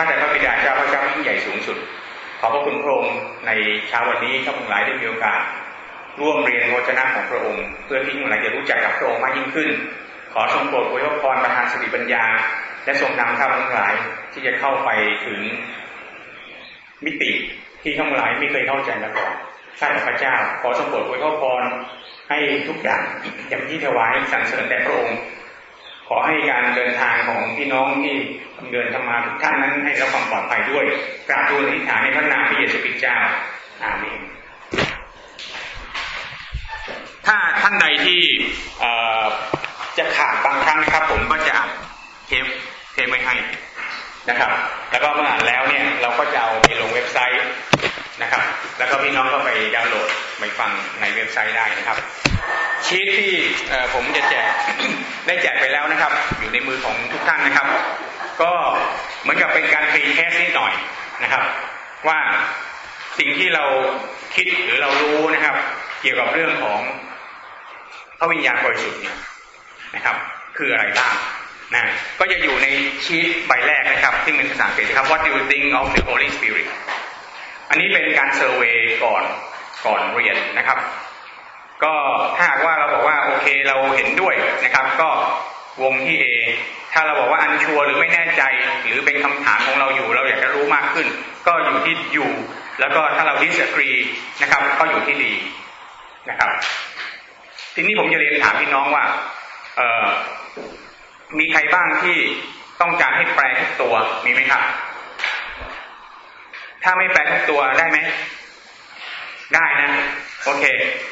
ข้าแต่พระบิดาเจ้าพระเจ้าที่งใหญ่สูงสุด ขอบพระคุณพระองค์ในเช้าวันนี้ข้าพงหลายได้มีโอกาส ร่วมเรียนโวจนะของพระองค์ เพื่อที่ข้าพงหลายจะรู้จักกับพระองค์มากยิ่งขึ้น ขอทรงโปรดอวยพรประทานสติปัญญา และทรงนำข้าพงหลายที่จะเข้าไปถึงมิติที่ข้าพหลายไม่เคยเข้าใจมาก่อนข้าแต่พระเจ้า ขอทรงโปรดอวยพรให้ทุกอย่างอย่างที่ถวายสรรเสริญแด่พระองค์ ขอให้การเดินทางของพี่น้องที่เดินทามาทุกท่านนั้นให้รับความปลอดภัยด้วยกราบทูลอธิษฐานในพระนามพระเยซูคริสต์เจ้าอาเมนถ้าท่านใดที่จะขาดบางครั้งนะครับ ผมก็จะเทปเทปไว้ให้นะครับ แล้วก็เมื่ออ่านแล้วเนี่ยเราก็จะเอาไปลงเว็บไซต์นะครับ แล้วก็พี่น้องก็ไปดาวน์โหลดไปฟังในเว็บไซต์ได้นะครับ ชีทที่ผมจะแจกได้แจกไปแล้วนะครับ อยู่ในมือของทุกท่านนะครับ ก็เหมือนกับเป็นการพรีเทสนิดหน่อยนะครับ ว่าสิ่งที่เราคิดหรือเรารู้นะครับ เกี่ยวกับเรื่องของพระวิญญาณบริสุทธิ์เนี่ยนะครับ คืออะไรบ้างนะก็จะอยู่ในชีตใบแรกนะครับที่เป็นภาษาอังกฤษครับ What do you think of the Holy Spirit อันนี้เป็นการเซอร์เวยก่อนก่อนเรียนนะครับ ก็ถ้าหากว่าเราบอกว่าโอเคเราเห็นด้วยนะครับ ก็วงที่ A ถ้าเราบอกว่าอันชัวร์หรือไม่แน่ใจ หรือเป็นคำถามของเราอยู่ เราอยากจะรู้มากขึ้น ก็อยู่ที่อยู่ แล้วก็ถ้าเรา disagree นะครับ ก็อยู่ที่ดีนะครับ ทีนี้ผมจะเรียนถามพี่น้องว่าเออมีใครบ้างที่ต้องการให้แปลทุกตัวมีไหมครับ ถ้าไม่แปลทุกตัวได้ไหม ได้นะ โอเค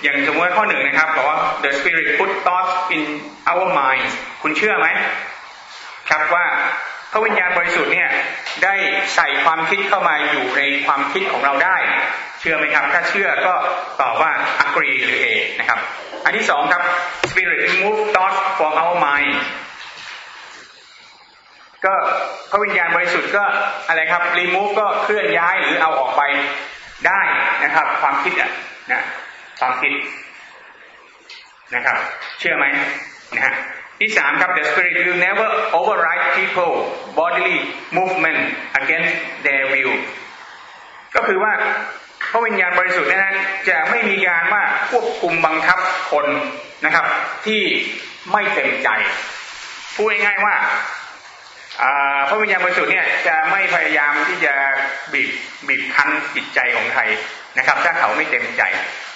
อย่างสมมติข้อหนึ่งนะครับบอกว่า the spirit put thoughts in our minds คุณเชื่อไหมครับว่าพระวิญญาณบริสุทธิ์เนี่ยได้ใส่ความคิดเข้ามาอยู่ในความคิดของเราได้ เชื่อไหมครับ ถ้าเชื่อก็ตอบว่า agree หรือ A นะครับ อันที่สองครับ spirit remove thoughts from our mind ก็พระวิญญาณบริสุทธิ์ก็อะไรครับรีมูฟก็เคลื่อนย้ายหรือเอาออกไป ได้นะครับ ความคิดอะนะความคิดนะครับ เชื่อไหมนะฮะที่สามครับ the spirit will never override people bodily movement against their will ก็คือว่าพระวิญญาณบริสุทธิ์นะฮะจะไม่มีการว่าควบคุมบังคับคนนะครับ ที่ไม่เต็มใจพูดง่ายๆว่า พระวิญญาณบริสุทธิ์เนี่ยจะไม่พยายามที่จะบีบบีบคั้นจิตใจของใครนะครับ ถ้าเขาไม่เต็มใจ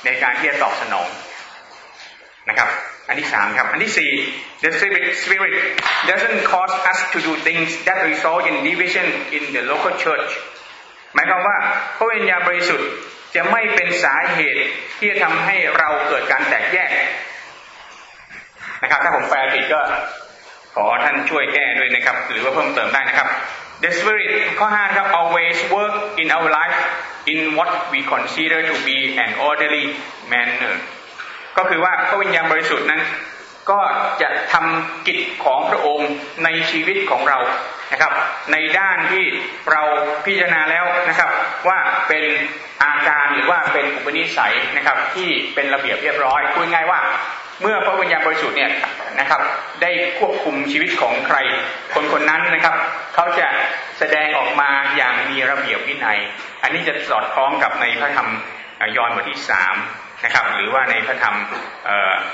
ในการที่จะตอบสนองนะครับ อันที่สามครับ อันที่สี่ the spirit doesn't cause us to do things that result in division in the local church หมายความว่าพระวิญญาณบริสุทธิ์จะไม่เป็นสาเหตุที่จะทำให้เราเกิดการแตกแยกนะครับ ถ้าผมแปลผิดก็ ขอท่านช่วยแก้ด้วยนะครับ หรือว่าเพิ่มเติมได้นะครับ The Spirit ข้อห้าครับ always work in our life in what we consider to be an orderly manner ก็คือว่าพระวิญญาณบริสุทธิ์นั้น ก็จะทำกิจของพระองค์ในชีวิตของเรานะครับ ในด้านที่เราพิจารณาแล้วนะครับ ว่าเป็นอาการหรือว่าเป็นอุปนิสัยนะครับ ที่เป็นระเบียบเรียบร้อยพูดง่ายว่าเมื่อพระวิญญาณบริสุทธิ์เนี่ย นะครับ ได้ควบคุมชีวิตของใคร คนคนนั้นนะครับ เขาจะแสดงออกมาอย่างมีระเบียบวินัย อันนี้จะสอดคล้องกับในพระธรรมยอห์นบทที่สามนะครับ หรือว่าในพระธรรม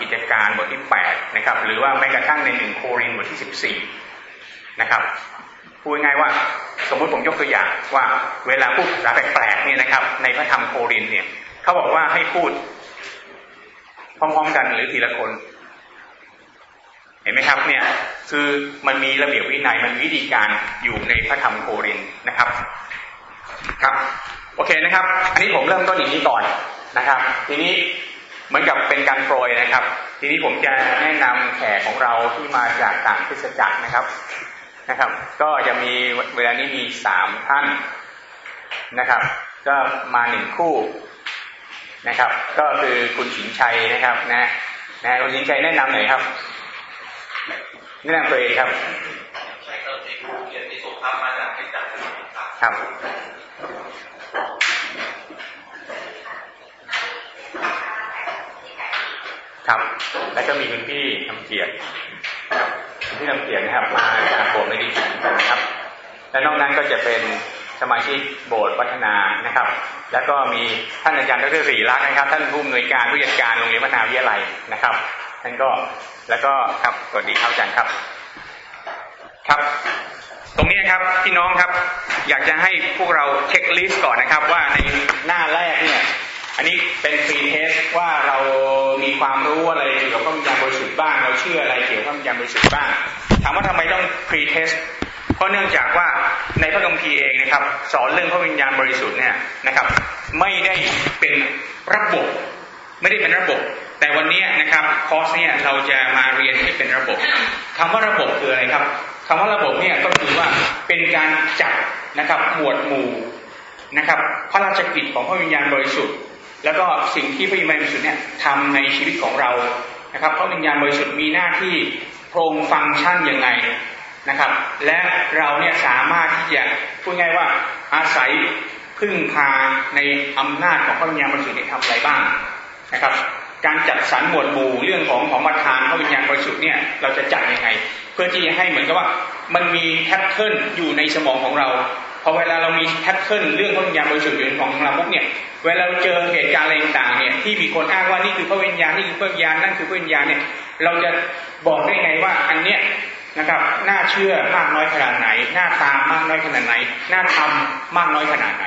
กิจการบทที่แปดนะครับ หรือว่าแม้กระทั่งในหนึ่งโครินบทที่สิบสี่นะครับพูดง่ายว่าสมมติผมยกตัวอย่างว่าเวลาพูดภาษาแปลกๆเนี่ยนะครับ ในพระธรรมโครินเนี่ยเขาบอกว่าให้พูดพร้อมๆกันหรือทีละคน ห็นไหมครับเนี่ยคือมันมีระเบียบวินัยมันวิธีการอยู่ในพระธรรมโครินนะครับครับโอเคนะครับ อันนี้ผมเริ่มต้นอย่างนี้ก่อนนะครับ ทีนี้เหมือนกับเป็นการโปรยนะครับ ทีนี้ผมจะแนะนำแขกของเราที่มาจากต่างพิสจักรนะครับนะครับ ก็จะมีเวลานี้มีสามท่านนะครับ ก็มาหนึ่งคู่นะครับ ก็คือคุณสิงชัยนะครับนะนะคุณสิงชัยแนะนำหน่อยครับ แนะนำตัวเองครับครับครับแล้วก็มีคุณพี่ทำเกียรติคุณพี่ทำเกียรตินะครับ มาจากโบสถ์ไม่ดีถึงนะครับ และนอกนั้นก็จะเป็นสมาชิกโบสถ์วัฒนานะครับ แล้วก็มีท่านอาจารย์ดรศรีรักนะครับ ท่านผู้อำนวยการผู้จัดการโรงเรียนวัฒนาวิทยาลัยนะครับ ท่านก็แล้วก็ครับสวัสดีครับอาจารย์ครับ ครับ ตรงนี้ครับพี่น้องครับ อยากจะให้พวกเราเช็คลิสต์ก่อนนะครับ ว่าในหน้าแรกเนี่ยอันนี้เป็น pretest ว่าเรามีความรู้อะไรเกี่ยวกับพระวิญญาณบริสุทธิ์บ้าง เราเชื่ออะไรเกี่ยวกับพระวิญญาณบริสุทธิ์บ้างถามว่าทำไมต้อง pretest เพราะเนื่องจากว่าในพระคัมภีร์เองนะครับ สอนเรื่องพระวิญญาณบริสุทธิ์เนี่ยนะครับ ไม่ได้เป็นระบบ ไม่ได้เป็นระบบ แต่วันนี้นะครับคอร์สเนี่ยเราจะมาเรียนให้เป็นระบบคำว่าระบบคืออะไรครับคำว่าระบบเนี่ยก็คือว่าเป็นการจัดนะครับหมวดหมู่นะครับพระราชกิจของพระวิญญาณบริสุทธิ์ แล้วก็สิ่งที่พระวิญญาณบริสุทธิ์เนี่ยทำในชีวิตของเรานะครับพระวิญญาณบริสุทธิ์มีหน้าที่โครงฟังก์ชันยังไงนะครับ และเราเนี่ยสามารถที่จะพูดง่ายว่าอาศัยพึ่งพาในอำนาจของพระวิญญาณบริสุทธิ์ทำอะไรบ้างนะครับ การจัดสรรหมวดหมู่เรื่องของของประธานพระวิญญาณบริสุทธิ์เนี่ยเราจะจัดยังไง เพื่อที่จะให้เหมือนกับว่ามันมีแพทเทิร์นอยู่ในสมองของเราพอเวลาเรามีแพทเทิร์นเรื่องพระวิญญาณบริสุทธิ์อยู่ในของเราปุ๊บเนี่ยเวลาเราเจอเหตุการณ์อะไรต่างๆเนี่ยที่มีคนอ้างว่านี่คือพระวิญญาณนี่คือพระวิญญาณนั่นคือพระวิญญาณเนี่ยเราจะบอกได้ไงว่าอันเนี้ยนะครับน่าเชื่อมากน้อยขนาดไหนน่าตามมากน้อยขนาดไหนน่าทำมากน้อยขนาดไหน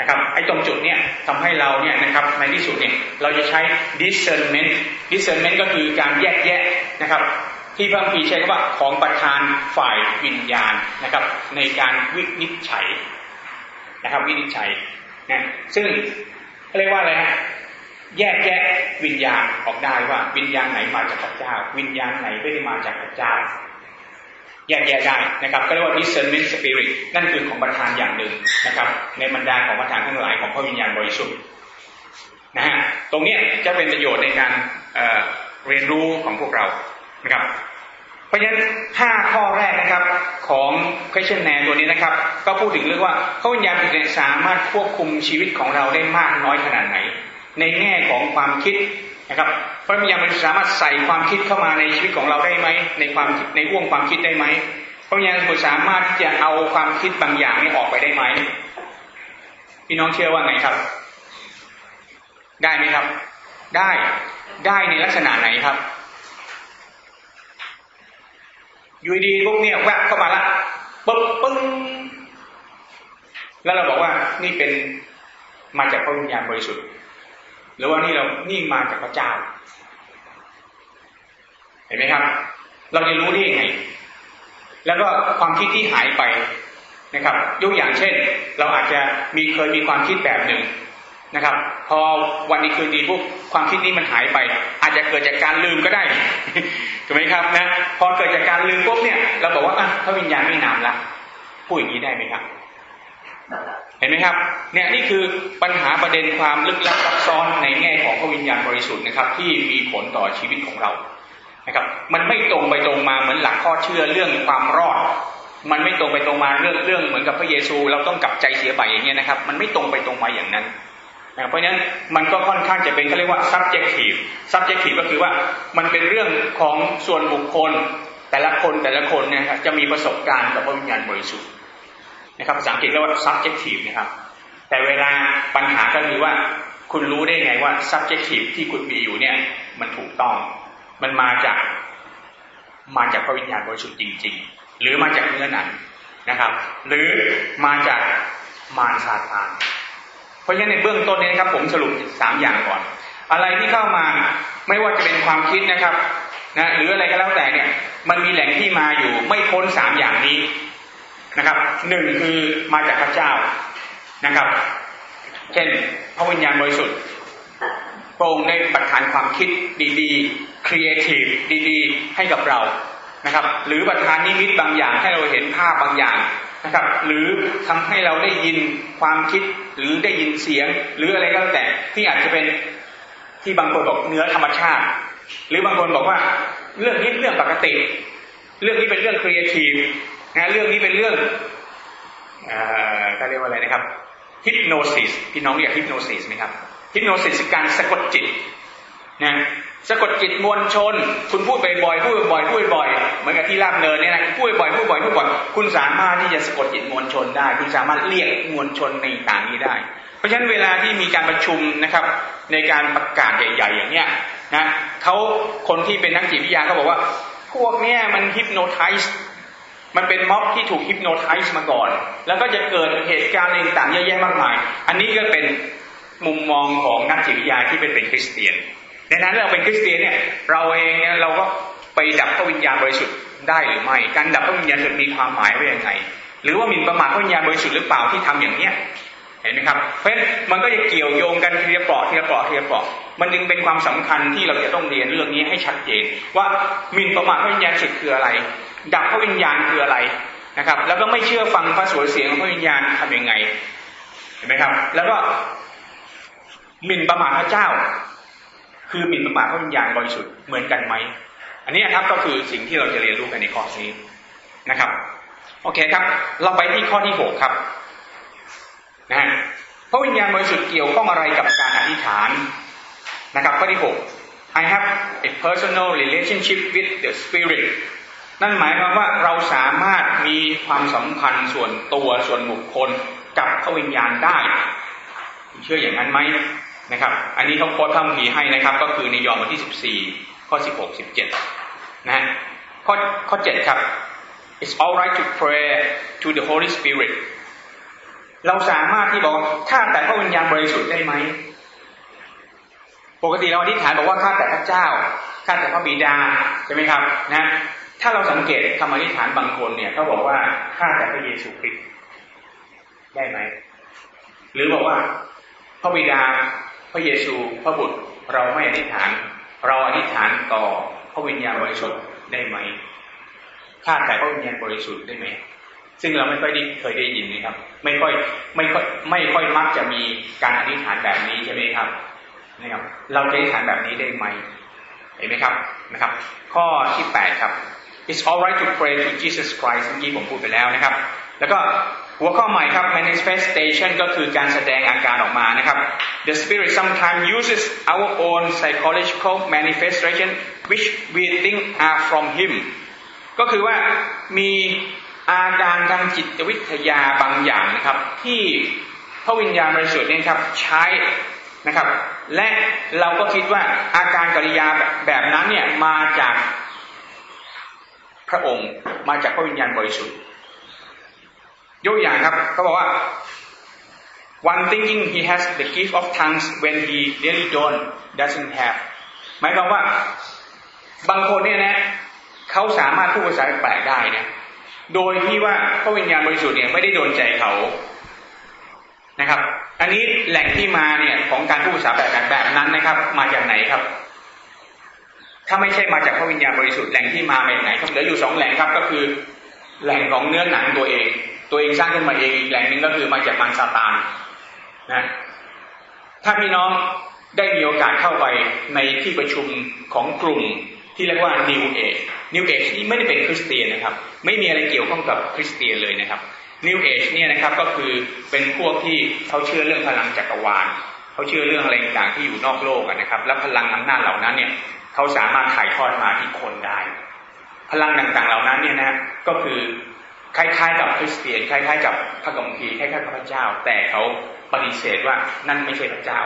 นะครับไอ้ตรงจุดเนี่ยทำให้เราเนี่ยนะครับในที่สุดเนี่ยเราจะใช้ discernment discernment ก็คือการแยกแยะนะครับที่พระพีใช้คำว่าของประธานฝ่ายวิญญาณนะครับ ในการวินิจฉัยนะครับวินิจฉัยนะซึ่งเรียกว่าอะไรฮะแยกแยะวิญญาณออกได้ว่าวิญญาณไหนมาจากพระเจ้า วิญญาณไหนไม่ได้มาจากพระเจ้า แยกแยะได้นะครับก็เรียกว่า discernment spirit นั่นคือของประธานอย่างหนึ่งนะครับ ในบรรดาของประธานทั้งหลายของพระวิญญาณบริสุทธิ์นะฮะตรงนี้จะเป็นประโยชน์ในการเเรียนรู้ของพวกเรานะครับ เพราะฉะนั้นห้าข้อแรกนะครับของ questionnaire ตัวนี้นะครับ ก็พูดถึงเรื่องว่าพระวิญญาณบริสุทธิ์สามารถควบคุมชีวิตของเราได้มากน้อยขนาดไหน ในแง่ของความคิด นะครับ พระวิญญาณบริสุทธิ์สามารถใส่ความคิดเข้ามาในชีวิตของเราได้ไหมในความในห่วงความคิดได้ไหมพระวิญญาณบริสุทธิ์สามารถจะเอาความคิดบางอย่างนี้ออกไปได้ไหมพี่น้องเชื่อว่าไงครับ ได้ไหมครับ ได้ได้ในลักษณะไหนครับอยู่ดีพวกเนี่ยแวบเข้ามาละปึ๊บปึ้งแล้วเราบอกว่านี่เป็นมาจากพระวิญญาณบริสุทธิ์ หรือว่านี่เรานี่มาจากพระเจ้า เห็นไหมครับ เราจะรู้ได้ยังไง แล้วก็ความคิดที่หายไปนะครับ ยกอย่างเช่น เราอาจจะมีเคยมีความคิดแบบหนึ่งนะครับ พอวันนี้คืนดีพวกความคิดนี้มันหายไป อาจจะเกิดจากการลืมก็ได้ถูกไหมครับนะพอเกิดจากการลืมปุ๊บเนี่ย เราบอกว่าอะพระวิญญาณไม่นำละพูดอย่างนี้ได้ไหมครับ เห็นไหมครับเนี่ยนี่คือปัญหาประเด็นความลึกลับซับซ้อนในแง่ของพระวิญญาณบริสุทธิ์นะครับ ที่มีผลต่อชีวิตของเรานะครับ มันไม่ตรงไปตรงมาเหมือนหลักข้อเชื่อเรื่องความรอด มันไม่ตรงไปตรงมาเรื่องเรื่องเหมือนกับพระเยซู เราต้องกลับใจเสียไปอย่างเงี้ยนะครับ มันไม่ตรงไปตรงมาอย่างนั้นนะเพราะฉะนั้นมันก็ค่อนข้างจะเป็นเขาเรียกว่า subjective subjective ก็คือว่ามันเป็นเรื่องของส่วนบุคคล แต่ละคนแต่ละคนเนี่ยจะมีประสบการณ์กับพระวิญญาณบริสุทธิ์ นะครับภาษาอังกฤษเรียกว่า subjective นะครับ แต่เวลาปัญหาก็คือว่า คุณรู้ได้ไงว่า subjective ที่คุณมีอยู่เนี่ย มันถูกต้อง มันมาจากมาจากพระวิญญาณบริสุทธิ์จริง ๆ หรือมาจากเนื้อหนังนะครับ หรือมาจากมารซาตานเพราะฉะนั้นในเบื้องต้นนี้ครับ ผมสรุปสามอย่างก่อน อะไรที่เข้ามาไม่ว่าจะเป็นความคิดนะครับนะหรืออะไรก็แล้วแต่เนี่ย มันมีแหล่งที่มาอยู่ไม่พ้นสามอย่างนี้ นะครับหนึ่งคือมาจากพระเจ้านะครับ เช่นพระวิญญาณบริสุทธิ์พระองค์ได้ประทานความคิดดีๆครีเอทีฟดีๆ ให้กับเรานะครับ หรือประทานนิมิตบางอย่างให้เราเห็นภาพบางอย่างนะครับ หรือทำให้เราได้ยินความคิดหรือได้ยินเสียง หรืออะไรก็แล้วแต่ที่อาจจะเป็นที่บางคนบอกเนื้อธรรมชาติ หรือบางคนบอกว่าเรื่องนี้เรื่องปกติ เรื่องนี้เป็นเรื่องครีเอทีฟ นะเรื่องนี้เป็นเรื่องเอ่อเขาเรียกว่าอะไรนะครับ hypnosis พี่น้องเรียก hypnosis ไหมครับ hypnosis คือการสะกดจิตนะสะกดจิตมวลชน คุณพูดบ่อยๆพูดบ่อยๆพูดบ่อยเหมือนกับที่ราชดำเนินเนี่ยนะพูดบ่อยพูดบ่อยพูดบ่อยคุณสามารถที่จะสะกดจิตมวลชนได้ คุณสามารถเรียกมวลชนในต่างนี้ได้ เพราะฉะนั้นเวลาที่มีการประชุมนะครับ ในการประกาศใหญ่ ๆ อย่างเนี้ยนะเขาคนที่เป็นนักจิตวิทยาเขาบอกว่า พวกเนี้ยมันฮิปโนไทส์ มันเป็นม็อบที่ถูกฮิปโนไทส์มาก่อน แล้วก็จะเกิดเหตุการณ์ต่างๆเยอะแยะมากมาย อันนี้ก็เป็นมุมมองของนักจิตวิทยาที่เป็นเป็นคริสเตียนดังนั้นเราเป็นคริสเตียนเนี่ยเราเองเนี่ยเราก็ไปดับพระวิญญาณบริสุทธิ์ได้หรือไม่ การดับพระวิญญาณบริสุทธิ์มีความหมายว่าอยังไงหรือว่ามีประมาทพระวิญญาณบริสุทธิ์หรือเปล่าที่ทำอย่างเนี้ยเห็นไหมครับ เพราะฉะนั้นมันก็จะเกี่ยวโยงกันทีละเปราะทีละเปราะทีละเปราะมันจึงเป็นความสำคัญที่เราจะต้องเรียนเรื่องนี้ให้ชัดเจน ว่ามินประมาทพระวิญญาณสุดคืออะไร ดับพระวิญญาณคืออะไรนะครับ แล้วก็ไม่เชื่อฟังพระสวดเสียงพระวิญญาณทำยังไง เห็นไหมครับ แล้วก็มินประมาทพระเจ้า คือหมิ่นประมาทพระวิญญาณบริสุทธิ์เหมือนกันไหม อันนี้ครับก็คือสิ่งที่เราจะเรียนรู้กันในข้อนี้นะครับ โอเคครับ เราไปที่ข้อที่หกครับนะฮะพระวิญญาณบริสุทธิ์เกี่ยวข้องอะไรกับการอธิษฐานนะครับข้อที่หก I have a personal relationship with the Spirit นั่นหมายความว่าเราสามารถมีความสัมพันธ์ส่วนตัวส่วนบุคคลกับพระวิญญาณได้ เชื่ออย่างนั้นไหมนะครับ อันนี้เขาโค้ดพระมีให้นะครับ ก็คือในยอห์นบทที่สิบสี่ข้อสิบหกสิบเจ็ดนะฮะข้อข้อเจ็ดครับ it's all right to pray to the Holy Spirit เราสามารถที่บอกข้าแต่พระวิญญาณบริสุทธิ์ได้ไหม ปกติเราอธิษฐานบอกว่าข้าแต่พระเจ้า ข้าแต่พระบิดา ใช่ไหมครับ นะ ถ้าเราสังเกตคำอธิษฐานบางคนเนี่ยเขาบอกว่าข้าแต่พระเยซูคริสต์ได้ไหม หรือบอกว่าพระบิดาพระเยซูพระบุตรเราไม่อธิษฐาน เราอธิษฐานต่อพระวิญญาณบริสุทธิ์ได้ไหมข้าแต่พระวิญญาณบริสุทธิ์ได้ไหม ซึ่งเราไม่ค่อยได้เคยได้ยินนะครับ ไม่ค่อยไม่ค่อยไม่ค่อยมักจะมีการอธิษฐานแบบนี้ใช่ไหมครับนะครับ เราจะอธิษฐานแบบนี้ได้ไหมเห็นไหมครับนะครับ ข้อที่แปดครับ It's alright to pray to Jesus Christ เมื่อกี้ผมพูดไปแล้วนะครับ แล้วก็หัวข้อใหม่ครับ manifestation ก็คือการแสดงอาการออกมานะครับ the spirit sometimes uses our own psychological manifestation which we think are from him ก็คือว่ามีอาการทางจิตวิทยาบางอย่างนะครับ ที่พระวิญญาณบริสุทธิ์นี่ครับใช้นะครับ และเราก็คิดว่าอาการกริยาแบบนั้นเนี่ยมาจาก พระองค์มาจากพระวิญญาณบริสุทธิ์ยกอย่างครับเขาบอกว่า one thinking he has the gift of tongues when he really don't doesn't have หมายความว่า บางคนเนี่ยนะเขาสามารถพูดภาษาแปลกได้นี่ยโดยที่ว่าพระวิญญาณบริสุทธิ์เนี่ยไม่ได้โดนใจเขานะครับ อันนี้แหล่งที่มาเนี่ยของการพูดภาษาแปลกแบบนั้นนะครับ มาจากไหนครับ ถ้าไม่ใช่มาจากพระวิญญาณบริสุทธิ์แหล่งที่มามาจากไหนครับเหลืออยู่สองแหล่งครับก็คือแหล่งของเนื้อหนังตัวเอง ตัวเองสร้างขึ้นมาเองอีกแหล่งหนึ่งก็คือมาจากมันซาตานนะถ้าพี่น้องได้มีโอกาสเข้าไปในที่ประชุมของกลุ่มที่เรียกว่า New Age New Age นี่ไม่ได้เป็นคริสเตียนนะครับ ไม่มีอะไรเกี่ยวข้องกับคริสเตียนเลยนะครับ New Age เนี่ยนะครับก็คือเป็นพวกที่เขาเชื่อเรื่องพลังจักรวาลเขาเชื่อเรื่องอะไรต่างๆที่อยู่นอกโลกนะครับ และพลังอำนาจเหล่านั้นเนี่ย เขาสามารถถ่ายทอดมาที่คนได้ พลังต่างๆเหล่านั้นเนี่ยนะก็คือคล้ายๆ กับคริสเตียนคล้ายๆ กับพระกัมพีคล้ายๆกับพระเจ้า แต่เขาปฏิเสธว่านั่นไม่ใช่พระเจ้า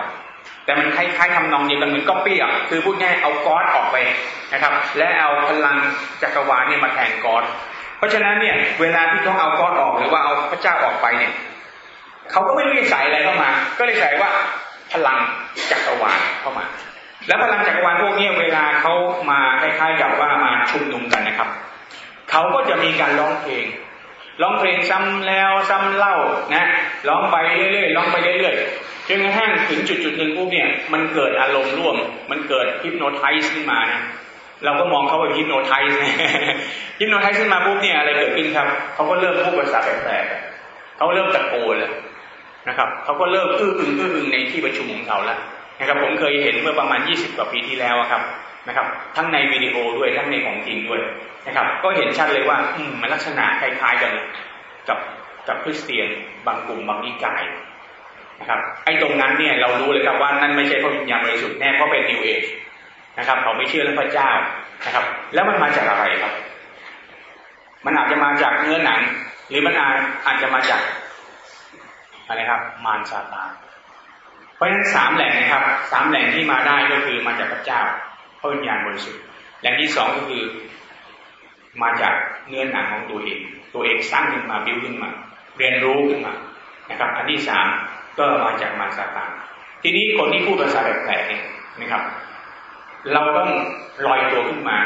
แต่มันคล้ายๆทำนองเดียวกันเหมือนก๊อปปี้อะคือพูดง่ายเอาก๊อดออกไปนะครับ และเอาพลังจักรวาลเนี่ยมาแทนก๊อดเพราะฉะนั้นเนี่ย เวลาที่ต้องเอาก๊อดออกหรือว่าเอาพระเจ้าออกไปเนี่ยเขาก็ไม่รู้จะใส่อะไรเข้ามา ก็เลยใส่ว่าพลังจักรวาลเข้ามา แล้วพลังจักรวาลพวกนี้เวลาเขามาคล้ายๆกับว่ามาชุมนุมกันนะครับเขาก็จะมีการร้องเพลงร้องเพลงซ้ำแล้วซ้ำเล่านะร้องไปเรื่อยๆร้องไปเรื่อยๆจนกระทั่งถึงจุดจุดหนึ่งปุ๊บเนี่ยมันเกิดอารมณ์ร่วม มันเกิด hypnotize ขึ้นมานะเราก็มองเขาว่า hypnotize hypnotize ขึ้นมาปุ๊บเนี่ยอะไรเกิดขึ้นครับเขาก็เริ่มพูดภาษาแปลกๆเขาเริ่มตะโกนเลยนะครับเขาก็เริ่มอื้ออึงอื้ออึงในที่ประชุมของเขาแล้ว นะครับผมเคยเห็นเมื่อประมาณ 20 กว่าปีที่แล้วครับนะครับ ทั้งในวิดีโอด้วยทั้งในของจริงด้วยนะครับ ก็เห็นชัดเลยว่าอืมมันลักษณะคล้ายๆกันกับกับคริสเตียนบางกลุ่มบางนิกายนะครับไอ้ตรงนั้นเนี่ยเรารู้เลยครับว่านั่นไม่ใช่พระวิญญาณบริสุทธิ์แน่เพราะเป็นนิวเอจนะครับเขาไม่เชื่อเรื่องพระเจ้านะครับ แล้วมันมาจากอะไรครับ มันอาจจะมาจากเนื้อหนัง หรือมันอาจอาจจะมาจากอะไรครับ มารซาตาน เพราะฉะนั้นสามแหล่งนะครับสามแหล่งที่มาได้ก็คือมาจากพระเจ้าพระวิญญาณบริสุทธิ์แหล่งที่สองก็คือมาจากเนื้อหนังของตัวเอง ตัวเองสร้างขึ้นมาบิ้วขึ้นมา เรียนรู้ขึ้นมานะครับ อันที่สามก็มาจากมารซาตานทีนี้คนที่พูดภาษาแปลกๆเนี่ยนะครับ เราต้องลอยตัวขึ้นมา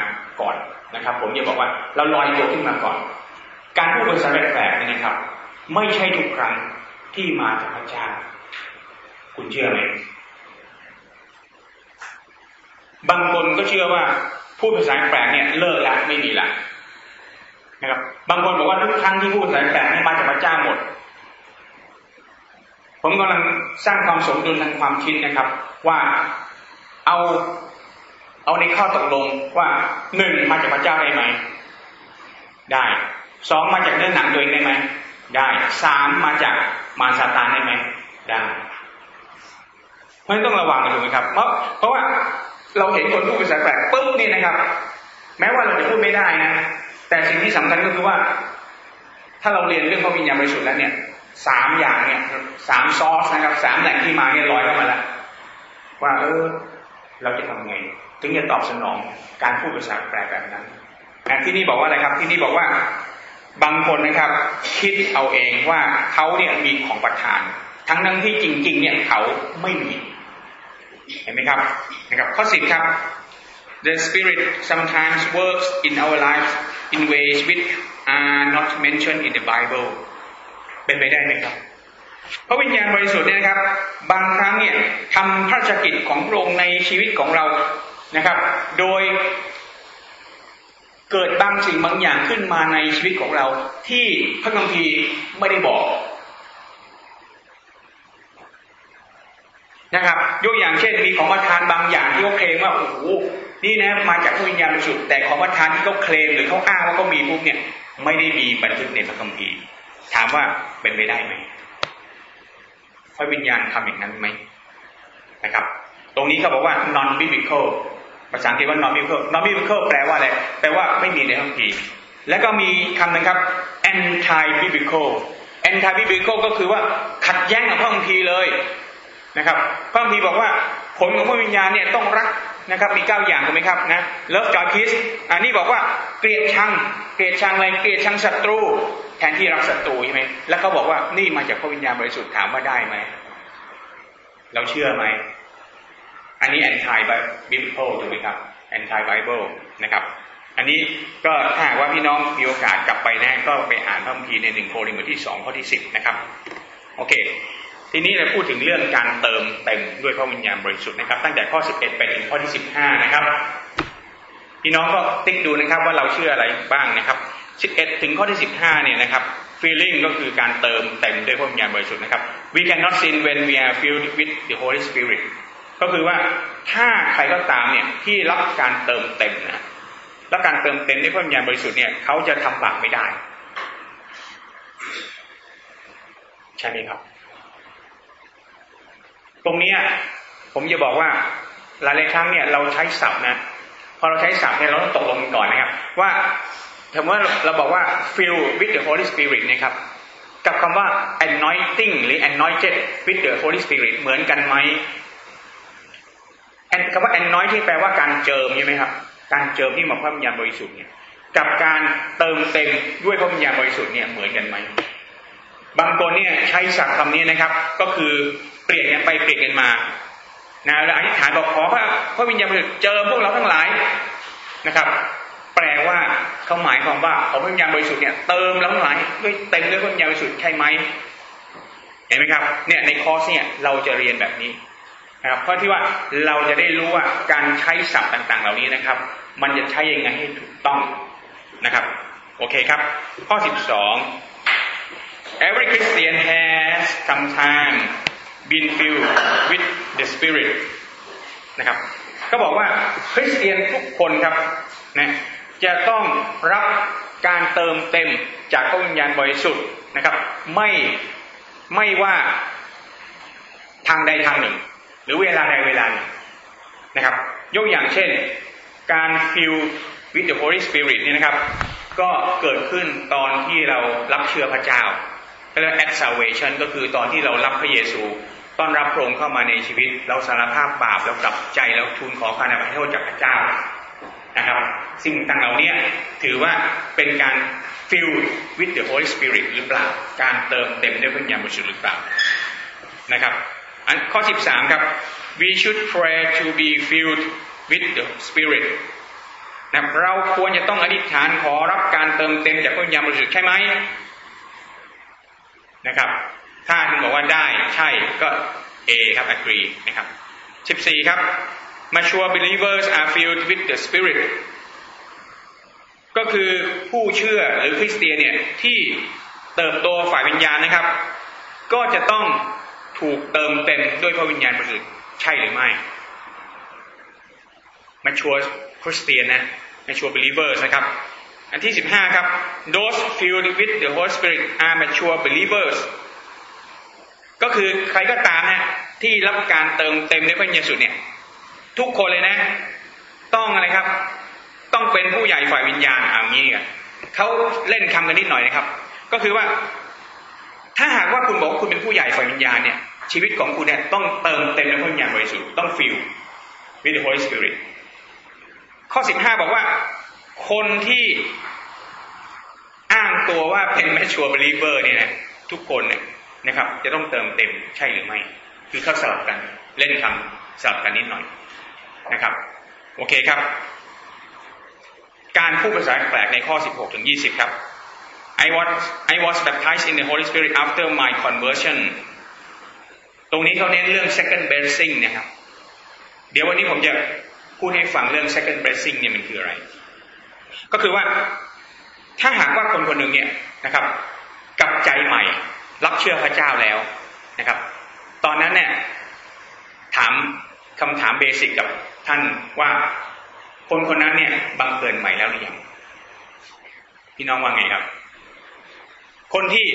ก่อนนะครับ ผมจะบอกว่าเราลอยตัวขึ้นมาก่อน การพูดภาษาแปลกๆนี่นะครับ ไม่ใช่ทุกครั้งที่มาจากพระเจ้า คุณเชื่อไหมบางคนก็เชื่อว่าพูดภาษาแปลกเนี่ยเลิกละไม่มีละนะครับ บางคนบอกว่าทุกครั้งที่พูดภาษาแปลกนี่มาจากพระเจ้าหมด ผมกำลังสร้างความสมดุลทางความคิดนะครับ ว่าเอาเอาในข้อตกลงว่าหนึ่งมาจากพระเจ้าได้ไหมได้สองมาจากเนื้อหนังตัวเองได้ไหมได้สามมาจากมารซาตานได้ไหมได้ ราะต้องระวังถูกไหมครับ เพราะเพราะว่าเราเห็นคนพูดภาษาแปลกปุ๊บนี่นะครับ แม้ว่าเราจะพูดไม่ได้นะแต่สิ่งที่สำคัญก็คือว่า ถ้าเราเรียนเรื่องพระวิญญาณบริสุทธิ์แล้วเนี่ยสามอย่างเนี่ยสามซอสนะครับสามแหล่งที่มาเนี่ยลอยเข้ามาแล้วว่าเออเราจะทำไง ถึงจะตอบสนองการพูดภาษาแปลกแบบนั้นที่นี่บอกว่าอะไรครับ ที่นี่บอกว่าบางคนนะครับ คิดเอาเองว่าเขาเนี่ยมีของประทาน ทั้งนั้นที่จริง ๆ เนี่ยเขาไม่มี เห็นไหมครับนะครับข้อสิบครับ The Spirit sometimes works in our lives in ways which are not mentioned in the Bible เป็นไปได้ไหมครับพระวิญญาณบริสุทธิ์เนี่ยนะครับ บางครั้งเนี่ยทำพระราชกิจของพระองค์ในชีวิตของเรานะครับ โดยเกิดบางสิ่งบางอย่างขึ้นมาในชีวิตของเรา ที่พระคัมภีร์ไม่ได้บอก นะครับ ยกอย่างเช่นมีของประทานบางอย่างที่เขาเคลมว่าโอ้โหนี่นะมาจากพระวิญญาณบริสุทธิ์แต่ของประทานที่เขาเคลมหรือเขาอ้างว่าเขามีปุ๊บเนี่ยไม่ได้มีบันทึกในพระคัมภีร์ ถามว่าเป็นไปได้ไหมพระวิญญาณทำอย่างนั้นไหมนะครับ ตรงนี้เขาบอกว่า non biblical ภาษาอังกฤษว่า non biblical non biblical แปลว่าอะไรแปลว่าไม่มีในพระคัมภีร์แล้วก็มีคำหนึ่งครับ anti biblical anti biblical ก็คือว่าขัดแย้งกับพระคัมภีร์เลย นะครับพระคัมภีร์บอกว่าผลของพระวิญญาณเนี่ยต้องรักนะครับ มีเก้าอย่างถูกไหมครับนะเลิฟจอยพีสอันนี้บอกว่าเกลียดชังเกลียดชังอะไรเกลียดชังศัตรู แทนที่รักศัตรูใช่ไหมแล้วเขาบอกว่านี่มาจากพระวิญญาณบริสุทธิ์ถามว่าได้ไหมเราเชื่อไหมอันนี้ anti biblical ถูกไหมครับ anti bible นะครับ อันนี้ก็ถ้าหากว่าพี่น้องมีโอกาสกลับไปนะก็ไปอ่านพระคัมภีร์ในหนึ่งโครินธ์บทที่สองข้อที่สิบนะครับ โอเค ทีนี้เราพูดถึงเรื่องการเติมเต็มด้วยพระวิญญาณบริสุทธิ์นะครับ ตั้งแต่ข้อสิบเอ็ดไปถึงข้อที่สิบห้านะครับ พี่น้องก็ติ๊กดูนะครับว่าเราเชื่ออะไรบ้างนะครับสิบเอ็ดถึงข้อที่สิบห้าเนี่ยนะครับ feeling ก็คือการเติมเต็มด้วยพระวิญญาณบริสุทธิ์นะครับ we cannot sin when we are filled with the Holy Spirit ก็คือว่าถ้าใครก็ตามเนี่ยที่รับการเติมเต็มนะและการเติมเต็มด้วยพระวิญญาณบริสุทธิ์เนี่ยเขาจะทำบาปไม่ได้ ใช่ไหมครับ ตรงนี้ผมจะบอกว่าหลายๆครั้งเนี่ยเราใช้ศัพท์นะพอเราใช้ศัพท์เนี่ยเราต้องตกลงกันก่อนนะครับ ว่าถือว่าเราบอกว่า fill with the Holy Spirit นะครับกับคำว่า anointing หรือ anointed with the Holy Spirit เหมือนกันไหมคำว่า anoint ที่แปลว่าการเจิมใช่ไหมครับ การเจิมที่มาพระวิญญาณบริสุทธิ์เนี่ยกับการเติมเต็มด้วยพระวิญญาณบริสุทธิ์เนี่ยเหมือนกันไหมบางคนเนี่ยใช้ศัพท์คำนี้นะครับ ก็คือ เปลี่ยนกันไปเปลี่ยนกันมานะแล้วอธิษฐานบอกขอพระพระวิญญาณบริสุทธิ์เจิมพวกเราทั้งหลายนะครับ แปลว่าเขาหมายความว่าขอพระวิญญาณบริสุทธิ์เนี่ยเติมเราทั้งหลายด้วยเต็มด้วยพระวิญญาณบริสุทธิ์ใช่ไหมเห็นไหมครับเนี่ยในคอร์สเนี่ยเราจะเรียนแบบนี้นะครับเพราะที่ว่าเราจะได้รู้ว่าการใช้ศัพท์ต่าง ๆ เหล่านี้นะครับ มันจะใช้ยังไงให้ถูกต้องนะครับ โอเคครับ ข้อ 12 every Christian has sometime been filled with the Spirit นะครับ ก็บอกว่าคริสเตียนทุกคนครับนะจะต้องรับการเติมเต็มจากพระวิญญาณบริสุทธิ์นะครับ ไม่ไม่ว่าทางใดทางหนึ่ง หรือเวลาใดเวลาหนึ่งนะครับ ยกอย่างเช่น การ fill with the Holy Spirit นี่นะครับ ก็เกิดขึ้นตอนที่เรารับเชื่อพระเจ้าเรียก at salvation ก็คือตอนที่เรารับพระเยซู ต้อนรับพระองค์เข้ามาในชีวิต เราสารภาพบาปแล้วกลับใจแล้วทูลขอการอภัยโทษจากพระเจ้านะครับ สิ่งต่างเหล่านี้ถือว่าเป็นการ fill with the Holy Spirit หรือเปล่า การเติมเต็มด้วยพระวิญญาณบริสุทธิ์หรือเปล่านะครับ อันข้อ 13 ครับ we should pray to be filled with the Spirit นะเราควรจะต้องอธิษฐานขอรับการเติมเต็มจากพระวิญญาณบริสุทธิ์ใช่ไหมนะครับ ถ้าคุณบอกว่าได้ใช่ก็ A ครับ agree นะครับ14 ครับ mature believers are filled with the Spirit ก็คือผู้เชื่อหรือคริสเตียนเนี่ยที่เติบโตฝ่ายวิญญาณนะครับ ก็จะต้องถูกเติมเต็มด้วยพระวิญญาณบริสุทธิ์ใช่หรือไม่ mature Christian นะ mature believers นะครับ อันที่ 15 ครับ those filled with the Holy Spirit are mature believers ก็คือใครก็ตามนะที่รับการเติมเต็มด้วยพระวิญญาณบริสุทธิ์เนี่ย ทุกคนเลยนะ ต้องอะไรครับ ต้องเป็นผู้ใหญ่ฝ่ายวิญญาณอย่างนี้กันเขาเล่นคำกันนิดหน่อยนะครับ ก็คือว่า ถ้าหากว่าคุณบอกคุณเป็นผู้ใหญ่ฝ่ายวิญญาณเนี่ย ชีวิตของคุณเนี่ยต้องเติมเต็มด้วยพระวิญญาณบริสุทธิ์ต้องฟิล with the Holy Spirit ข้อสิบห้าบอกว่า คนที่อ้างตัวว่าเป็น mature believer เนี่ยนะทุกคนเนี่ย นะครับ จะต้องเติมเต็มใช่หรือไม่ คือเขาสลับกันเล่นคำสลับกันนิดหน่อยนะครับ โอเคครับ การพูดภาษาแปลกในข้อ 16ถึง20 ครับ I was I was baptized in the Holy Spirit after my conversion ตรงนี้เขาเน้นเรื่อง second blessing นะครับ เดี๋ยววันนี้ผมจะพูดให้ฟังเรื่อง second blessing เนี่ยมันคืออะไร ก็คือว่าถ้าหากว่าคนคนหนึ่งเนี่ยนะครับ กลับใจใหม่ รับเชื่อพระเจ้าแล้วนะครับ ตอนนั้นเนี่ยถามคำถามเบสิกกับท่านว่าคนคนนั้นเนี่ยบังเกิดใหม่แล้วหรือยังพี่น้องว่าไงครับ คนที่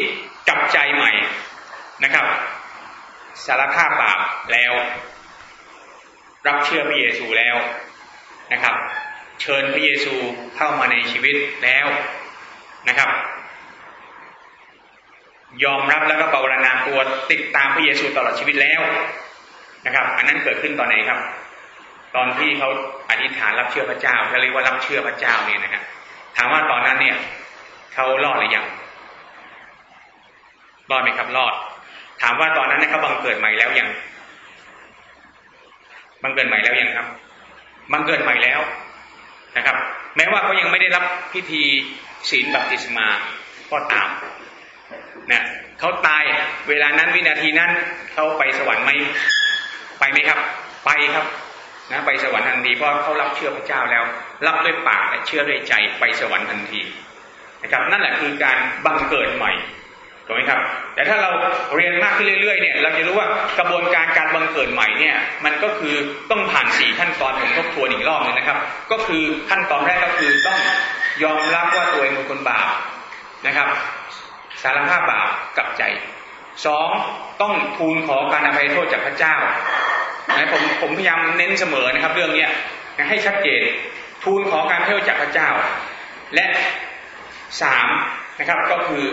กลับใจใหม่นะครับ สารภาพบาปแล้ว รับเชื่อพระเยซูแล้วนะครับ เชิญพระเยซูเข้ามาในชีวิตแล้วนะครับ ยอมรับแล้วก็ภาวนาตัวติดตามพระเยซูตลอดชีวิตแล้วนะครับ อันนั้นเกิดขึ้นตอนไหนครับ ตอนที่เขาอธิษฐานรับเชื่อพระเจ้าเขาเรียกว่ารับเชื่อพระเจ้าเนี่ยนะครับถามว่าตอนนั้นเนี่ยเขารอดหรือยังรอดไหมครับรอด ถามว่าตอนนั้นเขาบังเกิดใหม่แล้วยังบังเกิดใหม่แล้วยังครับบังเกิดใหม่แล้วนะครับ แม้ว่าเขายังไม่ได้รับพิธีศีลบัพติศมาก็ตาม นะเขาตายเวลานั้นวินาทีนั้นเขาไปสวรรค์ไหมไปไหมครับ ไปครับนะไปสวรรค์ทันทีเพราะเขารับเชื่อพระเจ้าแล้ว รับด้วยปากและเชื่อด้วยใจไปสวรรค์ทันทีนะครับนั่นแหละคือการบังเกิดใหม่ถูกไหมครับ แต่ถ้าเราเรียนมากขึ้นเรื่อยๆเนี่ยเราจะรู้ว่ากระบวนการการบังเกิดใหม่เนี่ยมันก็คือต้องผ่านสี่ขั้นตอนผมทบทวนอีกรอบนึงนะครับ ก็คือขั้นตอนแรกก็คือต้องยอมรับว่าตัวเองเป็นคนบาปนะครับ สารภาพบาปกับใจสองต้องทูลขอการอภัยโทษจากพระเจ้านะผมผมพยายามเน้นเสมอนะครับ เรื่องเนี้ยให้ชัดเจนทูลขอการเทวจากพระเจ้า และสามนะครับก็คือ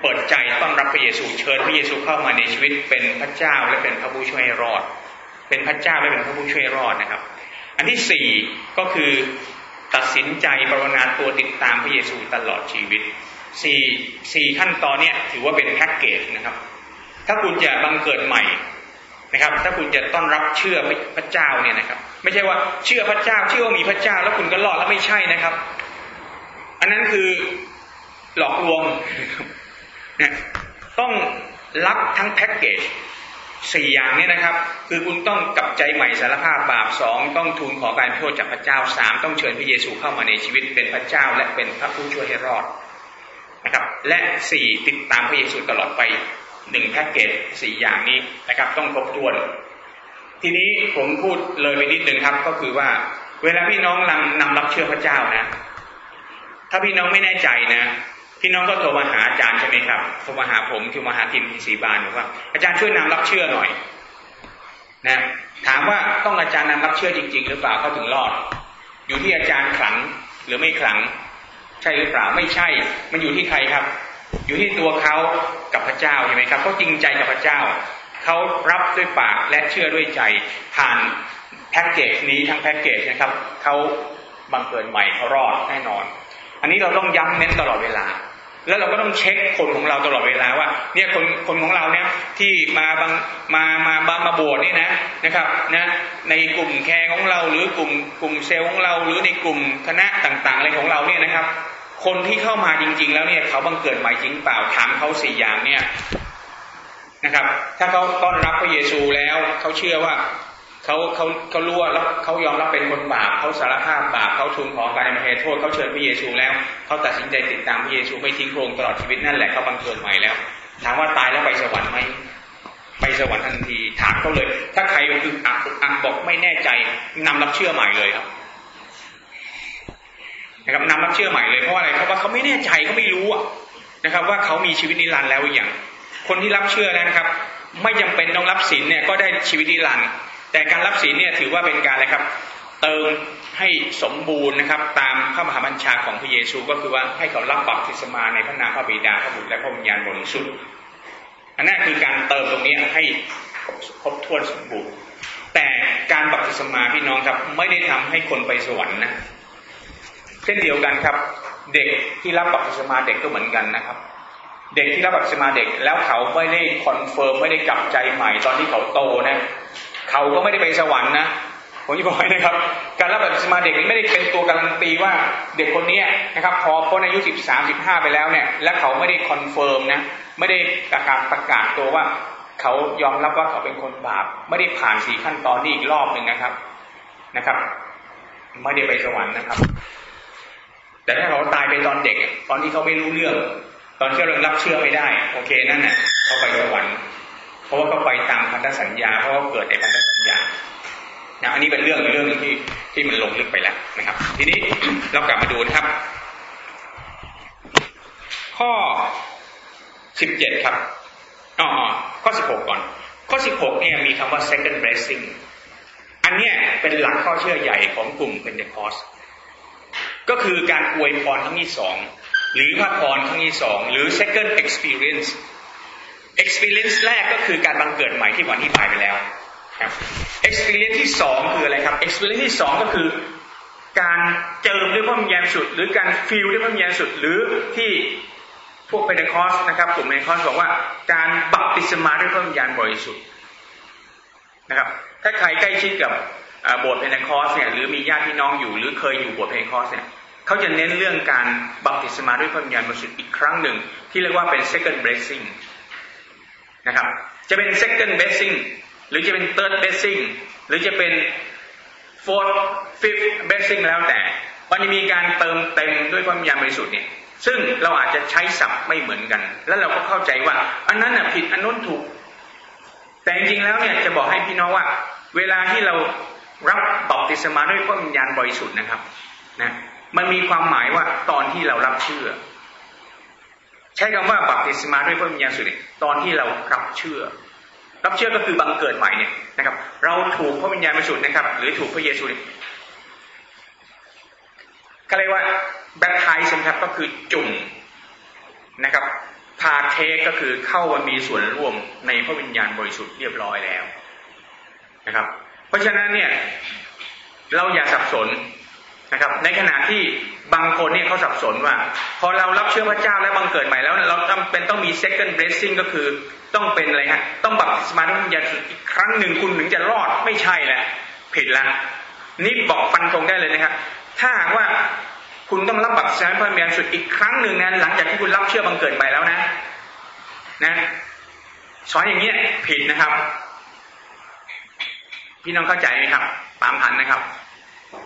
เปิดใจต้อนรับพระเยซูเชิญพระเยซูเข้ามาในชีวิตเป็นพระเจ้าและเป็นพระผู้ช่วยรอด เป็นพระเจ้าและเป็นพระผู้ช่วยรอดนะครับ อันที่สี่ก็คือตัดสินใจปรนนาตัวติดตามพระเยซูตลอดชีวิต สี่สี่ขั้นตอนเนี้ยถือว่าเป็นแพ็กเกจนะครับ ถ้าคุณจะบังเกิดใหม่นะครับ ถ้าคุณจะต้อนรับเชื่อพระเจ้าเนี่ยนะครับ ไม่ใช่ว่าเชื่อพระเจ้าเชื่อว่ามีพระเจ้า แล้วคุณก็รอดแล้วไม่ใช่นะครับ อันนั้นคือหลอกลวงนะต้องรับทั้งแพ็กเกจสี่อย่างนี้นะครับ คือคุณต้องกลับใจใหม่สารภาพบาปสองต้องทูลขอการโทษจากพระเจ้าสามต้องเชิญพระเยซูเข้ามาในชีวิตเป็นพระเจ้า และเป็นพระผู้ช่วยให้รอด นะครับ และสี่ติดตามพระเยซูตลอดไปหนึ่งแพ็กเกจสี่อย่างนี้นะครับ ต้องครบถ้วน ทีนี้ผมพูดเลยไปนิดนึงครับ ก็คือว่า เวลาพี่น้องนำนำรับเชื่อพระเจ้านะ ถ้าพี่น้องไม่แน่ใจนะพี่น้องก็โทรมาหาอาจารย์ใช่ไหมครับโทรมาหาผมโทรมาหาทีมทีสีบานบอกว่าอาจารย์ช่วยนำรับเชื่อหน่อยนะถามว่าต้องอาจารย์นำรับเชื่อจริง ๆ หรือเปล่าเขาถึงรอด อยู่ที่อาจารย์ขลังหรือไม่ขลัง ใช่หรือเปล่าไม่ใช่ มันอยู่ที่ใครครับ อยู่ที่ตัวเขากับพระเจ้าใช่ไหมครับเขาจริงใจกับพระเจ้าเขารับด้วยปากและเชื่อด้วยใจผ่านแพ็กเกจนี้ทั้งแพ็กเกจนะครับเขาบังเกิดใหม่เขารอดแน่นอน อันนี้เราต้องย้ำเน้นตลอดเวลา แล้วเราก็ต้องเช็คคนของเราตลอดเวลาว่า เนี่ยคนคนของเราเนี่ยที่มาบางมามาบางมาบวชนี่นะนะครับนะในกลุ่มแคร์ของเราหรือกลุ่มกลุ่มเซลล์ของเราหรือในกลุ่มคณะต่างๆอะไรของเราเนี่ยนะครับ คนที่เข้ามาจริง ๆ แล้วเนี่ยเขาบังเกิดใหม่จริงเปล่าถามเขาสี่อย่างเนี่ยนะครับ ถ้าเขาต้อนรับพระเยซูแล้วเขาเชื่อว่า เขาเขาเขารู้ว่าเขายอมรับเป็นคนบาปเขาสารภาพบาปเขาทูลขอการมาเหตุโทษเขาเชิญพระเยซูแล้วเขาตัดสินใจติดตามพระเยซูไม่ทิ้งโครงตลอดชีวิตนั่นแหละเขาบังเกิดใหม่แล้ว ถามว่าตายแล้วไปสวรรค์ไหมไปสวรรค์ทันที ถามเขาเลย ถ้าใครอึกอักอักบอกไม่แน่ใจนำรับเชื่อใหม่เลยครับนะครับนำรับเชื่อใหม่เลยเพราะอะไรเพราะว่าเขาไม่แน่ใจเขาไม่รู้นะครับ ว่าเขามีชีวิตนิรันดร์แล้วอย่าง คนที่รับเชื่อนะครับ ไม่จำเป็นต้องรับศีลเนี่ยก็ได้ชีวิตนิรันดร์ แต่การรับศีลเนี่ยถือว่าเป็นการอะไรครับ เติมให้สมบูรณ์นะครับ ตามพระมหาบัญชาของพระเยซูก็คือว่าให้เขารับบัพติศมาในพระนามพระบิดาพระบุตรและพระวิญญาณบริสุทธิ์อันนั้นคือการเติมตรงนี้ให้ครบถ้วนสมบูรณ์แต่การบัพติศมาพี่น้องครับไม่ได้ทำให้คนไปสวรรค์นะเช่นเดียวกันครับ เด็กที่รับบัพติศมาเด็กก็เหมือนกันนะครับ เด็กที่รับบัพติศมาเด็กแล้วเขาไม่ได้ confirm ไม่ได้กลับใจใหม่ตอนที่เขาโตนะ เขาก็ไม่ได้ไปสวรรค์นะผมจะบอกให้นะครับ การรับบัพติศมาเด็กนี้ไม่ได้เป็นตัวการันตีว่าเด็กคนนี้นะครับ พอพ้นอายุสิบสามสิบห้าไปแล้วเนี่ย และเขาไม่ได้ confirm นะไม่ได้ประกาศประกาศตัวว่า เขายอมรับว่าเขาเป็นคนบาป ไม่ได้ผ่านสี่ขั้นตอนนี้อีกรอบหนึ่งนะครับนะครับไม่ได้ไปสวรรค์นะครับ แต่ถ้าเขาตายไปตอนเด็ก ตอนที่เขาไม่รู้เรื่อง ตอนที่เรารับเชื่อไม่ได้ โอเคนั่นน่ะเขาไปสวรรค์ ราะว่าเขาไปตามพันธสัญญา เพราะว่าเกิดในพันธสัญญานะอันนี้เป็นเรื่องเรื่องที่ที่มันลงลึกไปแล้วนะครับ ทีนี้เรากลับมาดูนะครับ ข้อสิบเจ็ดครับอ๋อข้อสิบหกก่อน ข้อสิบหกเนี่ยมีคำว่า second blessing อันเนี้ยเป็นหลักข้อเชื่อใหญ่ของกลุ่มเป็นเดคอสก็คือการอวยพรครั้งที่สองหรือพระพรครั้งที่สองหรือ second experience experience แรกก็คือการบังเกิดใหม่ที่วันที่ผ่านไปแล้วครับ experience ที่สองคืออะไรครับ experience ที่สองก็คือการเจิมด้วยพระวิญญาณบริสุทธิ์ หรือการ fill ด้วยพระวิญญาณบริสุทธิ์ หรือที่พวกเพนเทคอสนะครับกลุ่มเพนเทคอสบอกว่าการบัพติศมาด้วยพระวิญญาณบริสุทธิ์นะครับ ถ้าใครใกล้ชิดกับโบสถ์เพนเทคอสเนี่ยหรือมีญาติพี่น้องอยู่หรือเคยอยู่โบสถ์เพนเทคอสเนี่ยเขาจะเน้นเรื่องการบัพติศมาด้วยพระวิญญาณบริสุทธิ์อีกครั้งหนึ่ง ที่เรียกว่าเป็น second blessing นะครับ จะเป็น second blessing หรือจะเป็น third blessing หรือจะเป็น fourth fifth blessing แล้วแต่ มันจะมีการเติมเต็มด้วยความยามบริสุทธิ์เนี่ย ซึ่งเราอาจจะใช้ศัพท์ไม่เหมือนกัน แล้วเราก็เข้าใจว่า อันนั้นน่ะผิดอันนู้นถูก แต่จริงๆแล้วเนี่ยจะบอกให้พี่น้องว่า เวลาที่เรารับบัพติศมาด้วยพระวิญญาณบริสุทธิ์นะครับนะมันมีความหมายว่าตอนที่เรารับเชื่อ ใช้คำว่าบัพติศมาด้วยพระวิญญาณสุดตอนที่เรารับเชื่อ รับเชื่อก็คือบังเกิดใหม่เนี่ยนะครับ เราถูกพระวิญญาณบริสุทธิ์นะครับ หรือถูกพระเยซูเนี่ยก็เรียกว่าแบปไทส์นะครับก็คือจุ่มนะครับพาเทคก็คือเข้ามามีส่วนร่วมในพระวิญญาณบริสุทธิ์เรียบร้อยแล้วนะครับ เพราะฉะนั้นเนี่ยเราอย่าสับสน นะครับ ในขณะที่บางคนเนี่ยเขาสับสนว่า พอเรารับเชื่อพระเจ้าแล้วบังเกิดใหม่แล้วเราจำเป็นต้องมี second blessing ก็คือต้องเป็นอะไรฮะต้องบัพติศมาด้วยวิญญาณอีกครั้งหนึ่งคุณถึงจะรอดไม่ใช่แหละผิดละนี่บอกฟันธงได้เลยนะครับถ้าหากว่าคุณต้องรับบัพติศมาด้วยวิญญาณสุดอีกครั้งหนึ่งนะหลังจากที่คุณรับเชื่อบังเกิดใหม่แล้วนะ นะสอนอย่างเงี้ยผิดนะครับ พี่น้องเข้าใจไหมครับตามทันนะครับ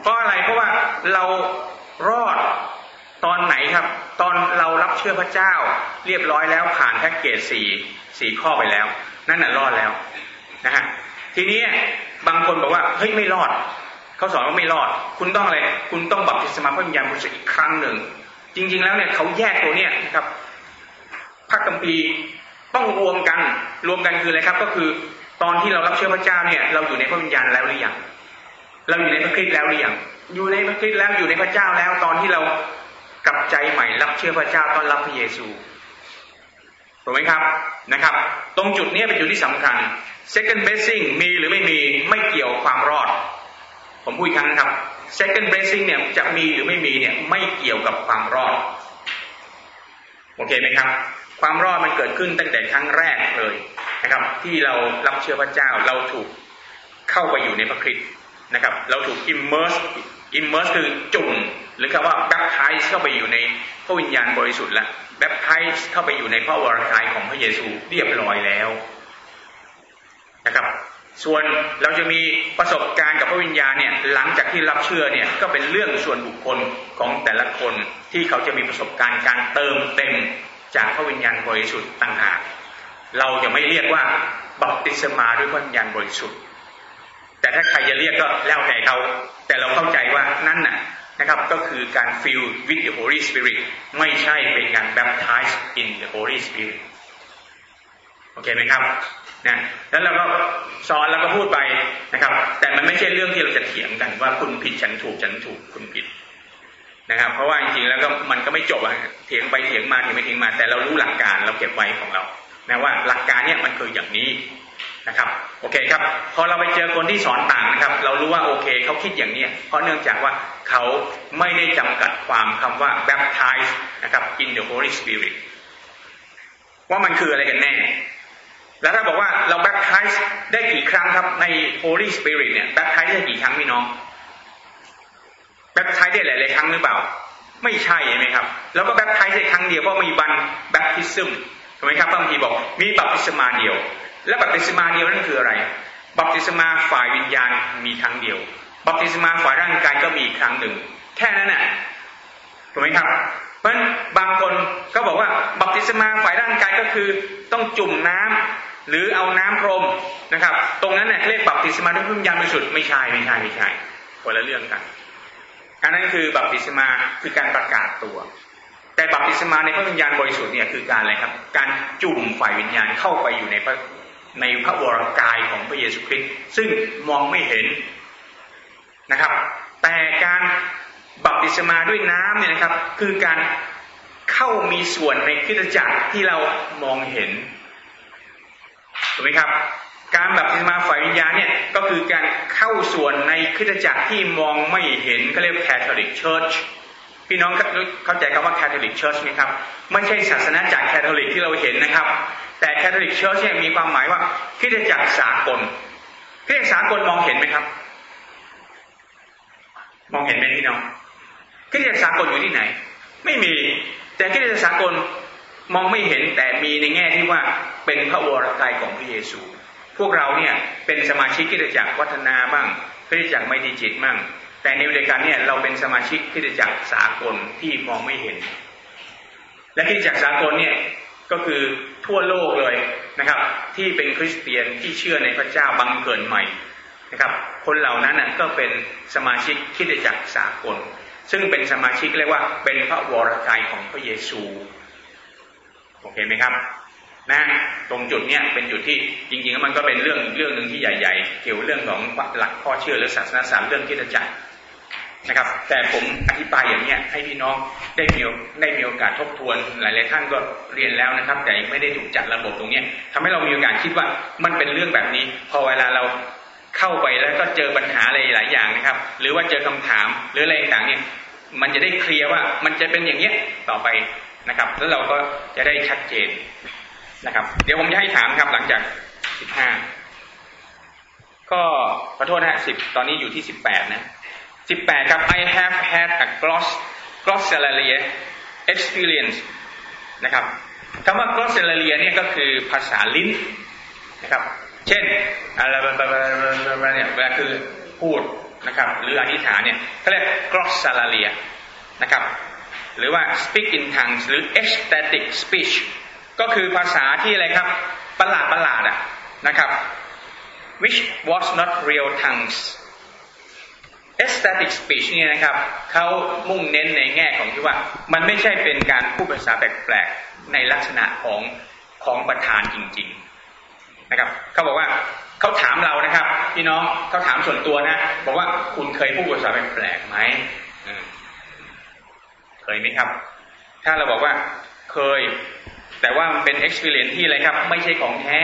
เพราะอะไรเพราะว่าเรารอดตอนไหนครับ ตอนเรารับเชื่อพระเจ้า เรียบร้อยแล้วผ่านแพ็กเกจสี่สี่ข้อไปแล้ว นั่นน่ะรอดแล้วนะฮะทีนี้บางคนบอกว่าเฮ้ยไม่รอดเขาสอนว่าไม่รอด คุณต้องอะไรคุณต้องบัพติศมาพระวิญญาณบริสุทธิ์อีกครั้งหนึ่ง จริง ๆ แล้วเนี่ยเขาแยกตัวเนี่ยนะครับพระกัมภีร์ต้องรวมกันรวมกันคืออะไรครับ ก็คือตอนที่เรารับเชื่อพระเจ้าเนี่ย เราอยู่ในพระวิญญาณแล้วหรือยัง เราอยู่ในพระคริสต์แล้วหรือยังอยู่ในพระคริสต์แล้วอยู่ในพระเจ้าแล้ว ตอนที่เรากลับใจใหม่รับเชื่อพระเจ้าต้อนรับพระเยซูถูกไหมครับนะครับ ตรงจุดนี้เป็นจุดที่สำคัญ second blessing มีหรือไม่มีไม่เกี่ยวความรอด ผมพูดอีกครั้งนะครับ second blessing เนี่ยจะมีหรือไม่มีเนี่ยไม่เกี่ยวกับความรอดโอเคไหมครับ ความรอดมันเกิดขึ้นตั้งแต่ครั้งแรกเลยนะครับ ที่เรารับเชื่อพระเจ้าเราถูกเข้าไปอยู่ในพระคริสต์ นะครับ เราถูก immerse immerse คือจุ่มหรือคำว่า baptize เข้าไปอยู่ในพระวิญญาณบริสุทธิ์แล้ว baptize เข้าไปอยู่ในพระวรกายของพระเยซูเรียบร้อยแล้วนะครับ ส่วนเราจะมีประสบการณ์กับพระวิญญาณเนี่ยหลังจากที่รับเชื่อเนี่ยก็เป็นเรื่องส่วนบุคคลของแต่ละคนที่เขาจะมีประสบการณ์การเติมเต็มจากพระวิญญาณบริสุทธิ์ต่างหากเราจะไม่เรียกว่าบัพติศมาด้วยพระวิญญาณบริสุทธิ์ แต่ถ้าใครจะเรียกก็แล้วแต่เขาแต่เราเข้าใจว่านั่นน่ะนะครับก็คือการ fill with the Holy Spirit ไม่ใช่เป็นการ baptize in the Holy Spirit โอเคไหมครับนะแล้วเราก็สอนแล้วก็พูดไปนะครับ แต่มันไม่ใช่เรื่องที่เราจะเถียงกันว่าคุณผิดฉันถูกฉันถูกคุณผิดนะครับ เพราะว่าจริงๆแล้วก็มันก็ไม่จบอะเถียงไปเถียงมาเถียงไปเถียงมา แต่เรารู้หลักการเราเก็บไว้ของเรานะว่าหลักการเนี่ยมันคืออย่างนี้ นะครับโอเคครับพอเราไปเจอคนที่สอนต่างนะครับ เรารู้ว่าโอเคเขาคิดอย่างนี้เพราะเนื่องจากว่าเขาไม่ได้จำกัดความคำว่า baptize นะครับ in the Holy Spirit ว่ามันคืออะไรกันแน่ แล้วถ้าบอกว่าเรา baptize ได้กี่ครั้งครับใน Holy Spirit เนี่ย baptize ได้กี่ครั้งพี่น้อง baptize ได้หลาย ๆ ครั้งหรือเปล่า ไม่ใช่ไหมครับ แล้วก็ baptize ได้ครั้งเดียวเพราะมีบัน baptism ถูกไหมครับบางทีบอกมีบัพติศมาเดียว และบัพติศมาเดียวนั่นคืออะไร บัพติศมาฝ่ายวิญญาณมีครั้งเดียว บัพติศมาฝ่ายร่างกายก็มีครั้งหนึ่ง แค่นั้นน่ะถูกไหมครับเพราะฉะนั้นบางคนก็บอกว่า บัพติศมาฝ่ายร่างกายก็คือต้องจุ่มน้ำหรือเอาน้ำพรมนะครับ ตรงนั้นเนี่ยเรียกบัพติศมาด้วยพระวิญญาณบริสุทธิ์ไม่ใช่ไม่ใช่ไม่ใช่คนละเรื่องกัน อันนั้นคือบัพติศมาคือการประกาศตัว แต่บัพติศมาในพระวิญญาณบริสุทธิ์เนี่ยคือการอะไรครับ การจุ่มฝ่ายวิญญาณเข้าไปอยู่ในพระ ในพระวรากายของพระเยซูคริสต์ซึ่งมองไม่เห็นนะครับ แต่การบัพติศมาด้วยน้ำเนี่ยนะครับ คือการเข้ามีส่วนในคริสตจักรที่เรามองเห็นถูกไหมครับ การบัพติศมาฝ่ายวิญญาณเนี่ยก็คือการเข้าส่วนในคริสตจักรที่มองไม่เห็นก็เรียก Catholic Church พี่น้องเข้าใจคำว่า Catholic Church ไหมครับไม่ใช่ศาสนจักรคาทอลิกที่เราเห็นนะครับ แต่ Catholic Church เนี่ยมีความหมายว่าคริสตจักรสากลคิดจักรสากลมองเห็นไหมครับ มองเห็นไหมพี่น้องคิดจักรสากลอยู่ที่ไหน ไม่มี แต่คิดจักรสากลมองไม่เห็นแต่มีในแง่ที่ว่าเป็นพระวรกายของพระเยซู พวกเราเนี่ยเป็นสมาชิกคิดจักรวัฒนาบ้างคิดจักรไม่ดีจิตบ้าง แต่ในเวลาการเนี่ยเราเป็นสมาชิกคิดจักรสากลที่มองไม่เห็น และคิดจักรสากลเนี่ยก็คือทั่วโลกเลยนะครับ ที่เป็นคริสเตียนที่เชื่อในพระเจ้าบังเกิดใหม่นะครับ คนเหล่านั้นก็เป็นสมาชิกคิดจักรสากล ซึ่งเป็นสมาชิกเรียกว่าเป็นพระวรกายของพระเยซูโอเคไหมครับนะตรงจุดเนี้ยเป็นจุดที่จริงๆมันก็เป็นเรื่องเรื่องหนึ่งที่ใหญ่ ๆ เกี่ยวเรื่องของหลักข้อเชื่อหรือศาสนาสามเรื่องคิดจักร นะครับ แต่ผมอธิบายอย่างเนี้ยให้พี่น้องได้มีได้มีโอกาสทบทวน หลาย ๆ ท่านก็เรียนแล้วนะครับ แต่ยังไม่ได้ถูกจัดระบบตรงเนี้ยทำให้เรามีโอกาสคิดว่ามันเป็นเรื่องแบบนี้ พอเวลาเราเข้าไปแล้วก็เจอปัญหาอะไรหลายอย่างนะครับ หรือว่าเจอคำถามหรืออะไรต่างเนี่ยมันจะได้เคลียร์ว่ามันจะเป็นอย่างเนี้ยต่อไปนะครับ แล้วเราก็จะได้ชัดเจนนะครับ เดี๋ยวผมจะให้ถามครับหลังจากสิบห้าก็ขอโทษนะสิบตอนนี้อยู่ที่สิบแปดนะ สิบแปดครับ I have had a gloss glossolalia experience นะครับคำว่า glossolalia เนี่ยก็คือภาษาลิ้นนะครับ เช่นอะไรเนี่ยเวลาคือพูดนะครับ หรืออธิษฐานเนี่ยเขาเรียก glossolalia นะครับ หรือว่า speak in tongues หรือ ecstatic speech ก็คือภาษาที่อะไรครับ ประหลาดประหลาดอะนะครับ which was not real tongues ecstatic speech นี่นะครับเขามุ่งเน้นในแง่ของที่ว่า มันไม่ใช่เป็นการพูดภาษาแปลกๆในลักษณะของของประธานจริง ๆนะครับเขาบอกว่าเขาถามเรานะครับพี่น้องเขาถามส่วนตัวนะ บอกว่าคุณเคยพูดภาษาแปลกไหมเคยไหมครับ ถ้าเราบอกว่าเคย แต่ว่ามันเป็น experience ที่อะไรครับ ไม่ใช่ของแท้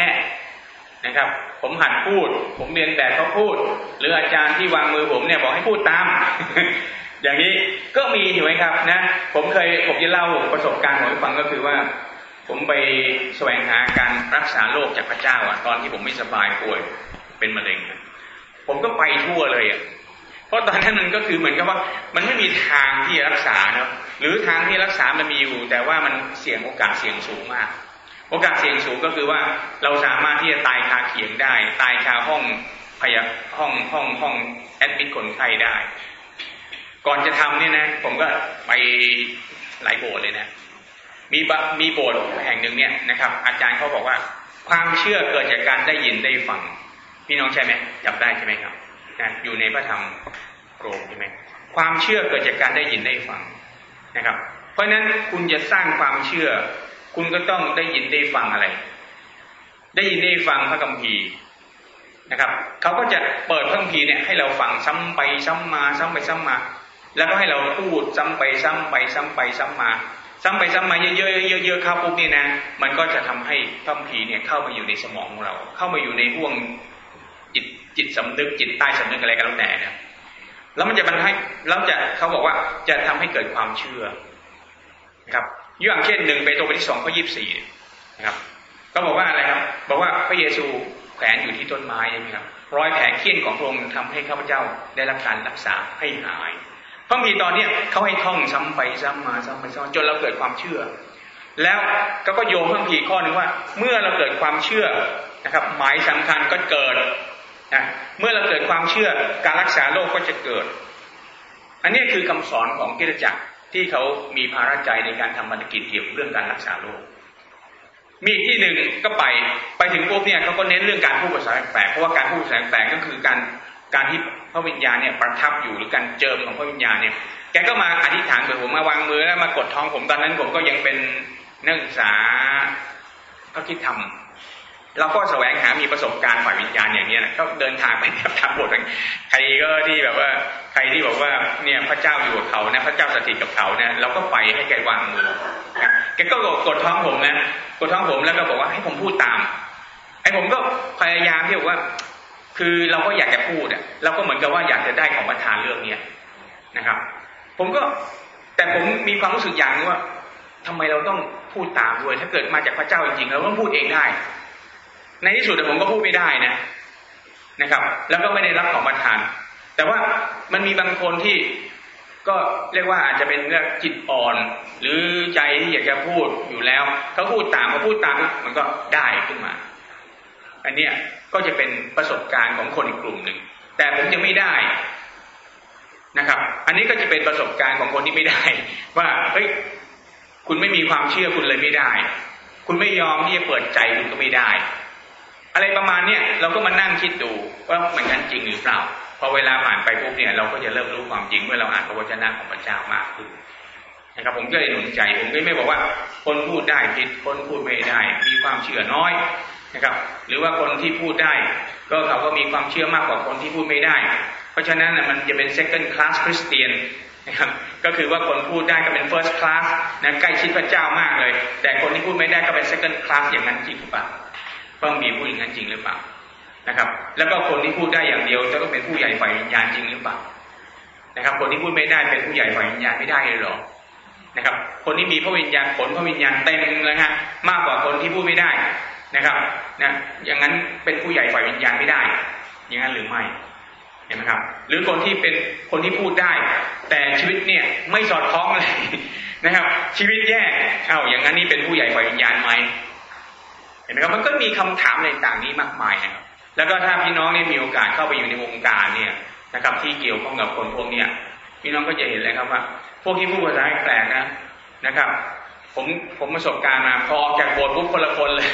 นะครับ ผมหัดพูด ผมเรียนแบบเขาพูด หรืออาจารย์ที่วางมือผมเนี่ยบอกให้พูดตาม อย่างนี้ก็มีถูกไหมครับนะ ผมเคยผมจะเล่าประสบการณ์ของให้ฟังก็คือว่า ผมไปแสวงหาการรักษาโรคจากพระเจ้าอะตอนที่ผมไม่สบายป่วยเป็นมะเร็ง ผมก็ไปทั่วเลยอะเพราะตอนนั้นมันก็คือเหมือนกับว่ามันไม่มีทางที่จะรักษาเนาะหรือทางที่รักษามันมีอยู่ แต่ว่ามันเสี่ยงโอกาสเสี่ยงสูงมาก โอกาสเสี่ยงสูงก็คือว่าเราสามารถที่จะตายคาเขียงได้ ตายคาห้องพยาห้องห้องห้องแอดมิดคนไข้ได้ ก่อนจะทำเนี่ยนะ ผมก็ไปหลายโบสถ์เลยนะ มีมีโบสถ์แห่งหนึ่งเนี่ยนะครับ อาจารย์เขาบอกว่า ความเชื่อเกิดจากการได้ยินได้ฟัง พี่น้องใช่ไหมจับได้ใช่ไหมครับนะอยู่ในพระธรรมโรมใช่ไหมความเชื่อเกิดจากการได้ยินได้ฟังนะครับ เพราะฉะนั้นคุณจะสร้างความเชื่อ คุณก็ต้องได้ยินได้ฟังอะไร ได้ยินได้ฟังพระคัมภีร์นะครับเขาก็จะเปิดพระคัมภีร์เนี่ยให้เราฟังซ้ำไปซ้ำมาซ้ำไปซ้ำมา แล้วก็ให้เราพูดซ้ำไปซ้ำไปซ้ำไปซ้ำมา ซ้ำไปซ้ำมาเยอะๆเยอะๆเข้าปุ๊บนี่นะ มันก็จะทำให้พระคัมภีร์เนี่ยเข้ามาอยู่ในสมองของเรา เข้ามาอยู่ในห่วงจิตจิตสำนึกจิตใต้สำนึกอะไรก็แล้วแต่นะแล้วมันจะมันให้แล้วจะเขาบอกว่าจะทำให้เกิดความเชื่อนะครับ อย่างเช่นหนึ่งไปตัวที่สองข้อยี่สี่นะครับ ก็บอกว่าอะไรครับ บอกว่าพระเยซูแขวนอยู่ที่ต้นไม้ใช่ไหมครับรอยแผลเคี้ยนของพระองค์ทำให้ข้าพเจ้าได้รับการรักษาให้หายพระมีตอนเนี้ยเขาให้ท่องซ้ำไปซ้ำมาซ้ำไปซ้ำจนเราเกิดความเชื่อ แล้วก็ก็โยงพิ่มพีข้อหนึ่งว่า เมื่อเราเกิดความเชื่อนะครับ หมายสำคัญก็เกิดนะเมื่อเราเกิดความเชื่อการรักษาโรคกก็จะเกิด อันนี้คือคำสอนของกิจจักร ที่เขามีภาระใจในการทำธุรกิจเกี่ยวกับเรื่องการรักษาโรคมีที่หนึ่งก็ไปไปถึงปุ๊บเนี่ยเขาก็เน้นเรื่องการพูดภาษาแปลกเพราะว่าการพูดภาษาแปลกก็คือการการที่พระวิญญาณเนี่ยประทับอยู่หรือการเจิมของพระวิญญาณเนี่ยแกก็มาอธิษฐานเกิดผมมาวางมือแล้วมากดท้องผมตอนนั้นผมก็ยังเป็นนักศึกษาพระคิดธรรม เราก็แสวงหามีประสบการณ์ฝ่ายวิญญาณอย่างนี้นะก็เดินทางไปแบบทางบทใครก็ที่แบบว่าใครที่บอกว่าเนี่ยพระเจ้าอยู่กับเขานะพระเจ้าสถิตกับเขาเนะเราก็ไปให้แกวางมือแกก็กดท้องผมนะกดท้องผมแล้วก็บอกว่าให้ผมพูดตามไอ้ผมก็พยายามที่บอกว่า คือเราก็อยากจะพูดอะเราก็เหมือนกับว่าอยากจะได้ของประทานเรื่องเนี้ยนะครับ ผมก็แต่ผมมีความรู้สึกอย่างนึงว่าทำไมเราต้องพูดตามด้วย ถ้าเกิดมาจากพระเจ้าจริงๆเราต้องพูดเองได้ ในที่สุดผมก็พูดไม่ได้นะนะครับ แล้วก็ไม่ได้รับของประทาน แต่ว่ามันมีบางคนที่ก็เรียกว่าอาจจะเป็นเรื่องจิตอ่อน หรือใจที่อยากจะพูดอยู่แล้วเขาพูดตามเขาพูดตามมันก็ได้ขึ้นมา อันเนี้ยก็จะเป็นประสบการณ์ของคนอีกกลุ่มหนึ่งแต่ผมยังไม่ได้นะครับ อันนี้ก็จะเป็นประสบการณ์ของคนที่ไม่ได้ ว่าเฮ้ยคุณไม่มีความเชื่อคุณเลยไม่ได้ คุณไม่ยอมที่จะเปิดใจคุณก็ไม่ได้ อะไรประมาณเนี้ยเราก็มานั่งคิดดูว่ามันนั้นจริงหรือเปล่าพอเวลาผ่านไปปุ๊บเนี่ยเราก็จะเริ่มรู้ความจริงเมื่อเราอ่านพระวจนะของพระเจ้ามากขึ้นนะครับผมก็เลยหนุนใจ ผมก็ไม่บอกว่า คนพูดได้ผิดคนพูดไม่ได้ มีความเชื่อน้อยนะครับ หรือว่าคนที่พูดได้ ก็เขาก็มีความเชื่อมากกว่าคนที่พูดไม่ได้ เพราะฉะนั้นมันจะเป็น second class Christian นะครับก็คือว่าคนพูดได้ก็เป็น first class นะใกล้ชิดพระเจ้ามากเลย แต่คนที่พูดไม่ได้ก็เป็น second class อย่างนั้นจริงหรือเปล่า ว่ามีผู้อย่างนั้นจริงหรือเปล่านะครับ แล้วก็คนที่พูดได้อย่างเดียวจะต้องเป็นผู้ใหญ่ฝ่ายวิญญาณจริงหรือเปล่านะครับ คนที่พูดไม่ได้เป็นผู้ใหญ่ฝ่ายวิญญาณไม่ได้เลยหรอนะครับ คนที่มีพระวิญญาณผลพระวิญญาณเต็มเลยฮะมากกว่าคนที่พูดไม่ได้นะครับนะอย่างนั้นเป็นผู้ใหญ่ฝ่ายวิญญาณไม่ได้ อย่างนั้นหรือไม่เห็นไหมครับ หรือคนที่เป็นคนที่พูดได้ แต่ชีวิตเนี่ยไม่สอดคล้องเลยนะครับ ชีวิตแย่เอาอย่างนั้นนี่เป็นผู้ใหญ่ฝ่ายวิญญาณไหม เห็นไหมครับมันก็มีคำถามอะไรต่างนี้มากมายนะครับแล้วก็ถ้าพี่น้องเนี่ยมีโอกาสเข้าไปอยู่ในวงการเนี่ยนะครับ ที่เกี่ยวข้องกับคนพวกเนี้ยพี่น้องก็จะเห็นเลยครับว่า พวกที่พูดภาษาแปลกนะนะครับ ผมผมประสบการณ์มาพอออกจากโบสถ์ปุ๊บคนละคนเลย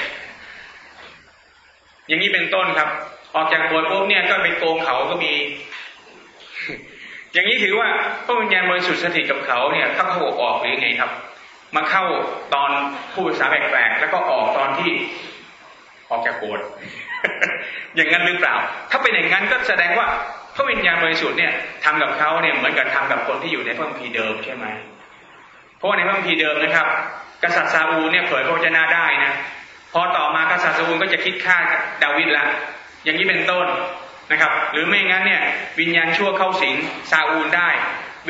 อย่างนี้เป็นต้นครับ ออกจากโบสถ์ปุ๊บเนี่ยก็ไปโกงเขาก็มี อย่างนี้ถือว่าพระวิญญาณบริสุทธิ์สถิตกับเขาเนี่ยเข้าเข้าออกหรือไงครับ มาเข้าตอนพูดภาษาแปลกๆแล้วก็ออกตอนที่ออกจากโบสถ์อย่างนั้นหรือเปล่า ถ้าเป็นอย่างนั้นก็แสดงว่าพระวิญญาณบริสุทธิ์เนี่ยทำกับเขาเนี่ยเหมือนกับทำกับคนที่อยู่ในพระคัมภีร์เดิมใช่ไหมเพราะในพระคัมภีร์เดิมนะครับ กษัตริย์ซาอูลเนี่ยเผยพระวจนะได้นะพอต่อมากษัตริย์ซาอูลก็จะคิดฆ่าดาวิดละอย่างนี้เป็นต้นนะครับ หรือไม่งั้นเนี่ยวิญญาณชั่วเข้าสิงซาอูลได้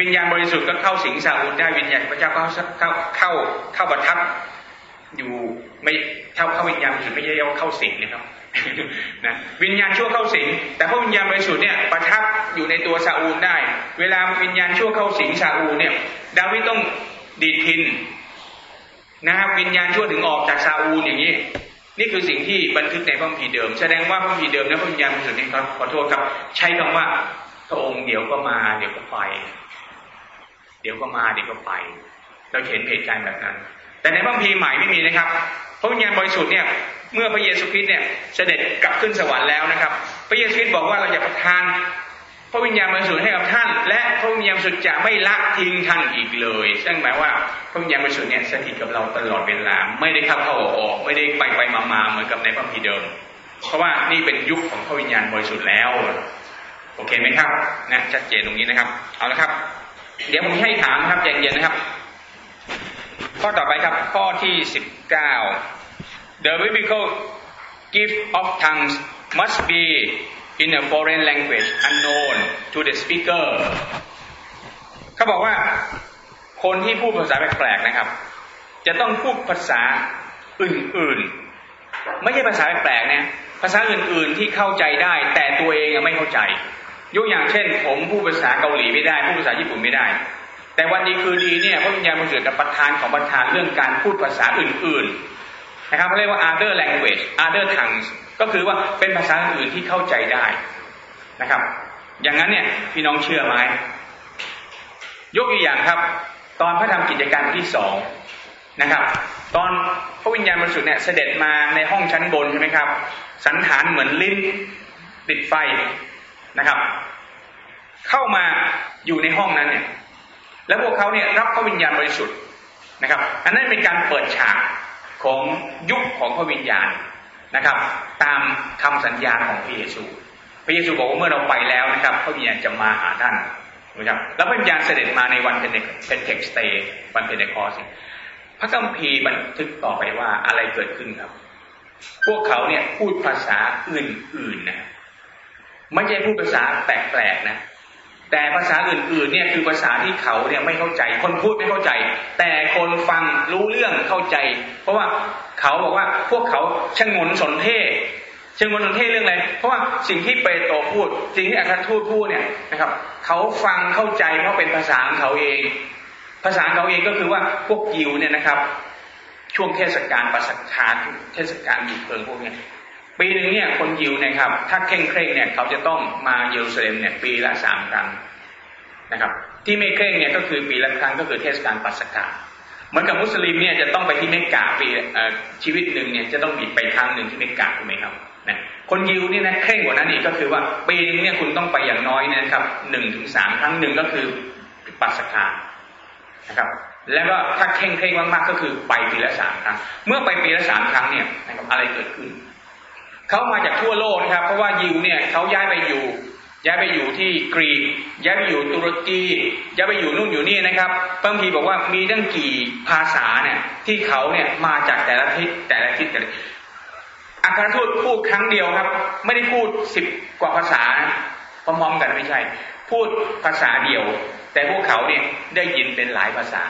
วิญญาณบริสุทธิ์ก็เข้าสิงซาอูลได้วิญญาณพระเจ้าก็เข้าเข้าเข้าประทับอยู่ไม่เข้าเข้าวิญญาณบริสุทธิ์ไม่ใช่เรียกว่าเข้าสิงนะครับนะวิญญาณชั่วเข้าสิง แต่พระวิญญาณบริสุทธิ์เนี่ยประทับอยู่ในตัวซาอูลได้ เวลาวิญญาณชั่วเข้าสิงซาอูลเนี่ย ดาวิดต้องดีดพินนะครับวิญญาณชั่วถึงออกจากซาอูลอย่างนี้ นี่คือสิ่งที่บันทึกในพระคัมภีร์เดิม แสดงว่าพระคัมภีร์เดิมนะพระวิญญาณบริสุทธิ์เนี่ครับขอโทษครับ ใช้คำว่าพระองค์เดี๋ยวก็มาเดี๋ยวก็ไป เดี๋ยวก็มาเดี๋ยวก็ไป เราเห็นเหตุการณ์แบบนั้น แต่ในพระคัมภีใหม่ไม่มีนะครับ พระวิญญาณบริสุทธิ์เนี่ยเมื่อพระเยซูคริสต์เนี่ยเสด็จกลับขึ้นสวรรค์แล้วนะครับ พระเยซูคริสต์บอกว่าเราจะประทานพระวิญญาณบริสุทธิ์ให้กับท่าน และพระวิญญาณบริสุทธิ์จะไม่ละทิ้งท่านอีกเลยซึ่งหมายว่าพระวิญญาณบริสุทธิ์เนี่ยสถิตกับเราตลอดเวลา ไม่ได้เข้าเข้าออกไม่ได้ไปไปมามาเหมือนกับในพระพีเดิม เพราะว่านี่เป็นยุคของพระวิญญาณบริสุทธิ์แล้ว โอเคไหมครับนะชัดเจนตรงนี้นะครับ เอาละครับ เดี๋ยวผมให้ถามครับใจเย็นนะครับ ข้อต่อไปครับ ข้อที่สิบเก้า The biblical gift of tongues must be in a foreign language unknown to the speaker เขาบอกว่าคนที่พูดภาษาแปลกๆนะครับ จะต้องพูดภาษาอื่นๆ ไม่ใช่ภาษาแปลกๆนะภาษาอื่นๆที่เข้าใจได้ แต่ตัวเองไม่เข้าใจ ยกอย่างเช่น ผมพูดภาษาเกาหลีไม่ได้พูดภาษาญี่ปุ่นไม่ได้ แต่วันดีคือดีเนี่ยพระวิญญาณบริสุทธิ์กับประธานของประธานเรื่องการพูดภาษาอื่นๆนะครับเขาเรียกว่า other language other tongues ก็คือว่าเป็นภาษาอื่นที่เข้าใจได้นะครับ อย่างนั้นเนี่ยพี่น้องเชื่อไหมยกตัวอย่างครับ ตอนพระธรรมกิจการที่สองนะครับ ตอนพระวิญญาณบริสุทธิ์เนี่ยเสด็จมาในห้องชั้นบนใช่ไหมครับ สันฐานเหมือนลิ้นติดไฟ นะครับ เข้ามาอยู่ในห้องนั้นเนี่ย แล้วพวกเขาเนี่ยรับพระวิญญาณบริสุทธิ์นะครับ อันนั้นเป็นการเปิดฉากของยุคของพระวิญญาณนะครับ ตามคำสัญญาของพระเยซู พระเยซูบอกว่าเมื่อเราไปแล้วนะครับ พระวิญญาณจะมาหาท่านนะครับแล้วพระวิญญาณเสด็จมาในวันเป็นเป็นเทคสเตย์วันเป็นเดคอสพระคัมภีร์บันทึกต่อไปว่าอะไรเกิดขึ้นครับ พวกเขาเนี่ยพูดภาษาอื่นๆนะ ไม่ใช่พูดภาษาแปลกๆนะแต่ภาษาอื่นๆเนี่ยคือภาษาที่เขาเนี่ยไม่เข้าใจ คนพูดไม่เข้าใจ แต่คนฟังรู้เรื่องเข้าใจ เพราะว่าเขาบอกว่าพวกเขาชงนสนเทศชงนสนเทศเรื่องอะไรเพราะว่าสิ่งที่เปโตรพูด สิ่งที่อัครทูตพูดเนี่ยนะครับ เขาฟังเข้าใจเพราะเป็นภาษาของเขาเอง ภาษาเขาเองก็คือว่าพวกยิวเนี่ยนะครับ ช่วงเทศกาลปัสกาเทศกาลมีเพลิงพวกนี้ ปีหนึ่งเนี่ยคนยิวนะครับ ถ้าเคร่งเคร่งเนี่ยเขาจะต้องมาเยรูซาเล็มเนี่ยปีละสามครั้งนะครับ ที่ไม่เคร่งเนี่ยก็คือปีละครั้งก็คือเทศกาลปัสกาเหมือนกับมุสลิมเนี่ยจะต้องไปที่เมกาปีชีวิตหนึ่งเนี่ยจะต้องมีไปครั้งหนึ่งที่เมกาถูกไหมครับนะคนยิวนี่นะเคร่งกว่านั้นอีกก็คือว่าปีนึงเนี่ยคุณต้องไปอย่างน้อยนะครับหนึ่งถึงสามครั้งหนึ่งก็คือปัสกานะครับแล้วก็ถ้าเคร่งเคร่งมากๆก็คือไปปีละสามครั้ง เมื่อไปปีละสามครั้งเนี่ยนะครับอะไรเกิดขึ้น เขามาจากทั่วโลกนะครับ เพราะว่ายิวเนี่ยเขาย้ายไปอยู่ ย้ายไปอยู่ที่กรีก ย้ายไปอยู่ตุรกีย้ายไปอยู่นู่นอยู่นี่นะครับบางทีบอกว่ามีตั้งกี่ภาษาเนี่ยที่เขาเนี่ยมาจากแต่ละทิศแต่ละทิศแต่ละอัครทูตพูดครั้งเดียวครับ ไม่ได้พูดสิบกว่าภาษาพร้อมๆกันไม่ใช่ พูดภาษาเดียว แต่พวกเขาเนี่ยได้ยินเป็นหลายภาษา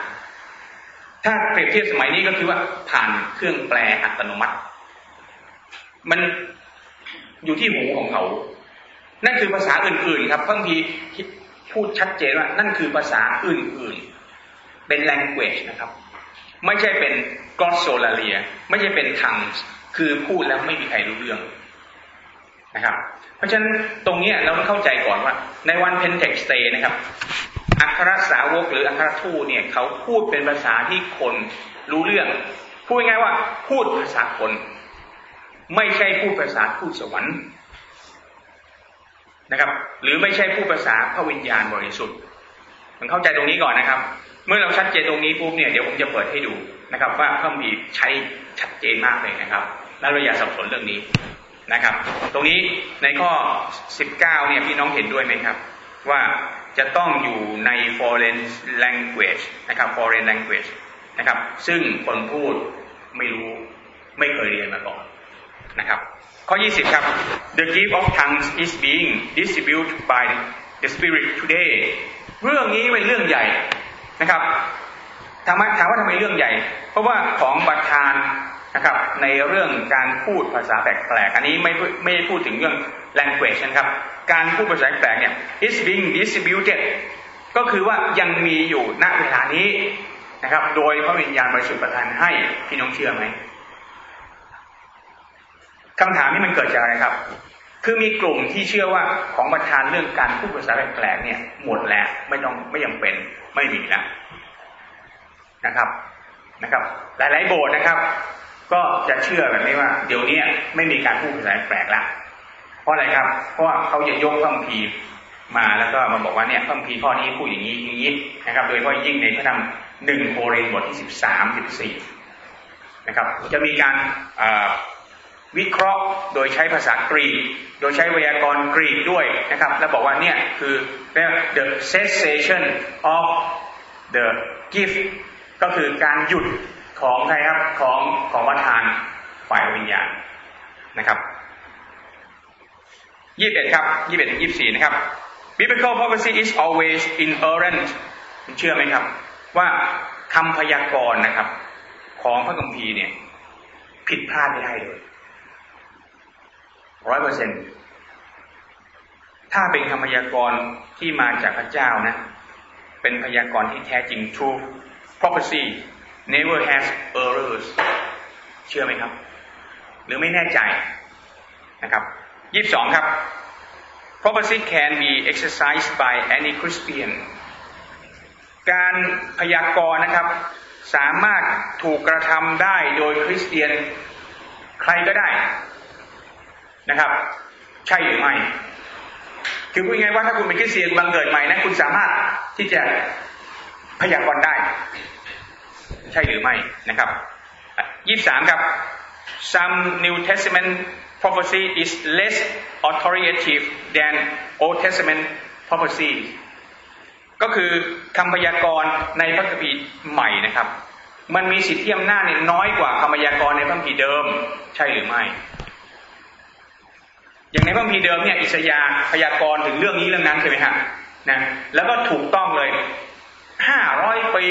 ถ้าเปรียบเทียบสมัยนี้ก็คือว่าผ่านเครื่องแปลอัตโนมัติ มันอยู่ที่หูของเขา นั่นคือภาษาอื่นๆ ครับบางทีพูดชัดเจนว่า นั่นคือภาษาอื่นๆ เป็น language นะครับ ไม่ใช่เป็น glossolalia ไม่ใช่เป็น tongues คือพูดแล้วไม่มีใครรู้เรื่องนะครับ เพราะฉะนั้นตรงนี้เราต้องเข้าใจก่อนว่า ในวันเพนเทคอสเตนะครับ อัครสาวกหรืออัครทูตเนี่ยเขาพูดเป็นภาษาที่คนรู้เรื่อง พูดง่ายว่าพูดภาษาคน ไม่ใช่พูดภาษาทูตสวรรค์นะครับ หรือไม่ใช่ผู้ภาษาพระวิญญาณบริสุทธิ์มันเข้าใจตรงนี้ก่อนนะครับ เมื่อเราชัดเจนตรงนี้ปุ๊บเนี่ยเดี๋ยวผมจะเปิดให้ดูนะครับ ว่าพระมีใช้ชัดเจนมากเลยนะครับแล้วเราอย่าสับสนเรื่องนี้นะครับ ตรงนี้ในข้อ 19 เนี่ยพี่น้องเห็นด้วยไหมครับ ว่าจะต้องอยู่ใน foreign language นะครับ foreign language นะครับ ซึ่งคนพูดไม่รู้ไม่เคยเรียนมาก่อน นะครับข้อ 20 ครับ the gift of tongues is being distributed by the Spirit today เรื่องนี้เป็นเรื่องใหญ่นะครับถามว่าถามว่าทำไมเรื่องใหญ่ เพราะว่าของประทานนะครับ ในเรื่องการพูดภาษาแปลกๆอันนี้ไม่ไม่พูดถึงเรื่อง language นะครับ การพูดภาษาแปลกเนี่ย is being distributed ก็คือว่ายังมีอยู่ณเวลานี้นะครับ โดยพระวิญญาณบริสุทธิ์ประทานให้พี่น้องเชื่อไหม คำถามนี้มันเกิดจากอะไรครับ คือมีกลุ่มที่เชื่อว่าของประธานเรื่องการพูดภาษาแปลกๆเนี่ยหมดแล้วไม่ต้องไม่ยังเป็นไม่มีแล้วนะครับนะครับ หลายๆโบสถ์นะครับ ก็จะเชื่อแบบนี้ว่า เดี๋ยวนี้ไม่มีการพูดภาษาแปลกแล้วเพราะอะไรครับ เพราะว่าเขาจะยกพระคัมภีร์มาแล้วก็มาบอกว่าเนี่ยพระคัมภีร์ข้อนี้พูดอย่างนี้อย่างนี้นะครับ โดยเฉพาะยิ่งในพระธรรมหนึ่งโครินธ์บทที่สิบสามสิบสี่นะครับ จะมีการ วิเคราะห์โดยใช้ภาษากรีก โดยใช้ไวยากรณ์กรีกด้วยนะครับ แล้วบอกว่าเนี่ยคือ the cessation of the gift ก็คือการหยุดของใครครับของของประธานฝ่ายวิญญาณนะครับยี่สิบเอ็ดครับยี่สิบเอ็ดยี่สิบสี่นะครับ biblical prophecy is always inerrant เชื่อไหมครับ ว่าคำพยากรณ์นะครับ ของพระคัมภีร์เนี่ย ผิดพลาดไม่ได้เลย ร้อยเปอร์เซ็นถ้าเป็นคำพยากรณ์ที่มาจากพระเจ้านะ เป็นพยากรณ์ที่แท้จริง true prophecy never has errors เชื่อไหมครับ หรือไม่แน่ใจนะครับยี่สิบสองครับ prophecy can be exercised by any Christian การพยากรณ์นะครับ สามารถถูกกระทำได้โดยคริสเตียนใครก็ได้ นะครับ ใช่หรือไม่คือพูดง่ายว่าถ้าคุณเป็นคริสเตียนบังเกิดใหม่นะคุณสามารถที่จะพยากรณ์ได้ ใช่หรือไม่นะครับยี่สามครับ some New Testament prophecy is less authoritative than Old Testament prophecy ก็คือคำพยากรณ์ในพระคัมภีร์ใหม่นะครับ มันมีสิทธิอำนาจน้อยกว่าคำพยากรณ์ในพระคัมภีร์เดิม ใช่หรือไม่ อย่างในพระพีเดิมเนี่ยอิสยาพยากรณ์ถึงเรื่องนี้เรื่องนั้นใช่ไหมฮะนะแล้วก็ถูกต้องเลยห้าร้อยปี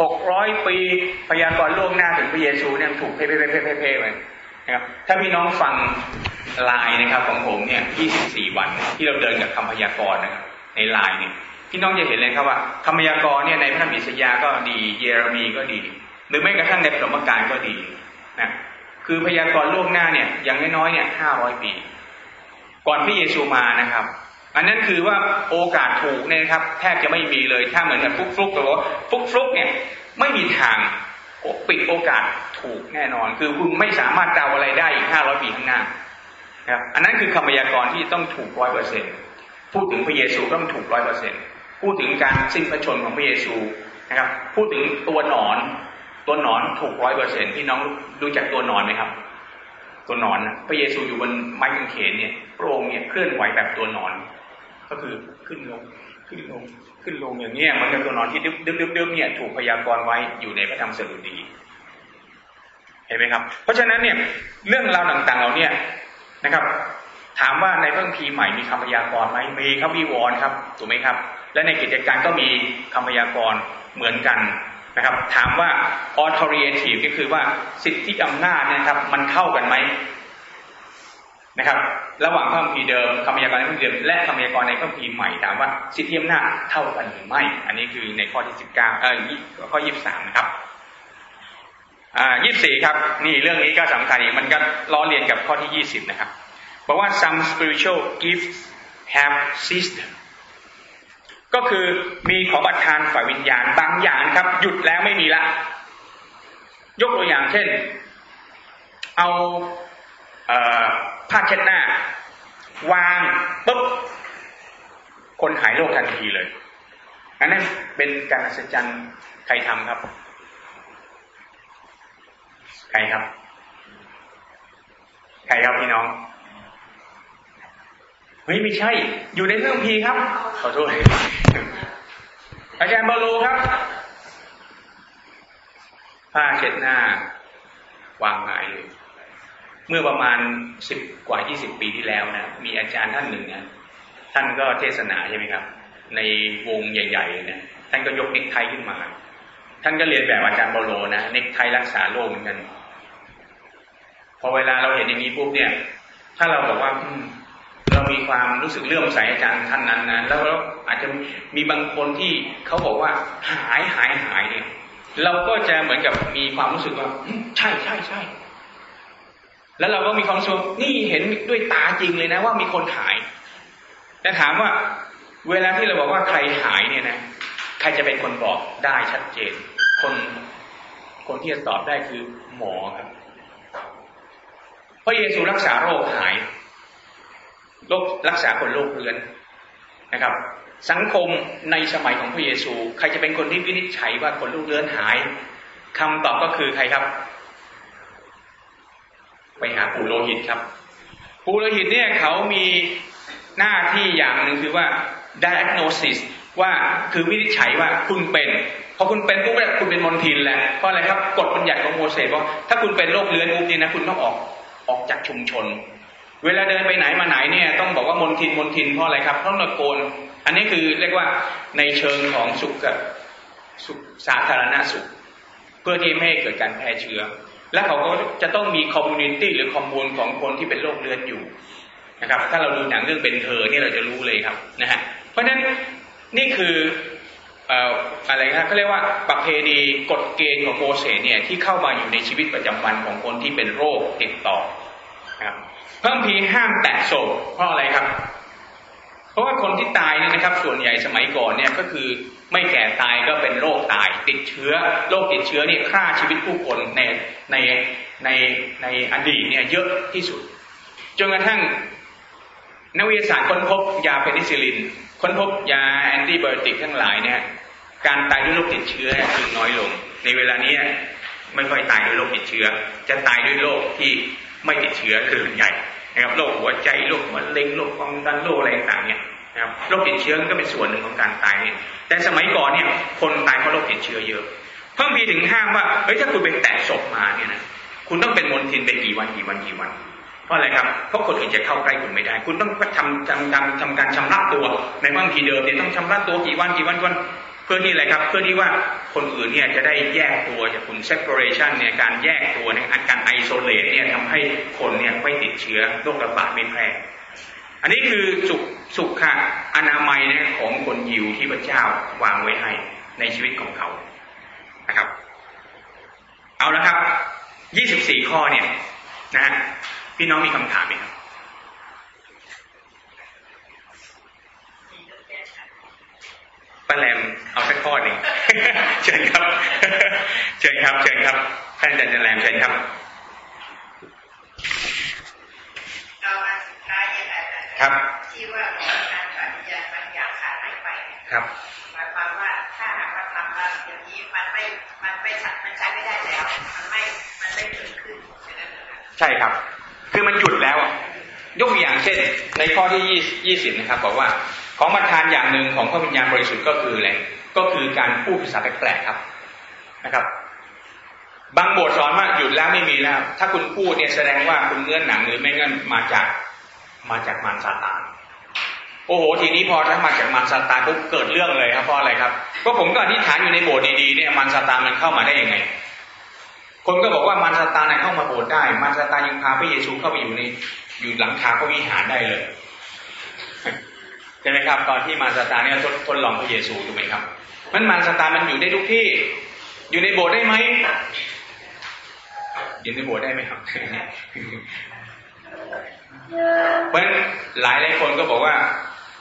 หกร้อยปีพยากรณ์ล่วงหน้าถึงพระเยซูเนี่ยถูกเพ่เพ่เพ่เพ่เพ่ไปนะครับถ้าพี่น้องฟังลายนะครับของผมเนี่ยยี่สิบสี่วันที่เราเดินกับคำพยากรณ์นะครับในลายเนี่ยพี่น้องจะเห็นเลยครับว่าคำพยากรณ์เนี่ยในพระธรรมอิสยาก็ดี เยเรมีก็ดี หรือแม้กระทั่งในปฐมกาลก็ดีนะคือพยากรณ์ล่วงหน้าเนี่ยอย่างน้อยๆเนี่ยห้าร้อยปี ก่อนพระเยซูมานะครับ อันนั้นคือว่าโอกาสถูกเนี่ยครับ แทบจะไม่มีเลย ถ้าเหมือนกับฟุกฟุกแต่ว่าฟุกฟุกเนี่ยไม่มีทางปิดโอกาสถูกแน่นอน คือคุณไม่สามารถเดาอะไรได้อีกห้าร้อยปีข้างหน้าครับอันนั้นคือคำพยากรณ์ที่ต้องถูกร้อยเปอร์เซ็นพูดถึงพระเยซูต้องถูกร้อยเปอร์เซ็นพูดถึงการสิ้นพระชนของพระเยซูนะครับ พูดถึงตัวหนอน ตัวหนอนถูกร้อยเปอร์เซ็นพี่น้องรู้จักตัวหนอนไหมครับ ตัวนอนนะพระเยซูอยู่บนไม้กางเขนเนี่ยพระองค์เนี่ยเคลื่อนไหวแบบตัวนอน ก็คือขึ้นลงขึ้นลงขึ้นลงอย่างเงี้ยมันเป็นตัวนอนที่ดึ๊บดึ๊บดึ๊บดึ๊บเนี่ยถูกพยากรณ์ไว้อยู่ในพระธรรมสดุดี เห็นไหมครับ เพราะฉะนั้นเนี่ยเรื่องราวต่างๆเหล่านี้นะครับ ถามว่าในพระคัมภีร์ใหม่มีคำพยากรณ์ไหมมีครับวิวรณ์ครับถูกไหมครับ และในกิจการก็มีคำพยากรณ์เหมือนกัน นะครับ ถามว่า authoritative ก็คือว่าสิทธิอำนาจเนะครับ มันเท่ากันไหมนะครับ ระหว่างพระคัมภีร์เดิมคำพยากรณ์ในพระคัมภีร์เดิมและคำพยากรณ์ในพระคัมภีร์ใหม่ถามว่าสิทธิอำนาจเท่ากันหรือไม่ อันนี้คือในข้อที่สิบเก้าเออข้อยี่สิบสามนะครับอ่ายี่สี่ครับ นี่เรื่องนี้ก็สำคัญอีกมันก็ล้อเลียนกับข้อที่ยี่สิบนะครับบอกว่า some spiritual gifts have ceased ก็คือมีของประทานฝ่ายวิญญาณบางอย่างครับ หยุดแล้วไม่มีละ ยกตัวอย่างเช่น เอาเอผ้าเช็ดหน้า วางปุ๊บคนหายโรคทันทีเลยอันนั้นเป็นการอัศจรรย์ใครทำครับ ใครครับ ใครครับพี่น้อง เฮ้ยไม่ใช่ อยู่ในเรื่องพีครับ ขอโทษอาจารย์บอลโลครับผ้าเช็ดหน้าวางหายเลยเมื่อประมาณสิบกว่ายี่สิบปีที่แล้วนะมีอาจารย์ท่านหนึ่งนะท่านก็เทศนาใช่ไหมครับ ในวงใหญ่ๆเนี่ยท่านก็ยกเน็กไทขึ้นมา ท่านก็เรียนแบบอาจารย์บอลโลนะเน็กไทรักษาโรคเหมือนกัน พอเวลาเราเห็นอย่างนี้ปุ๊บเนี่ย ถ้าเราบอกว่า เรามีความรู้สึกเลื่อมใสอาจารย์ท่านนั้นนะแล้วอาจจะมีบางคนที่เขาบอกว่าหายหายหายเนี่ย เราก็จะเหมือนกับมีความรู้สึกว่าใช่ใช่ใช่แล้วเราก็มีความรู้สึกนี่เห็นด้วยตาจริงเลยนะ ว่ามีคนหายแต่ถามว่า เวลาที่เราบอกว่าใครหายเนี่ยนะใครจะเป็นคนบอกได้ชัดเจน คนคนที่จะตอบได้คือหมอครับพระเยซูรักษาโรคหาย โรครักษาคนโรคเรื้อนนะครับ สังคมในสมัยของพระเยซู ใครจะเป็นคนที่วินิจฉัยว่าคนโรคเรื้อนหายคำตอบก็คือใครครับ ไปหาปู่โลหิตครับปู่โลหิตเนี่ยเขามีหน้าที่อย่างหนึ่งคือว่า diagnosis ว่าคือวินิจฉัยว่าคุณเป็นพอคุณเป็นปุ๊บเนี่ยคุณเป็นมลทินแหละเพราะอะไรครับกฎบัญญัติของโมเสสว่าถ้าคุณเป็นโรคเรื้อนปุ๊บนี่นะคุณต้องออกออกจากชุมชน เวลาเดินไปไหนมาไหนเนี่ยต้องบอกว่ามลทินมลทินเพราะอะไรครับต้องตะโกน อันนี้คือเรียกว่าในเชิงของสุขสุขสาธารณสุข เพื่อที่ไม่ให้เกิดการแพร่เชื้อ และเขาก็จะต้องมีคอมมูนิตี้หรือคอมมูนของคนที่เป็นโรคเลือดอยู่นะครับ ถ้าเราดูหนังเรื่องเป็นเธอเนี่ยเราจะรู้เลยครับนะฮะเพราะฉะนั้นนี่คืออะไรครับเขาเรียกว่าประเพณีกฎเกณฑ์ของโมเสสเนี่ยที่เข้ามาอยู่ในชีวิตประจำวันของคนที่เป็นโรคติดต่อครับ เพิ่มพีห้ามแตะศพเพราะอะไรครับ เพราะว่าคนที่ตายเนี่ยนะครับ ส่วนใหญ่สมัยก่อนเนี่ยก็คือไม่แก่ตายก็เป็นโรคตาย ติดเชื้อโรคติดเชื้อเนี่ยฆ่าชีวิตผู้คนในในในในอดีตเนี่ยเยอะที่สุดจนกระทั่งนักวิทยาศาสตร์ค้นพบยาเพนิซิลิน ค้นพบยาแอนติไบโอติกทั้งหลายเนี่ยการตายด้วยโรคติดเชื้อจึงน้อยลง ในเวลานี้ไม่ค่อยตายด้วยโรคติดเชื้อ จะตายด้วยโรคที่ ไม่ติดเชื้อคือใหญ่นะครับโรคหัวใจโรคมะเร็งโรคความดันโรคอะไรต่างเนี่ยนะครับโรคติดเชื้อก็เป็นส่วนหนึ่งของการตายเนี่ยแต่สมัยก่อนเนี่ยคนตายเพราะโรคติดเชื้อเยอะเพิ่มพีถึงห้ามว่าเฮ้ยถ้าคุณไปแตะศพมาเนี่ยนะคุณต้องเป็นมลทินไปกี่วันกี่วันกี่วัน เพราะอะไรครับเพราะคนอื่นจะเข้าใกล้คุณไม่ได้ คุณต้องทำทำทำทำการชำระตัวในบางทีเดิมเนี่ยต้องชำระตัวกี่วันกี่วันกี่วัน พื่อที่อะไรครับเพื่อที่ว่าคนอื่นเนี่ยจะได้แยกตัวจากคุณ separation เนี่ยการแยกตัวในการ isolate เนี่ยทำให้คนเนี่ยไม่ติดเชื้อโรคระบาดไม่แพร่อันนี้คือสุขสุขะอนามัยเนี่ยของคนยิวที่พระเจ้าวางไว้ให้ในชีวิตของเขานะครับ เอาละครับ 24 ข้อเนี่ยนะฮะพี่น้องมีคำถามไหมครับ ป้าแรมเอาสักข้อหนึ่งเชิญครับ เชิญครับ เชิญครับท่านอาจารย์แรมเชิญครับครับที่ว่าการปฏิญาณบางอย่างขาดหายไปครับหมายความว่าถ้าหากว่าทำแล้วอย่างนี้มันไม่มันไม่มันใช้ไม่ได้แล้วมันไม่มันไม่เกิดขึ้นใช่ครับ คือมันหยุดแล้วยกอย่างเช่น ในข้อที่ยี่สิบนะครับบอกว่า ของประทานอย่างหนึ่งของพระวิญญาณบริสุทธิ์ก็คืออะไรก็คือการพูดภาษาแปลกๆครับนะครับ บางบทสอนว่าหยุดแล้วไม่มีแล้ว ถ้าคุณพูดเนี่ยแสดงว่าคุณเงื่อนหนังหรือไม่เงื่อนมาจากมาจากมารซาตานโอ้โหทีนี้พอถ้ามาจากมารซาตานปุ๊บเกิดเรื่องเลยครับเพราะอะไรครับก็ผมก็อธิษฐานอยู่ในโบสถ์ดีๆเนี่ยมารซาตานมันเข้ามาได้ยังไง คนก็บอกว่ามารซาตานเข้ามาโบสถ์ได้มารซาตานยังพาพระเยซูเข้าไปอยู่ในอยู่หลังคาพระวิหารได้เลย ใช่ไหมครับ ตอนที่มารสตาเนี่ยทดลองพระเยซูถูกไหมครับ มันมารสตามันอยู่ได้ทุกที่ อยู่ในโบสถ์ได้ไหมอยู่ในโบสถ์ได้ไหมครับเพราะฉะนั้นหลายหลายคนก็บอกว่า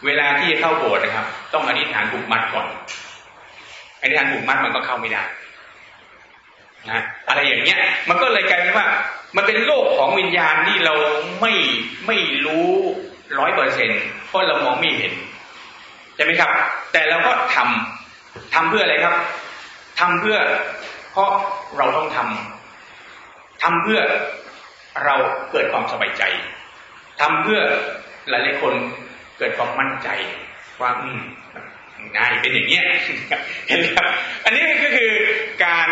เวลาที่เข้าโบสถ์นะครับ ต้องอธิษฐานผูกมัดก่อนอธิษฐานผูกมัดมันก็เข้าไม่ได้นะอะไรอย่างเงี้ย มันก็เลยกลายเป็นว่า มันเป็นโลกของวิญญาณที่เราไม่ไม่รู้ ร้อยเปอร์เซ็นเพราะเรามองไม่เห็นใช่ไหมครับ แต่เราก็ทำทำเพื่ออะไรครับทำเพื่อเพราะเราต้องทำทำเพื่อเราเกิดความสบายใจทำเพื่อหลายๆคนเกิดความมั่นใจว่าอืมง่ายเป็นอย่างเงี้ยเห็นไหมครับ อันนี้ก็คือการ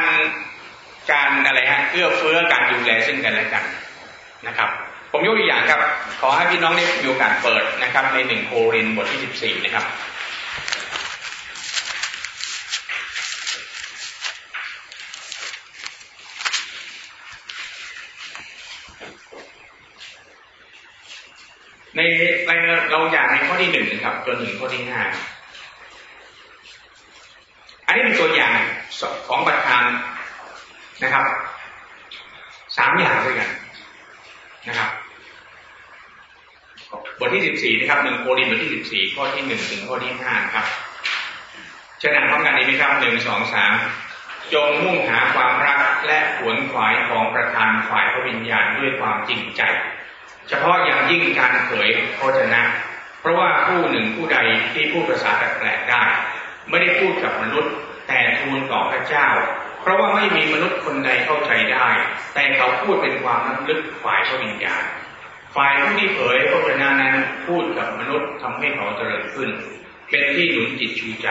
การอะไรฮะเอื้อเฟื้อการดูแลซึ่งกันและกันนะครับ ผมยกตัวอย่างครับ ขอให้พี่น้องได้มีโอกาสเปิดนะครับ ในหนึ่งโครินบทที่สิบสี่นะครับในในเราอย่างในข้อที่หนึ่งนะครับ จนถึงข้อที่ห้าอันนี้เป็นตัวอย่างของประธานนะครับสามอย่างด้วยกันนะครับ บทที่สิบสี่นะครับหนึ่งโครินบทที่สิบสี่ข้อที่หนึ่งถึงข้อที่ห้าครับเชิญอ่านพร้อมกันดีไหมครับหนึ่งสองสามจงมุ่งหาความรักและขวนขวายของประธานฝ่ายพระวิญญาณด้วยความจริงใจ เฉพาะอย่างยิ่งการเผยพระชนะ เพราะว่าผู้หนึ่งผู้ใดที่พูดภาษาแปลกๆได้ ไม่ได้พูดกับมนุษย์ แต่ทูลต่อพระเจ้า เพราะว่าไม่มีมนุษย์คนใดเข้าใจได้ แต่เขาพูดเป็นความลึกฝ่ายพระวิญญาณ ฝ่ายผู้ที่เผยพระชนะนั้นพูดกับมนุษย์ทำให้เขาเจริญขึ้น เป็นที่หนุนจิตชูใจ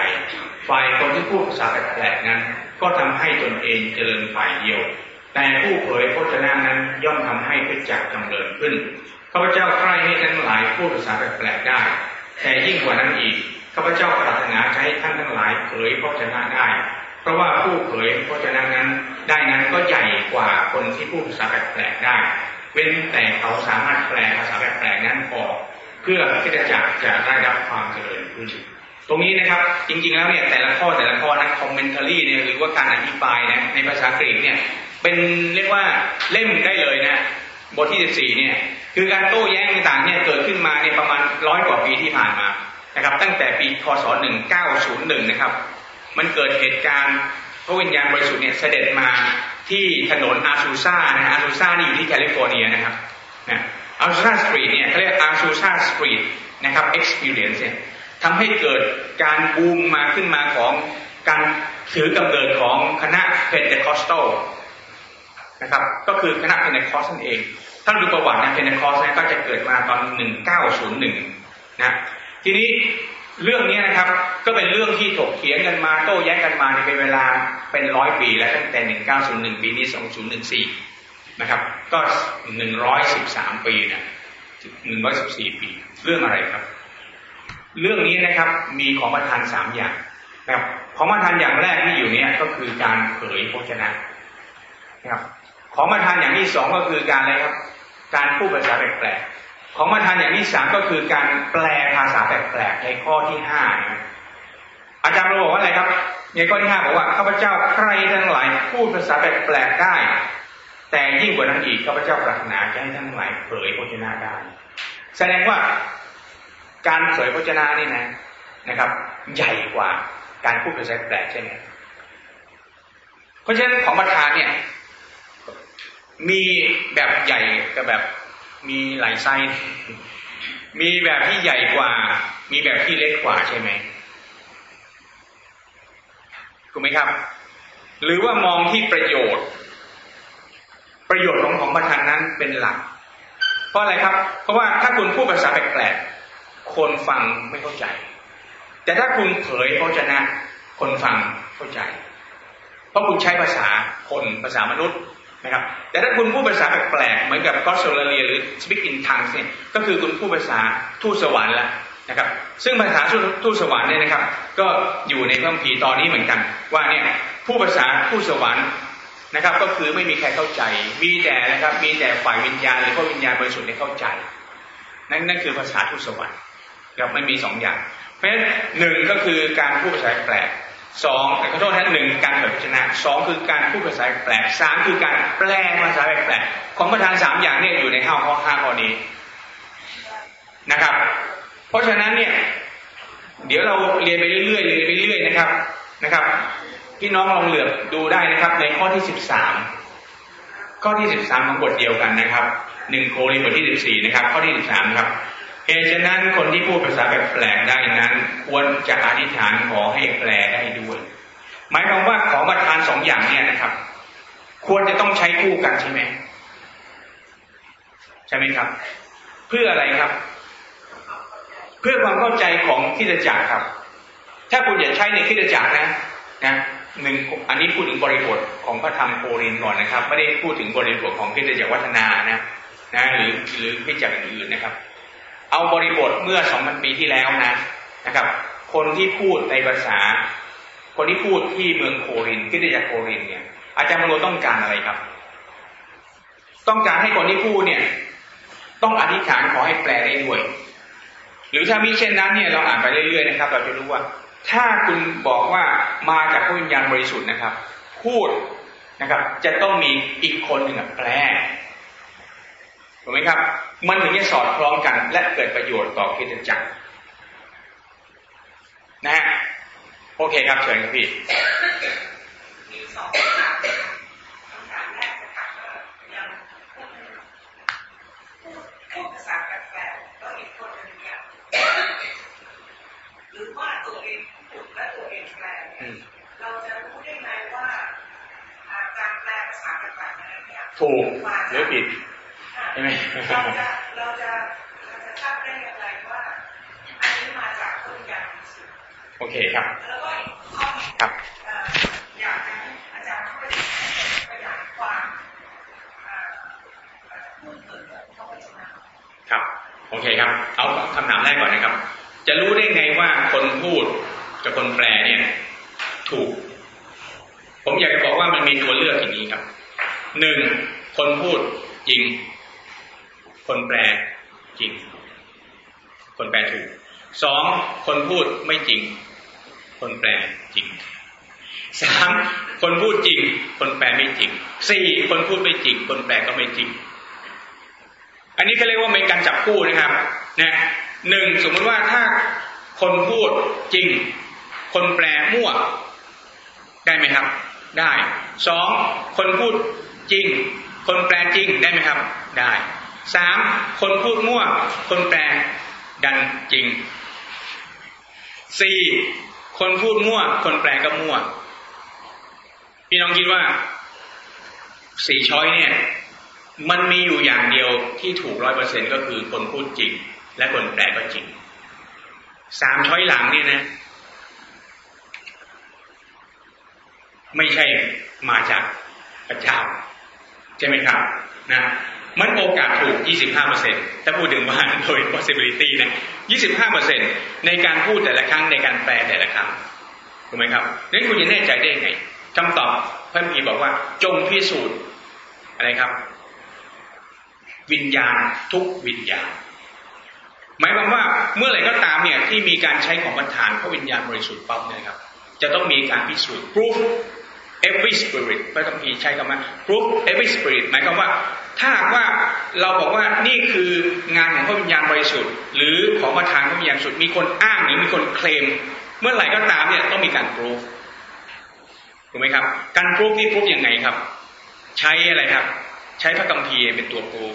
ฝ่ายคนที่พูดภาษาแปลกๆนั้น ก็ทำให้ตนเองเจริญฝ่ายเดียว แต่ผู้เผยพระชนะนั้นย่อมทำให้พระจักรจำเริญขึ้นข้าพเจ้าใคร่ให้ท่านหลายพูดภาษาแปลกๆได้ แต่ยิ่งกว่านั้นอีกข้าพเจ้าปรารถนาให้ท่านทั้งหลายเผยพระชนะได้ เพราะว่าผู้เผยพระชนะนั้น ได้นั้นก็ใหญ่กว่าคนที่พูดภาษาแปลกๆได้ เว้นแต่เขาสามารถแปลภาษาแปลกๆนั้นออก เพื่อที่จะจักจะได้รับความเจริญขึ้นตรงนี้นะครับจริง ๆแล้วเนี่ยแต่ละข้อแต่ละข้อนะคอมเมนต์รี่เนี่ยหรือว่าการอธิบายนะในภาษากรีกเนี่ยเป็นเรียกว่าเล่มได้เลยนะบทที่ 14 เนี่ยคือการโต้แย้งต่างๆเนี่ยเกิดขึ้นมาเนี่ยประมาณร้อยกว่าปีที่ผ่านมานะครับ ตั้งแต่ปีคศ 1901 นะครับ มันเกิดเหตุการณ์พระวิญญาณบริสุทธิ์เนี่ยเสด็จมา ที่ถนนอาซูซานะอาซูซานี่อยู่ที่แคลิฟอร์เนียนะครับนะ Azusa Street เนี่ยเขาเรียก Azusa Street นะครับ experience เนี่ยทำให้เกิดการบูมมาขึ้นมาของการถือกำเนิดของคณะเพนเทคอสเตนะครับ ก็คือคณะเพนเทคอสนั่นเอง ถ้าดูประวัตินะเพนเทคอสเนี่ยก็จะเกิดมาตอน 1901 นะ ทีนี้ เรื่องนี้นะครับ ก็เป็นเรื่องที่ถกเถียงกันมาโต้แย้งกันมาในเป็นเวลาเป็นร้อยปีแล้วตั้งแต่ 1901 ปีนี้ 2014 นะครับ ก็ 113 ปีนะ114 ปี เรื่องอะไรครับ เรื่องนี้นะครับมีของประทานสามอย่างนะครับของประทานอย่างแรกที่อยู่เนี้ยก็คือการเผยพระชนะครับ ของประทานอย่างที่สองก็คือการอะไรครับ การพูดภาษาแปลกๆ ของประทานอย่างที่สามก็คือการแปลภาษาแปลกๆในข้อที่ห้านะอาจารย์เราบอกว่าอะไรครับ ในข้อที่ห้าบอกว่าข้าพเจ้าใครทั้งหลายพูดภาษาแปลกๆได้ แต่ยิ่งกว่านั้นอีกข้าพเจ้าปรารถนาจะให้ทั้งหลายเผยพระชนะได้แสดงว่าการเผยพระชนะนี่นะนะครับ ใหญ่กว่าการพูดภาษาแปลกใช่ไหมเพราะฉะนั้นของประธานเนี่ยมีแบบใหญ่กับแบบ มีหลายไซส์มีแบบที่ใหญ่กว่า มีแบบที่เล็กกว่าใช่ไหมถูกไหมครับ หรือว่ามองที่ประโยชน์ ประโยชน์ของของประธานนั้นเป็นหลัก เพราะอะไรครับ เพราะว่าถ้าคุณพูดภาษาแปลกๆคนฟังไม่เข้าใจ แต่ถ้าคุณเผยพระชนะ คนฟังเข้าใจ เพราะคุณใช้ภาษาคนภาษามนุษย์ นะครับ แต่ถ้าคุณพูดภาษาแปลกๆเหมือนกับกอสโซลเรียหรือ speak in tongues เนี่ยก็คือคุณพูดภาษาทูตสวรรค์ล้วนะครับซึ่งภาษาทูตสวรรค์เนี่ยนะครับ ก็อยู่ในพระคัมภีร์ตอนนี้เหมือนกัน ว่าเนี่ยผู้ภาษาทูตสวรรค์นะครับ ก็คือไม่มีใครเข้าใจมีแต่นะครับมีแต่ฝ่ายวิญญาณหรือพระวิญญาณบริสุทธิ์ที่เข้าใจ นั่นนั่นคือภาษาทูตสวรรค์ครับไม่มีสองอย่าง เพราะฉะนั้นหนึ่งก็คือการพูดภาษาแปลก สองขอโทษท่หนึ่งการเผยชนะสองคือการพูดภาษาแปลกสามคือการแปลภาษาแปลกของประธานสามอย่างเนี้อยู่ในห้าข้อห้าข้อนี้นะครับ เพราะฉะนั้นเนี่ย เดี๋ยวเราเรียนไปเรื่อยๆเรียนไปเรื่อยๆนะครับนะครับพี่น้องลองเหลือบดูได้นะครับ ในข้อที่สิบสามข้อที่สิบสามของบทเดียวกันนะครับหนึ่งโครินบทที่สิบสี่นะครับ ข้อที่สิบสามครับ เหตุฉะนั้นคนที่พูดภาษาแปลกได้นั้น ควรจะอธิษฐานขอให้แปลได้ด้วยหมายความว่าของประทานสองอย่างเนี่ยนะครับ ควรจะต้องใช้คู่กันใช่ไหมใช่ไหมครับ เพื่ออะไรครับ เพื่อความเข้าใจของคิดจักรครับ ถ้าคุณอยากใช้ในคิดจักรนะนะหนึ่งอันนี้พูดถึงบริบทของพระธรรมโครินก่อนนะครับ ไม่ได้พูดถึงบริบทของคิดจักรวัฒนานะนะหรือหรือคิดจักรอื่นนะครับ เอาบริบทเมื่อสองพันปีที่แล้วนะนะครับ คนที่พูดในภาษา คนที่พูดที่เมืองโครินคิดจักโครินเนี่ย อาจารย์มโนต้องการอะไรครับ ต้องการให้คนที่พูดเนี่ย ต้องอธิษฐานขอให้แปลได้ด้วย หรือถ้ามิเช่นนั้นเนี่ยเราอ่านไปเรื่อยๆนะครับ เราจะรู้ว่า ถ้าคุณบอกว่ามาจากพระวิญญาณบริสุทธิ์นะครับ พูดนะครับ จะต้องมีอีกคนหนึ่งแปล ถูกไหมครับ มันถึงจะสอดคล้องกัน และเกิดประโยชน์ต่อคิดจักรนะฮะโอเคครับเชิญครับพี่มีสองคำถามคำถามแรกจะถามว่ายังพูดภาษาแปลกๆแล้วอีกคนนึงเนี่ยหรือว่าตัวเองพูดและตัวเองแปลเราจะรู้ได้ไหมว่าการแปลภาษาแปลกๆนั้นเนี่ยถูกหรือผิด ใช่ไหมเราจะเราจะเราจะทราบได้อย่างไรว่า อันนี้มาจากคนอย่างโอเคครับ แล้วก็อีกข้อครับอยากให้อาจารย์ช่วยขยายความพูดเกิดเข้าไปจครับ โอเคครับ เอาคำถามแรกก่อนนะครับ จะรู้ได้ไงว่าคนพูดกับคนแปลเนี่ย ถูก ผมอยากจะบอกว่ามันมีตัวเลือกอย่างนี้ครับหนึ่งคนพูดจริง คนแปลจริง คนแปลถูกสองคนพูดไม่จริง คนแปลจริงสามคนพูดจริง คนแปลไม่จริงสี่คนพูดไม่จริง คนแปลก็ไม่จริง อันนี้เขาเรียกว่าเป็นการจับคู่นะครับนะหนึ่งสมมติว่าถ้าคนพูดจริง คนแปลมั่ว ได้ไหมครับ ได้สองคนพูดจริง คนแปลจริงได้ไหมครับ ได้ สามคนพูดมั่ว คนแปลดันจริงสี่คนพูดมั่ว คนแปลก็มั่ว พี่น้องคิดว่าสี่ช้อยเนี่ย มันมีอยู่อย่างเดียวที่ถูกร้อยเปอร์เซ็นก็คือคนพูดจริง และคนแปลก็จริงสามช้อยหลังเนี่ยนะ ไม่ใช่มาจากพระเจ้าใช่ไหมครับ นะ มันโอกาสถูก 25%ถ้าพูดถึงว่าโดย possibility นะ 25%ในการพูดแต่ละครั้งในการแปลแต่ละครั้ง ถูกไหมครับนั้นคุณจะแน่ใจได้ไงคำตอบพระพีบอกว่า จงพิสูจน์อะไรครับ วิญญาณทุกวิญญาณ หมายความว่าเมื่อไหร่ก็ตามเนี่ยที่มีการใช้ของประธานพระวิญญาณบริสุทธิ์ปั๊บเนี่ยครับ จะต้องมีการพิสูจน์ proof every spirit พระคัมภีร์ใช้คำว่า proof every spirit หมายความว่า ถ้าว่าเราบอกว่านี่คืองานของพระวิญญาณบริสุทธิ์ หรือของประธานพระวิญญาณสุทธิ์มีคนอ้างหรือมีคนเคลม เมื่อไหร่ก็ตามเนี่ยต้องมีการ proof ถูกไหมครับ การ proof นี่ proof ยังไงครับ ใช้อะไรครับ ใช้พระคัมภีร์เป็นตัว proof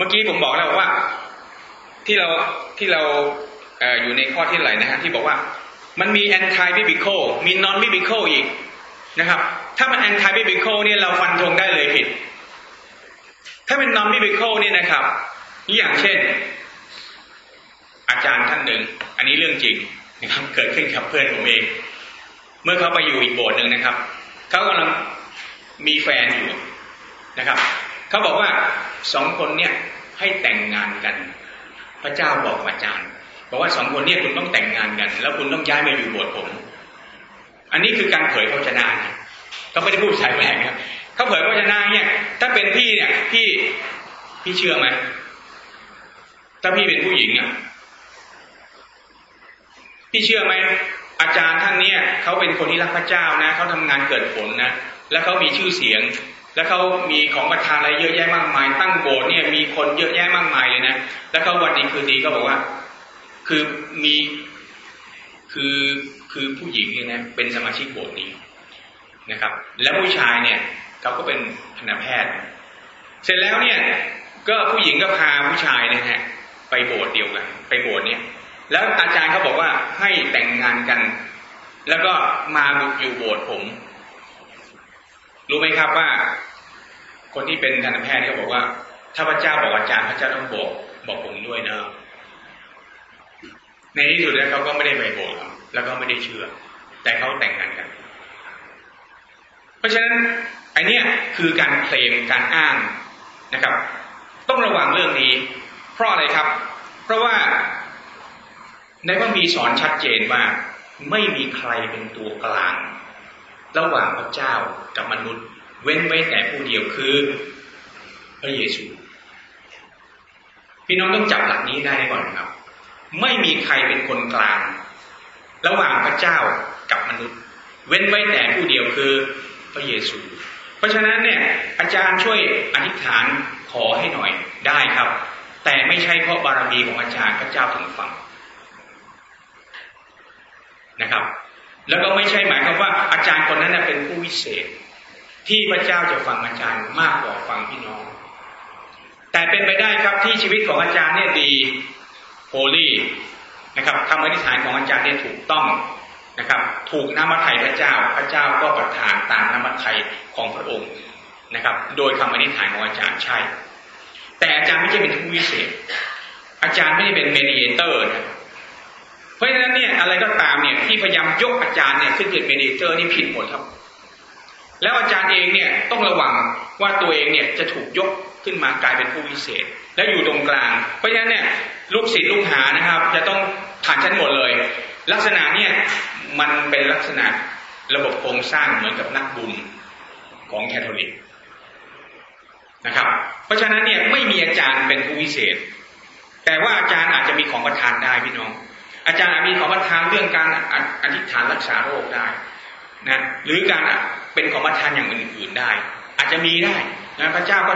มื่อกี้ผมบอกแล้วว่า ที่เราที่เราเออยู่ในข้อที่ไหนนะฮะที่บอกว่ามันมี anti biblical มี non biblical อีกนะครับ ถ้ามัน anti biblical เนี่ยเราฟันธงได้เลยผิด ถ้าเป็น non biblical นี่นะครับ อย่างเช่น อาจารย์ท่านหนึ่ง อันนี้เรื่องจริงนะครับ เกิดขึ้นกับเพื่อนผมเอง เมื่อเขาไปอยู่อีกโบสถ์หนึ่งนะครับ เขากำลังมีแฟนอยู่นะครับ เขาบอกว่าสองคนเนี่ยให้แต่งงานกัน พระเจ้าบอกอาจารย์บอกว่าสองคนเนี่ยคุณต้องแต่งงานกัน แล้วคุณต้องย้ายมาอยู่โบสถ์ผม อันนี้คือการเผยพระชนะเขาไม่ได้พูดสายแปลงครับ เขาเผยพระชนะเนี่ย ถ้าเป็นพี่เนี่ยพี่พี่เชื่อไหมถ้าพี่เป็นผู้หญิงอะพี่เชื่อไหมอาจารย์ท่านเนี้ยเขาเป็นคนที่รักพระเจ้านะเขาทำงานเกิดผลนะแล้วเขามีชื่อเสียง แล้วเขามีของประทานอะไรเยอะแยะมากมาย ตั้งโบสถ์เนี่ยมีคนเยอะแยะมากมายเลยนะแล้วเขาวันดีคืนดีก็บอกว่า คือมีคือคือผู้หญิงเนี่ยนะเป็นสมาชิกโบสถ์นี้นะครับ แล้วผู้ชายเนี่ย เขาก็เป็นคณะแพทย์ เสร็จแล้วเนี่ย ก็ผู้หญิงก็พาผู้ชายนะฮะไปโบสถ์เดียวกัน ไปโบสถ์เนี่ย แล้วอาจารย์เขาบอกว่าให้แต่งงานกัน แล้วก็มาอยู่โบสถ์ผม รู้ไหมครับว่า คนที่เป็นทันตแพทย์เขาบอกว่า ถ้าพระเจ้าบอกอาจารย์พระเจ้าต้องบอกบอกผมด้วยนะในที่สุดแล้วเขาก็ไม่ได้ไปโบสถ์แล้วก็ไม่ได้เชื่อ แต่เขาแต่งงานกัน เพราะฉะนั้น ไอเนี้ยคือการเคลมการอ้างนะครับ ต้องระวังเรื่องนี้ เพราะอะไรครับ เพราะว่าในพระมีสอนชัดเจนว่าไม่มีใครเป็นตัวกลาง ระหว่างพระเจ้ากับมนุษย์ เว้นไว้แต่ผู้เดียวคือพระเยซูพี่น้องต้องจับหลักนี้ได้ก่อนครับ ไม่มีใครเป็นคนกลาง ระหว่างพระเจ้ากับมนุษย์ เว้นไว้แต่ผู้เดียวคือพระเยซู เพราะฉะนั้นเนี่ยอาจารย์ช่วยอธิษฐานขอให้หน่อยได้ครับ แต่ไม่ใช่เพราะบารมีของอาจารย์พระเจ้าถึงฟังนะครับ แล้วก็ไม่ใช่หมายความว่าอาจารย์คนนั้นเป็นผู้วิเศษ ที่พระเจ้าจะฟังอาจารย์มากกว่าฟังพี่น้อง แต่เป็นไปได้ครับที่ชีวิตของอาจารย์เนี่ยดีโฮลี่นะครับคำอธิษฐานของอาจารย์เนี่ยถูกต้อง นะครับ ถูกน้ำมัทไทยพระเจ้า พระเจ้าก็ประทานตามน้ำมัทไทยของพระองค์นะครับ โดยคำอธิษฐานของอาจารย์ใช่ แต่อาจารย์ไม่ใช่เป็นผู้วิเศษ อาจารย์ไม่ได้เป็น mediator นะเพราะฉะนั้นเนี่ยอะไรก็ตามเนี่ยที่พยายามยกอาจารย์เนี่ยขึ้นเป็น mediator นี่ผิดหมดครับ แล้วอาจารย์เองเนี่ยต้องระวังว่าตัวเองเนี่ยจะถูกยกขึ้นมากลายเป็นผู้วิเศษ และอยู่ตรงกลาง เพราะฉะนั้นเนี่ยลูกศิษย์ลูกหานะครับ จะต้องผ่านฉันหมดเลย ลักษณะเนี่ย มันเป็นลักษณะระบบโครงสร้างเหมือนกับนักบุญของแคทอลิกนะครับ เพราะฉะนั้นเนี่ยไม่มีอาจารย์เป็นผู้วิเศษ แต่ว่าอาจารย์อาจจะมีของประทานได้พี่น้อง อาจารย์มีของประทานเรื่องการอธิษฐานรักษาโรคได้นะหรือการเป็นของประทานอย่างอื่นๆได้ อาจจะมีได้นะพระเจ้าก็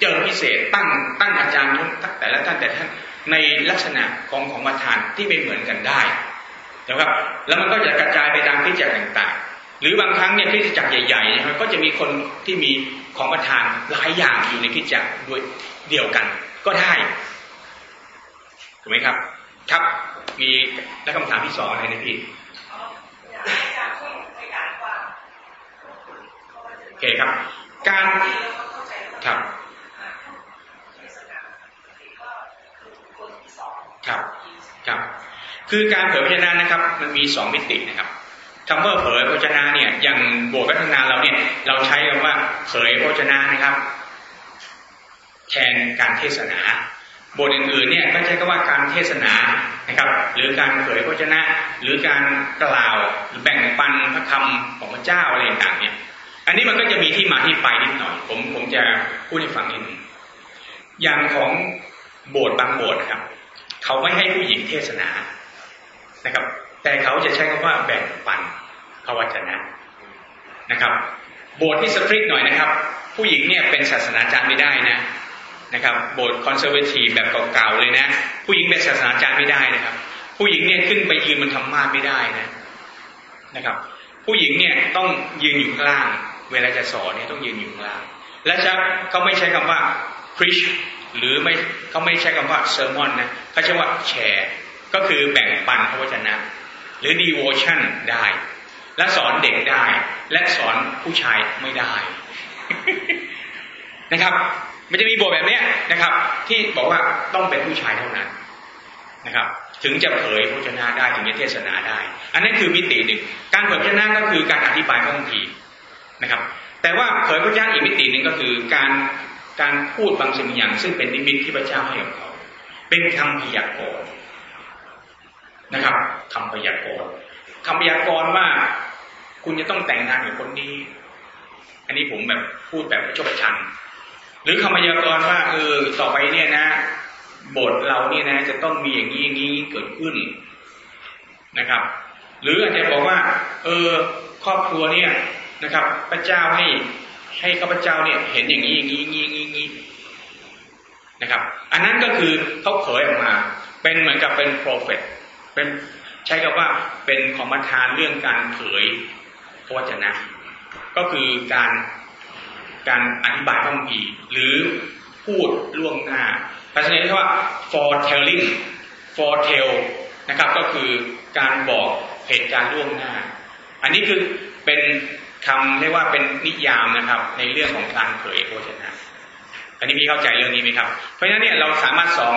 เจอพิเศษตั้งตั้งอาจารย์แต่ละท่านแต่ท่านในลักษณะของของประทานที่ไม่เหมือนกันได้ นะครับแล้วมันก็จะกระจายไปตามที่จักต่างๆ หรือบางครั้งเนี่ยที่จักใหญ่ๆนะครับก็จะมีคนที่มีของประทานหลายอย่างอยู่ในที่จักด้วยเดียวกัน ก็ได้ถูกไหมครับ ครับมีและคำถามที่สองอะไรนะพี่โอเคครับ การครับครับครับ คือการเผยพระชนะนะครับ มันมีสองมิตินะครับคำว่าเผยพระชนะเนี่ยอย่างโบสถ์พัฒนาเราเนี่ยเราใช้คำว่าเผยพระชนะนะครับ แทนการเทศนาบทอื่นๆเนี่ยก็ใช้คำว่าการเทศนานะครับ หรือการเผยพระชนะ หรือการกล่าวหรือแบ่งปันพระคำของพระเจ้าอะไรต่างๆเนี่ยอันนี้มันก็จะมีที่มาที่ไปนิดหน่อย ผมผมจะพูดให้ฟังนิดนึงอย่างของโบสถ์บางโบสถ์ครับ เขาไม่ให้ผู้หญิงเทศนา นะครับ แต่เขาจะใช้คำว่าแบ่งปันพระวจนะนะครับ โบสถ์ที่ strict หน่อยนะครับ ผู้หญิงเนี่ยเป็นศาสนาจารย์ไม่ได้นะนะครับ โบสถ์ conservative แบบเก่าๆเลยนะ ผู้หญิงเป็นศาสนาจารย์ไม่ได้นะครับ ผู้หญิงเนี่ยขึ้นไปยืนบนธรรมาสน์ไม่ได้นะนะครับ ผู้หญิงเนี่ยต้องยืนอยู่ข้างล่าง เวลาจะสอนเนี่ยต้องยืนอยู่ข้างล่าง และจะเขาไม่ใช้คำว่า preach หรือไม่เขาไม่ใช้คำว่า sermon นะเขาใช้ว่าแชร์ ก็คือแบ่งปันพระวจนะ หรือ devotion ได้ และสอนเด็กได้ และสอนผู้ชายไม่ได้นะครับ มันจะมีบทแบบนี้นะครับ ที่บอกว่าต้องเป็นผู้ชายเท่านั้นนะครับ ถึงจะเผยพระชนะได้ถึงจะเทศนาได้ อันนั้นคือมิติหนึ่งการเผยพระชนะก็คือการอธิบายพระคัมภีร์นะครับ แต่ว่าเผยพระชนะอีกมิติหนึ่งก็คือการการพูดบางสิ่งอย่าง ซึ่งเป็นนิมิตที่พระเจ้าให้กับเขา เป็นคำพยากรณ์ นะครับคำพยากรณ์คำพยากรณ์ว่า คุณจะต้องแต่งงานกับคนนี้ อันนี้ผมแบบพูดแบบชกชัน หรือคำพยากรณ์ว่าเออต่อไปเนี่ยนะบทเราเนี่ยนะ จะต้องมีอย่างนี้อย่างนี้เกิดขึ้นนะครับ หรืออาจจะบอกว่า เออครอบครัวเนี่ยนะครับ พระเจ้าให้ให้ข้าพเจ้าเนี่ยเห็นอย่างนี้อย่างนี้อย่างนี้อย่างนี้นะครับ อันนั้นก็คือเขาเผยออกมา เป็นเหมือนกับเป็นโปรเฟต เป็นใช้คำว่าเป็นของประทานเรื่องการเผยพระวจนะ ก็คือการการอธิบายพระคัมภีร์หรือพูดล่วงหน้าภาษาอังกฤษเรียกว่า foretelling foretell นะครับก็คือการบอกเหตุการณ์ล่วงหน้า อันนี้คือเป็นคำเรียกว่าเป็นนิยามนะครับ ในเรื่องของการเผยโภชนะอันนี้พี่เข้าใจเรื่องนี้ไหมครับ เพราะฉะนั้นเนี่ยเราสามารถสอน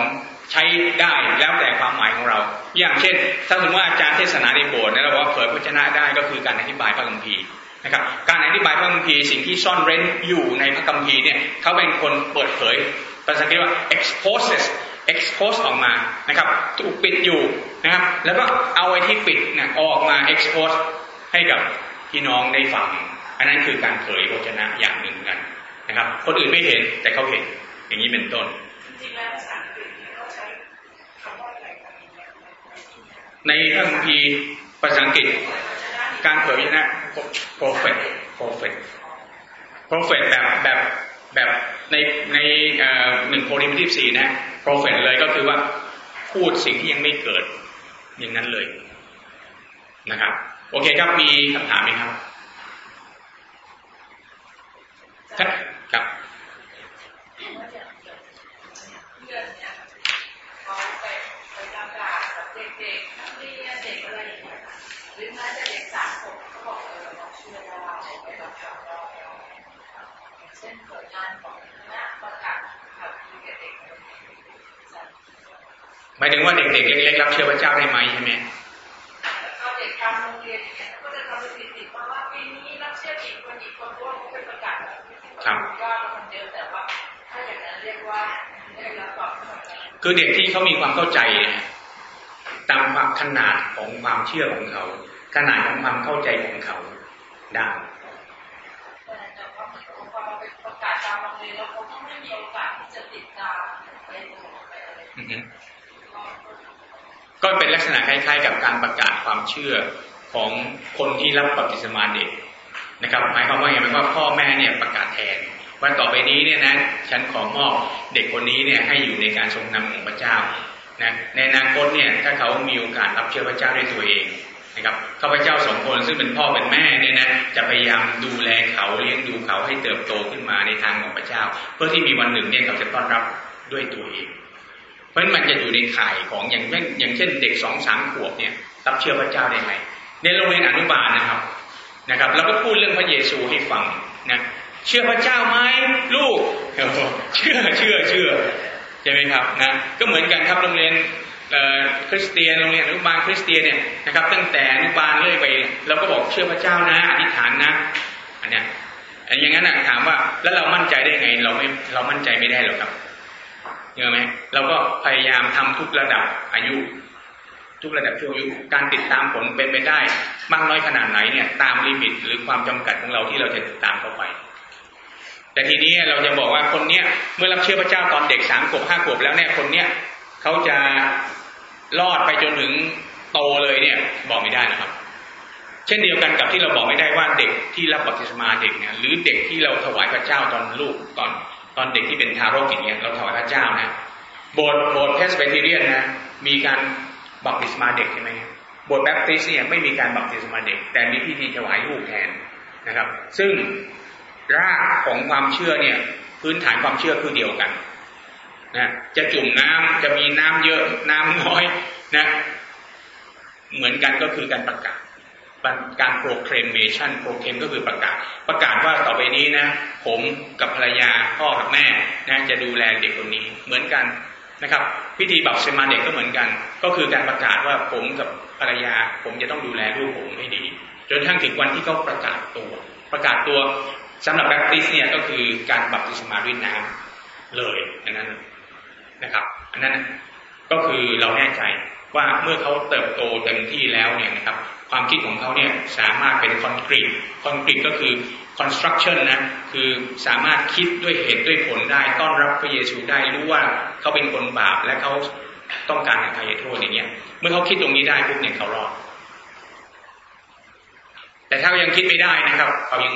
ใช้ได้แล้วแต่ความหมายของเรา อย่างเช่น ถ้าสมมติว่าอาจารย์เทศนาในโบสถ์นะเราบอกเผยพระชนะได้ก็คือการอธิบายพระคัมภีร์นะครับการอธิบายพระคัมภีร์สิ่งที่ซ่อนเร้นอยู่ในพระคัมภีร์เนี่ยเขาเป็นคนเปิดเผยภาษาอังกฤษว่า exposes expose ออกมานะครับถูกปิดอยู่นะครับแล้วก็เอาไอ้ที่ปิดเนี่ยออกมา expose ให้กับพี่น้องได้ฟัง อันนั้นคือการเผยพระชนะอย่างหนึ่งกันนะครับ คนอื่นไม่เห็นแต่เขาเห็นอย่างนี้เป็นต้นจริงๆแล้วภาษาอังกฤษเนี่ยเขาใช้คำว่าอะไรกันเนี่ย ในพระคัมภีร์ภาษาอังกฤษ การเผยพระชนะ prophet prophet prophet แบบแบบแบบในในหนึ่งโครินธ์ที่สี่นะ prophet เลยก็คือว่าพูดสิ่งที่ยังไม่เกิดอย่างนั้นเลยนะครับ โอเคครับมีคำถามไหมครับครับครับเพื่อนเนี่ยเขาไปไปประกาศกับ เด็กนักเรียนเด็กอะไรอย่างเงี้ยหรือแม้แต่เด็กสามขวบเขาบอกเออเราเชื่อได้ไปรับเราเช่นเกิดงานของคณะประกาศขับคุยกับเด็กหมายถึงว่าเด็กๆเล็กๆรับเชื่อพระเจ้าได้ไหมใช่ไหมเอาเด็กตามโรงเรียนอย่างเงี้ยก็จะทำสถิติมาว่าปีนี้รับเชื่อกี่คนกี่คนเพราะว่าเขาเป็นประกาศแบบยอดมันเยอะแต่ว่าถ้าอย่างนั้นเรียกว่าได้รับความคือเด็กที่เขามีความเข้าใจเนี่ย ตามความขนาดของความเชื่อของเขา ขนาดของความเข้าใจของเขาได้แต่ว่าเหมือนกับพอเราไปประกาศตามโรงเรียนแล้วเขาก็ไม่มีโอกาสที่จะติดตามไปดูไปอะไรอือฮึก็เป็นลักษณะคล้ายๆ กับการประกาศความเชื่อของคนที่รับบัพติศมาเด็กนะครับหมายความว่าอย่างไรว่าพ่อแม่เนี่ยประกาศแทนว่าต่อไปนี้เนี่ยนะฉันขอมอบเด็กคนนี้เนี่ยให้อยู่ในการทรงนำของพระเจ้า นะในอนาคตเนี่ยถ้าเขามีโอกาสรับเชื่อพระเจ้าด้วยตัวเองนะครับข้าพเจ้าสองคนซึ่งเป็นพ่อเป็นแม่เนี่ยนะจะพยายามดูแลเขาเลี้ยงดูเขาให้เติบโตขึ้นมาในทางของพระเจ้า เพื่อที่มีวันหนึ่งเนี่ยเขาจะต้อนรับด้วยตัวเอง เพราะฉะนั้นมันจะอยู่ในข่ายของอย่างเช่นอย่างเช่นเด็กสองสามขวบเนี่ยรับเชื่อพระเจ้าได้ไหมในโรงเรียนอนุบาลนะครับนะครับเราก็พูดเรื่องพระเยซูให้ฟังนะเชื่อพระเจ้าไหมลูกเชื่อเชื่อเชื่อ ใช่ไหมครับนะก็เหมือนกันครับโรงเรียนคริสเตียนโรงเรียนอนุบาลคริสเตียนเนี่ยนะครับ ตั้งแต่อนุบาลเรื่อยไปเราก็บอกเชื่อพระเจ้านะอธิษฐานนะอันเนี้ยอันอย่างนั้นถามว่าแล้วเรามั่นใจได้ไง เราไม่เรามั่นใจไม่ได้หรอกครับเห็นไหมเราก็พยายามทำทุกระดับอายุ ทุกระดับช่วงอายุการติดตามผลเป็นไปได้มากน้อยขนาดไหนเนี่ย ตามลิมิตหรือความจำกัดของเราที่เราจะติดตามเข้าไป แต่ทีนี้เราจะบอกว่าคนเนี้ยเมื่อรับเชื่อพระเจ้าตอนเด็กสามขวบห้าขวบแล้วเนี่ยคนเนี้ยเขาจะรอดไปจนถึงโตเลยเนี่ยบอกไม่ได้นะครับ เช่นเดียวกันกับที่เราบอกไม่ได้ว่าเด็กที่รับบัพติศมาเด็กเนี่ยหรือเด็กที่เราถวายพระเจ้าตอนลูกตอนตอนเด็กที่เป็นทารกอย่างเงี้ยเราถวายพระเจ้านะโบสถ์โบสถ์เพสเบเทเรียนนะมีการบัพติศมาเด็กใช่ไหมโบสถ์แบปติสเนี่ยไม่มีการบัพติศมาเด็ก แต่มีพิธีถวายลูกแทนนะครับ ซึ่ง รากของความเชื่อเนี่ย พื้นฐานความเชื่อคือเดียวกันนะจะจุ่มน้ำจะมีน้ำเยอะน้ำน้อยนะเหมือนกันก็คือการประกาศการโปรเคลมเมชันโปรเคลมก็คือประกาศ ประกาศว่าต่อไปนี้นะ ผมกับภรรยาพ่อกับแม่นะจะดูแลเด็กคนนี้เหมือนกันนะครับ พิธีบัพติศมาเด็กก็เหมือนกัน ก็คือการประกาศว่าผมกับภรรยา ผมจะต้องดูแลลูกผมให้ดี จนทั้งถึงวันที่เขาประกาศตัว ประกาศตัว สำหรับแบปติสเนี่ยก็คือการบัพติศมาด้วยน้ำเลยอันนั้นนะครับ อันนั้นก็คือเราแน่ใจว่าเมื่อเขาเติบโตเต็มที่แล้วเนี่ยนะครับ ความคิดของเขาเนี่ยสามารถเป็นคอนกรีตคอนกรีตก็คือ construction นะคือสามารถคิดด้วยเหตุด้วยผลได้ ต้อนรับพระเยซูได้รู้ว่าเขาเป็นคนบาปและเขาต้องการอภัยโทษอย่างเงี้ย เมื่อเขาคิดตรงนี้ได้ปุ๊บเนี่ยเขารอดแต่ถ้ายังคิดไม่ได้นะครับ เขายัง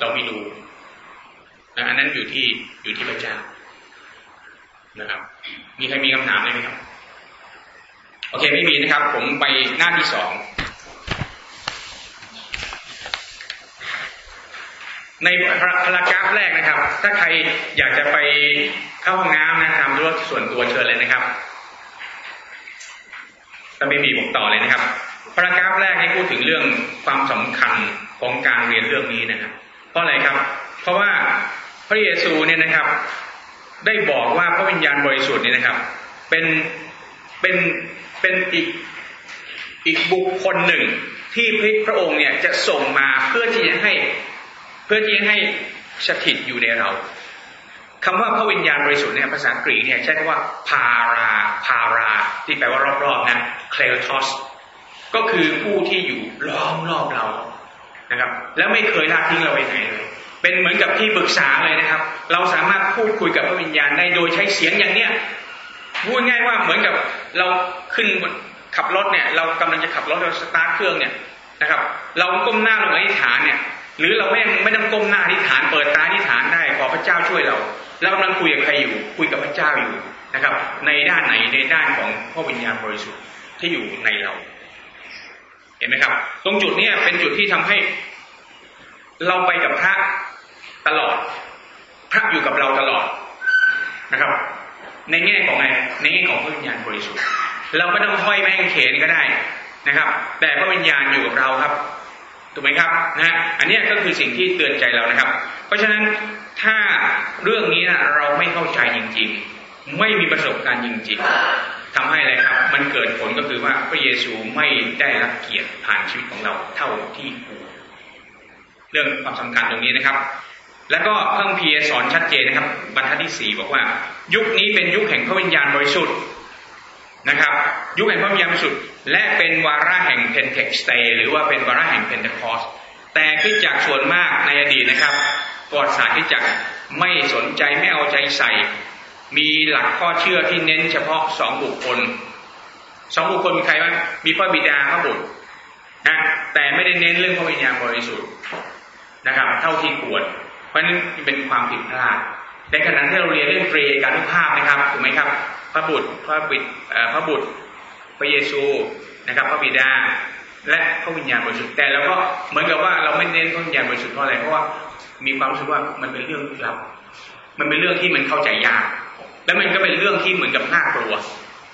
เราไม่รู้นะอันนั้นอยู่ที่อยู่ที่พระเจ้านะครับ มีใครมีคำถามไหมครับ โอเคไม่มีนะครับ ผมไปหน้าที่สองในพารากราฟแรกนะครับ ถ้าใครอยากจะไปเข้าห้องน้ำนะทำธุระส่วนตัวเชิญเลยนะครับถ้าไม่มีผมต่อเลยนะครับพารากราฟแรกให้พูดถึงเรื่องความสำคัญของการเรียนเรื่องนี้นะครับ ราะอะไรครับ เพราะว่าพระเยซูเนี่ยนะครับ ได้บอกว่าพระวิญญาณบริสุทธิ์นี่นะครับ เป็นเป็นเป็นอีกอีกบุคคลหนึ่งที่พระองค์เนี่ยจะส่งมาเพื่อที่จะให้เพื่อที่จะให้สถิตอยู่ในเราคำว่าพระวิญญาณบริสุทธิ์เนี่ยภาษากรีกเนี่ยใช้คำว่าพาราพารา ที่แปลว่ารอบๆนะเคลทอสก็คือผู้ที่อยู่ล้อมรอบเรา นะครับ แล้วไม่เคยละทิ้งเราไปไหนเลยเป็นเหมือนกับที่ปรึกษาเลยนะครับ เราสามารถพูดคุยกับพระวิญญาณได้โดยใช้เสียงอย่างเนี้ยพูดง่ายว่าเหมือนกับเราขึ้นขับรถเนี่ย เรากำลังจะขับรถเราสตาร์ทเครื่องเนี่ยนะครับ เราก้มหน้าลงอธิษฐานเนี่ย หรือเราไม่ไม่ต้องก้มหน้าอธิษฐานเปิดตาอธิษฐานได้ขอพระเจ้าช่วยเราเรากำลังคุยกับใครอยู่ คุยกับพระเจ้าอยู่นะครับ ในด้านไหนในด้านของพระวิญญาณบริสุทธิ์ที่อยู่ในเรา เห็นไหมครับ ตรงจุดนี้เป็นจุดที่ทำให้ เราไปกับพระตลอด พระอยู่กับเราตลอดนะครับ ในแง่ของไงในแง่ของพระวิญญาณบริสุทธิ์เราไม่ต้องห้อยแม่งเขนก็ได้นะครับ แต่พระวิญญาณอยู่กับเราครับถูกไหมครับนะอันนี้ก็คือสิ่งที่เตือนใจเรานะครับ เพราะฉะนั้นถ้าเรื่องนี้นะเราไม่เข้าใจจริง ๆ ไม่มีประสบการณ์จริง ทำให้อะไรครับ มันเกิดผลก็คือว่าพระเยซูไม่ได้รับเกียรติผ่านชีวิตของเราเท่าที่ควรเรื่องความสำคัญตรงนี้นะครับ แล้วก็พระคัมภีร์สอนชัดเจนนะครับ บรรทัดที่สี่บอกว่า ยุคนี้เป็นยุคแห่งพระวิญญาณบริสุทธิ์นะครับ ยุคแห่งพระวิญญาณบริสุทธิ์และเป็นวาระแห่งเพนเทคอสเตหรือว่าเป็นวาระแห่งเพนเทคอสแต่คริสตจักรส่วนมากในอดีตนะครับประวัติศาสตร์ที่จะไม่สนใจไม่เอาใจใส่ มีหลักข้อเชื่อที่เน้นเฉพาะสองบุคคลสองบุคคลมีใครบ้างมีพระบิดาพระบุตรนะแต่ไม่ได้เน้นเรื่องพระวิญญาณบริสุทธิ์นะครับ เท่าที่ควร เพราะนั้นเป็นความผิดพลาดในขณะที่เราเรียนเรื่องเตรการุภาพนะครับถูกไหมครับ พระบุตรพระบิดพระบุตร พระเยซูนะครับ พระบิดาและพระวิญญาณบริสุทธิ์แต่เราก็เหมือนกับว่าเราไม่เน้นพระวิญญาณบริสุทธิ์เพราะอะไรเพราะว่ามีความรู้สึกว่ามันเป็นเรื่องลับ มันเป็นเรื่องที่มันเข้าใจยาก แล้วมันก็เป็นเรื่องที่เหมือนกับน่ากลัว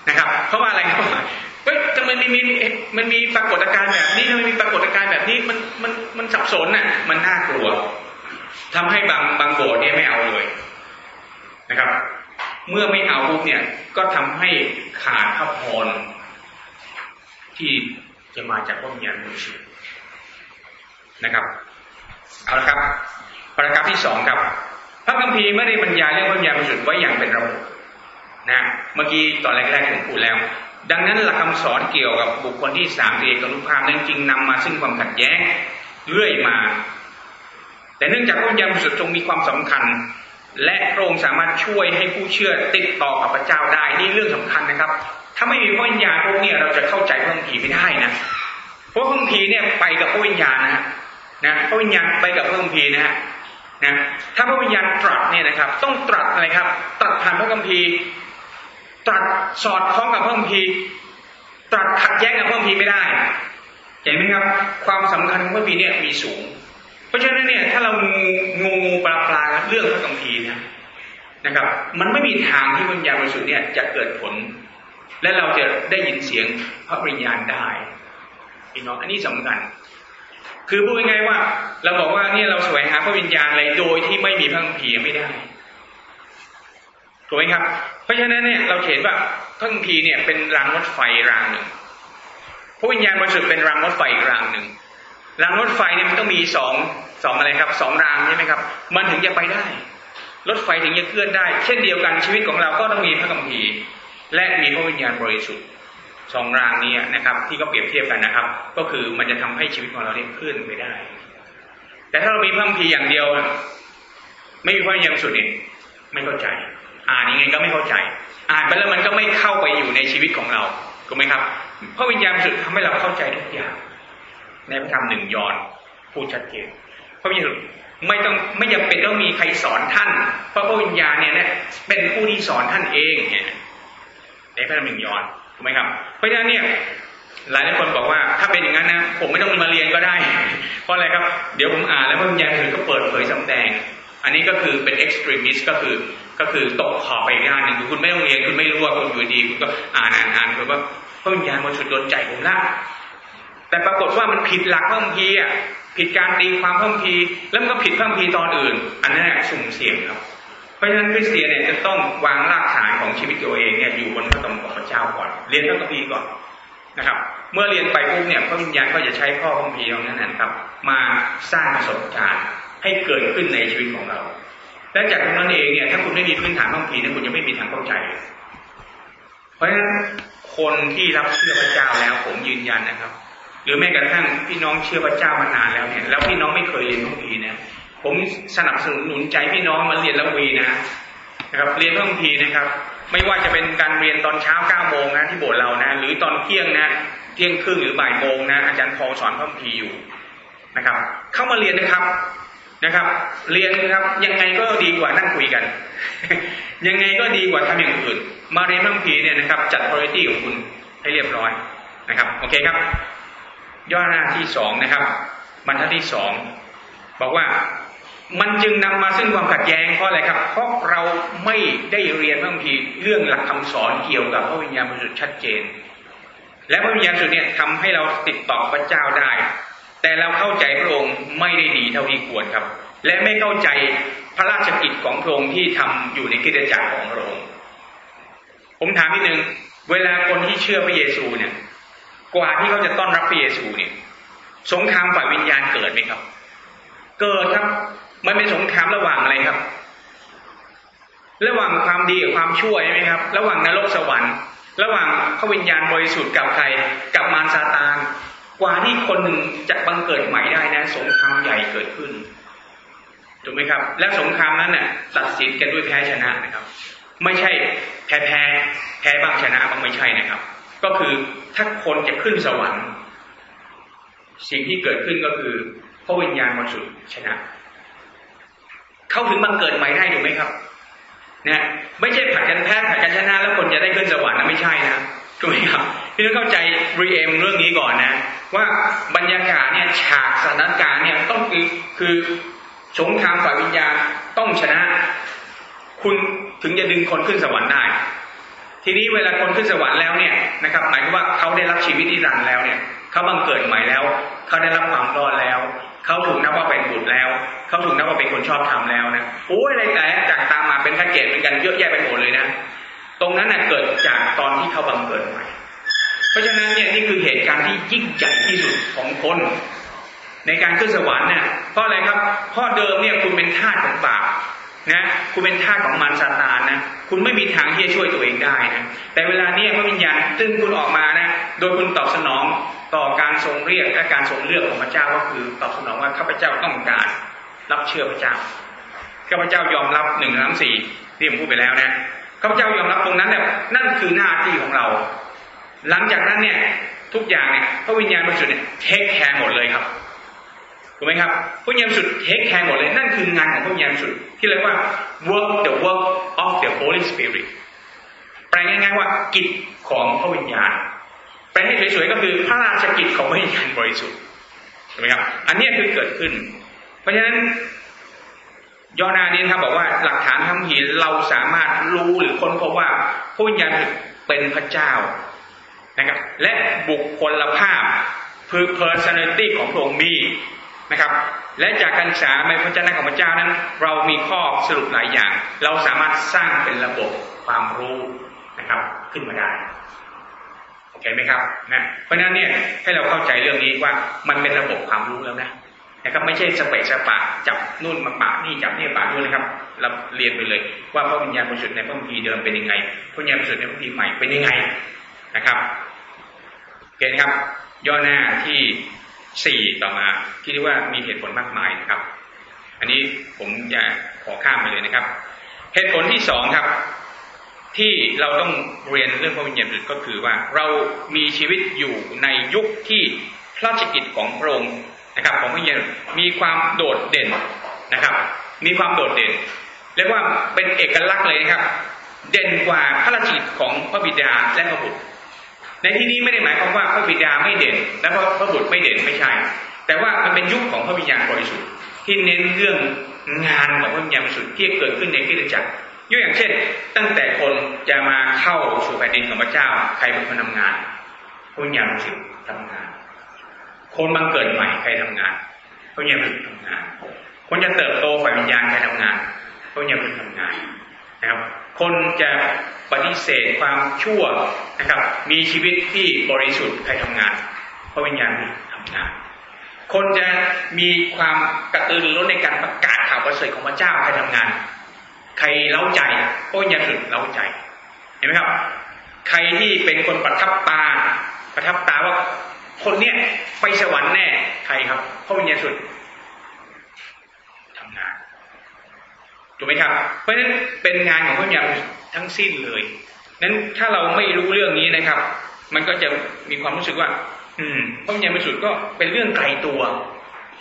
นะครับ เพราะว่าอะไรเพราะว่าเฮ้ยจะมันมีมันมีปรากฏการณ์แบบนี้ทำไมมีปรากฏการณ์แบบนี้มันมันมันสับสนน่ะ มันน่ากลัวทำให้บางบางโบสถ์เนี่ยไม่เอาเลยนะครับ เมื่อไม่เอาปุ๊บเนี่ย ก็ทำให้ขาดพระพรที่จะมาจากพระวิญญาณบริสุทธิ์นะครับ เอาละครับ ประการที่สองครับ พระคัมภีร์ไม่ได้บรรยายเรื่องพระวิญญาณบริสุทธิ์ไว้อย่างเป็นระบบนะเมื่อกี้ตอนแรกๆผมพูดแล้ว ดังนั้นหลักคำสอนเกี่ยวกับบุคคลที่สามเอกรุภาพนั้นจริงนำมาซึ่งความขัดแย้งเรื่อยมา แต่เนื่องจากพระวิญญาณบริสุทธิ์ทรงมีความสำคัญ และพระองค์สามารถช่วยให้ผู้เชื่อติดต่อกับพระเจ้าได้นี่เรื่องสำคัญนะครับ ถ้าไม่มีพระวิญญาณพวกนี้เราจะเข้าใจพระคัมภีร์ไม่ได้นะเพราะพระคัมภีร์เนี่ยไปกับพระวิญญาณนะนะพระวิญญาณไปกับพระคัมภีร์นะฮะ นะถ้าพระวิญญาณตรัสเนี่ยนะครับ ต้องตรัสอะไรครับตรัสผ่านพระคัมภีร์ ตรัสสอดคล้องกับพระคัมภีร์ ตรัสขัดแย้งกับพระคัมภีร์ไม่ได้เห็นไหมครับ ความสำคัญของพระคัมภีร์เนี่ยมีสูง เพราะฉะนั้นเนี่ยถ้าเรางูงูปลาปลาเรื่องพระคัมภีร์นะนะครับ มันไม่มีทางที่วิญญาณบริสุทธิ์เนี่ยจะเกิดผล และเราจะได้ยินเสียงพระวิญญาณได้พี่น้องอันนี้สำคัญ คือพูดง่ายว่า เราบอกว่าเนี่ยเราแสวงหาพระวิญญาณอะไรโดยที่ไม่มีพระคัมภีร์ไม่ได้ถูกไหมครับ เพราะฉะนั้นเนี่ยเราเห็นว่าพระคัมภีร์เนี่ยเป็นรางรถไฟรางหนึ่งพระวิญญาณบริสุทธิ์เป็นรางรถไฟอีกรางหนึ่งรางรถไฟเนี่ยมันต้องมีสองสองอะไรครับสองรางใช่ไหมครับ มันถึงจะไปได้ รถไฟถึงจะเคลื่อนได้ เช่นเดียวกันชีวิตของเราก็ต้องมีพระคัมภีร์และมีพระวิญญาณบริสุทธิ์ สองรางนี้นะครับ ที่ก็เปรียบเทียบกันนะครับ ก็คือมันจะทำให้ชีวิตของเราเนี่ยขึ้นไปได้ แต่ถ้าเรามีพระคัมภีร์อย่างเดียว ไม่มีพระวิญญาณสุดเนี่ยไม่เข้าใจ อ่านยังไงก็ไม่เข้าใจ อ่านไปแล้วมันก็ไม่เข้าไปอยู่ในชีวิตของเราถูกไหมครับพระวิญญาณสุดทำให้เราเข้าใจทุกอย่าง ในพระธรรมหนึ่งยอห์นพูดชัดเจนพระวิญญาณไม่ต้องไม่จำเป็นต้องมีใครสอนท่าน เพราะพระวิญญาณเนี่ยเป็นผู้ที่สอนท่านเองเนี่ยในพระธรรมหนึ่งยอห์น ไหมครับ เพราะฉะนั้นเนี่ยหลายหลายคนบอกว่าถ้าเป็นอย่างนั้นนะผมไม่ต้องมาเรียนก็ได้ เพราะอะไรครับ เดี๋ยวผมอ่านแล้วพระวิญญาณถึงก็เปิดเผยสำแดง อันนี้ก็คือเป็น extremist ก็คือก็คือตกขอบไปอีกด้านหนึ่งคุณไม่ต้องเรียนคุณไม่รู้ว่าคุณอยู่ดีคุณก็อ่านอ่านอ่านคือว่าพระวิญญาณมันฉุดโดนใจผมละแต่ปรากฏว่ามันผิดหลักพระคัมภีร์อะผิดการตีความพระคัมภีร์แล้วมันก็ผิดพระคัมภีร์ตอนอื่น อันนั้นสุ่มเสี่ยงครับเพ ราะราะฉะนั้นคริสเตียนเนี่ยจะต้องวางรากฐานของชีวิตตัวเองเนี่ยอยู่บนพระตำของพระเจ้าก่อน เรียนพระคัมภีร์ก่อนนะครับ เมื่อเรียนไปปุ๊บเนี่ยพระวิญญาณก็จะใช้ข้อคัมภีร์ตรงนั้นนะครับ มาสร้างประสบการณ์ให้เกิดขึ้นในชีวิตของเรา และจากตรงนั้นเองเนี่ยถ้าคุณไม่มีพื้นฐานคัมภีร์เนี่ยคุณจะไม่มีทางเข้าใจ เพราะฉะนั้นคนที่รับเชื่อพระเจ้าแล้วผมยืนยันนะครับ หรือแม้กระทั่งพี่น้องเชื่อพระเจ้ามานานแล้วเนี่ยแล้วพี่น้องไม่เคยเรียนพระคัมภีร์เนี่ย ผมสนับสนุนหนุนใจพี่น้องมาเรียนละวีนะนะครับเรียนพระคัมภีนะครับ ไม่ว่าจะเป็นการเรียนตอนเช้าเก้าโมงนะที่โบสถ์เรานะหรือตอนเที่ยงนะเที่ยงครึ่งหรือบ่ายโมงนะอาจารย์พอสอนพระคัมภีอยู่นะครับ เข้ามาเรียนนะครับนะครับ เรียนนะครับยังไงก็ดีกว่านั่งคุยกัน ยังไงก็ดีกว่าทำอย่างอื่น มาเรียนพระคัมภีเนี่ยนะครับ จัด priority ของคุณให้เรียบร้อยนะครับโอเคครับ ย่อหน้าที่สองนะครับ บรรทัดที่สองบอกว่า มันจึงนำมาซึ่งความขัดแย้งเพราะอะไรครับ เพราะเราไม่ได้เรียนบางทีเรื่องหลักคำสอนเกี่ยวกับพระวิญญาณบริสุทธิ์ชัดเจน และพระวิญญาณบริสุทธิ์เนี่ยทำให้เราติดต่อพระเจ้าได้ แต่เราเข้าใจพระองค์ไม่ได้ดีเท่าที่ควรครับ และไม่เข้าใจพระราชกิจของพระองค์ที่ทำอยู่ในกิจจักรของพระองค์ผมถามนิดนึงเวลาคนที่เชื่อพระเยซูเนี่ย กว่าที่เขาจะต้อนรับพระเยซูเนี่ย สงครามฝ่ายวิญญาณเกิดไหมครับ เกิดครับ มันเป็นสงครามระหว่างอะไรครับ ระหว่างความดีกับความชั่วใช่ไหมครับ ระหว่างนรกสวรรค์ ระหว่างพระวิญญาณบริสุทธิ์กับใคร กับมารซาตาน กว่าที่คนหนึ่งจะบังเกิดใหม่ได้นะสงครามใหญ่เกิดขึ้นถูกไหมครับ และสงครามนั้นเนี่ยตัดสินกันด้วยแพ้ชนะนะครับ ไม่ใช่แพ้แพ้แพ้บ้างชนะบ้างไม่ใช่นะครับ ก็คือถ้าคนจะขึ้นสวรรค์ สิ่งที่เกิดขึ้นก็คือพระวิญญาณบริสุทธิ์ชนะ เข้าถึงบังเกิดใหม่ได้ถูกไหมครับนะไม่ใช่ผัดกันแพ้ผัดกันชนะแล้วคนจะได้ขึ้นสวรรค์นะไม่ใช่นะถูกไหมครับพี่ต้องเข้าใจรีเอมเรื่องนี้ก่อนนะ ว่าบรรยากาศเนี่ยฉากสถานการณ์เนี่ยต้องคือคือสงครามฝ่ายวิญญาณต้องชนะ คุณถึงจะดึงคนขึ้นสวรรค์ได้ ทีนี้เวลาคนขึ้นสวรรค์แล้วเนี่ยนะครับ หมายความว่าเขาได้รับชีวิตนิรันดร์แล้วเนี่ยเขาบังเกิดใหม่แล้วเขาได้รับความรอดแล้ว เขาถูกนับว่าเป็นบุตรแล้วเขาถูกนับว่าเป็นคนชอบทำแล้วนะโอ้ยอะไรแต่จากตามมาเป็นแพ็กเกจเหมือนกันเยอะแยะไปหมดเลยนะตรงนั้นนะเกิดจากตอนที่เขาบังเกิดใหม่ เพราะฉะนั้นเนี่ยนี่คือเหตุการณ์ที่ยิ่งใหญ่ที่สุดของคน ในการขึ้นสวรรค์เนี่ยเพราะอะไรครับเพราะเดิมเนี่ยคุณเป็นทาสของบาปนะคุณเป็นทาสของมารซาตานนะคุณไม่มีทางที่จะช่วยตัวเองได้นะแต่เวลานี้พระวิญญาณตึงคุณออกมานะโดยคุณตอบสนอง ต่อการทรงเรียกและการทรงเลือกของพระเจ้าก็คือตอบสนองว่าข้าพเจ้าต้องการรับเชื่อพระเจ้าข้าพเจ้ายอมรับหนึ่งสามสี่ที่ผมพูดไปแล้วนะข้าพเจ้ายอมรับตรงนั้นเนี่ยนั่นคือหน้าที่ของเรา หลังจากนั้นเนี่ยทุกอย่างเนี่ยพระวิญญาณบริสุทธิ์เนี่ย take care หมดเลยครับถูกไหมครับพระวิญญาณบริสุทธิ์ take care หมดเลยนั่นคืองานของพระวิญญาณบริสุทธิ์ที่เรียกว่า work the work of the Holy Spirit แปลง่ายๆว่ากิจของพระวิญญาณ แปลให้สวยๆก็คือพระราชกิจของพระวิญญาณบริสุทธิ์ใช่ไหมครับ อันนี้คือเกิดขึ้น เพราะฉะนั้นยอนานี้ครับบอกว่าหลักฐานทำหินเราสามารถรู้หรือค้นพบว่าพระวิญญาณเป็นพระเจ้านะครับ และบุคคลภาพคือ personality ของพระองค์มีนะครับ และจากการศึกษาในพระเจ้าของพระเจ้านั้น เรามีข้อสรุปหลายอย่าง เราสามารถสร้างเป็นระบบความรู้นะครับ ขึ้นมาได้ โอเคไหมครับนะเพราะฉะนั้นเนี่ยให้เราเข้าใจเรื่องนี้ว่ามันเป็นระบบความรู้แล้วนะนะครับไม่ใช่สเปซสปะจับนู่นมาปะนี่จับนี่ปะนู่นนะครับเราเรียนไปเลย ว่าพระวิญญาณบริสุทธิ์ในพระคัมภีร์เดิมเป็นยังไงพระวิญญาณบริสุทธิ์ในพระคัมภีร์ใหม่เป็นยังไงนะครับเห็นครับ ย่อหน้าที่สี่ต่อมาที่เรียกว่ามีเหตุผลมากมายนะครับ อันนี้ผมจะขอข้ามไปเลยนะครับ เหตุผลที่สองครับ ที่เราต้องเรียนเรื่องพระวิญญาณบริสุทธิ์ก็คือว่าเรามีชีวิตอยู่ในยุคที่พระราชกิจของพระองค์นะครับของพระวิญญาณมีความโดดเด่นนะครับ มีความโดดเด่นเรียกว่าเป็นเอกลักษณ์เลยนะครับ เด่นกว่าพระราชกิจของพระบิดาและพระบุตร ในที่นี้ไม่ได้หมายความว่าพระบิดาไม่เด่น และพระบุตรไม่เด่นไม่ใช่ แต่ว่ามันเป็นยุคของพระวิญญาณบริสุทธิ์ที่เน้นเรื่องงานของพระวิญญาณบริสุทธิ์ที่เกิดขึ้นในกิจจักร ยกอย่างเช่น ตั้งแต่คนจะมาเข้าสู่แผ่นดินของพระเจ้า ใครเป็นคนทำงานพระวิญญาณบริสุทธิ์ทำงาน คนบังเกิดใหม่ใครทำงานพระวิญญาณบริสุทธิ์ทำงาน คนจะเติบโตฝ่ายวิญญาณใครทำงานพระวิญญาณบริสุทธิ์ทำงานนะครับ คนจะปฏิเสธความชั่วนะครับ มีชีวิตที่บริสุทธิ์ใครทำงานพระวิญญาณทำงาน คนจะมีความกระตือรือร้นในการประกาศข่าวประเสริฐของพระเจ้าใครทำงาน ใครเล้าใจพระวิญาติสุทธิ์เล้าใจ เห็นไหมครับ ใครที่เป็นคนประทับตา ประทับตาว่าคนเนี้ยไปสวรรค์แน่ ใครครับพระวิญญาติสุทธิ์ทำงานถูกไหมครับ เพราะฉะนั้นเป็นงานของพระวิญญาณทั้งสิ้นเลยนั้นถ้าเราไม่รู้เรื่องนี้นะครับ มันก็จะมีความรู้สึกว่า อืมพระวิญญาณบริสุทธิ์ก็เป็นเรื่องไกลตัว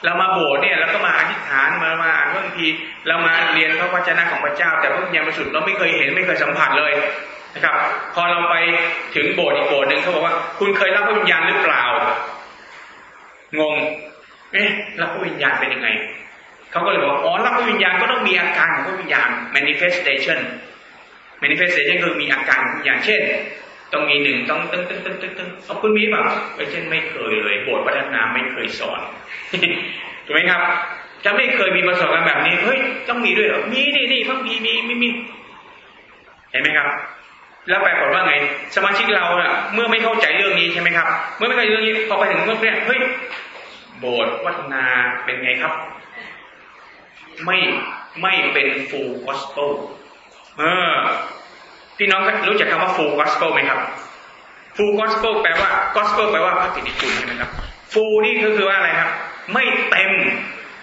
เรามาโบสถ์เนี่ยเราก็มาอธิษฐานมามาอ่านบางทีเรามาเรียนพระวจนะของพระเจ้า แต่พระวิญญาณสุทธิ์เราไม่เคยเห็นไม่เคยสัมผัสเลยนะครับ พอเราไปถึงโบสถ์อีกโบสถ์หนึ่งเขาบอกว่า คุณเคยรับพระวิญญาณหรือเปล่า งง เอ๊ะรับพระวิญญาณเป็นยังไงเขาก็เลยบอกอ๋อรับพระวิญญาณก็ต้องมีอาการของพระวิญญาณ manifestation manifestation คือมีอาการอย่างเช่น ต้องมีหนึ่งต้องตึ้งตึ้งตึ้งตึ้งตึ้งเอาคุณมีเปล่าไม่เช่นไม่เคยเลยโบสถ์พัฒนาไม่เคยสอนถูกไหมครับจะไม่เคยมีประสบการณ์แบบนี้เฮ้ยต้องมีด้วยเหรอมีนี่นี่ต้องมีมีมีมีเห็นไหมครับ แล้วแปลผลว่าไง สมาชิกเราเน่ะเมื่อไม่เข้าใจเรื่องนี้ใช่ไหมครับ เมื่อไม่เข้าใจเรื่องนี้พอไปถึงเมื่อเนี่ยเฮ้ยโบสถ์วัฒนาเป็นไงครับ ไม่ไม่เป็น full gospel เออ พี่น้องรู้จักคำว่า full gospel ไหมครับ full gospel แปลว่า gospel แปลว่าพระสิทธิคุณใช่ไหมครับ full นี่ก็คือว่าอะไรครับ ไม่เต็ม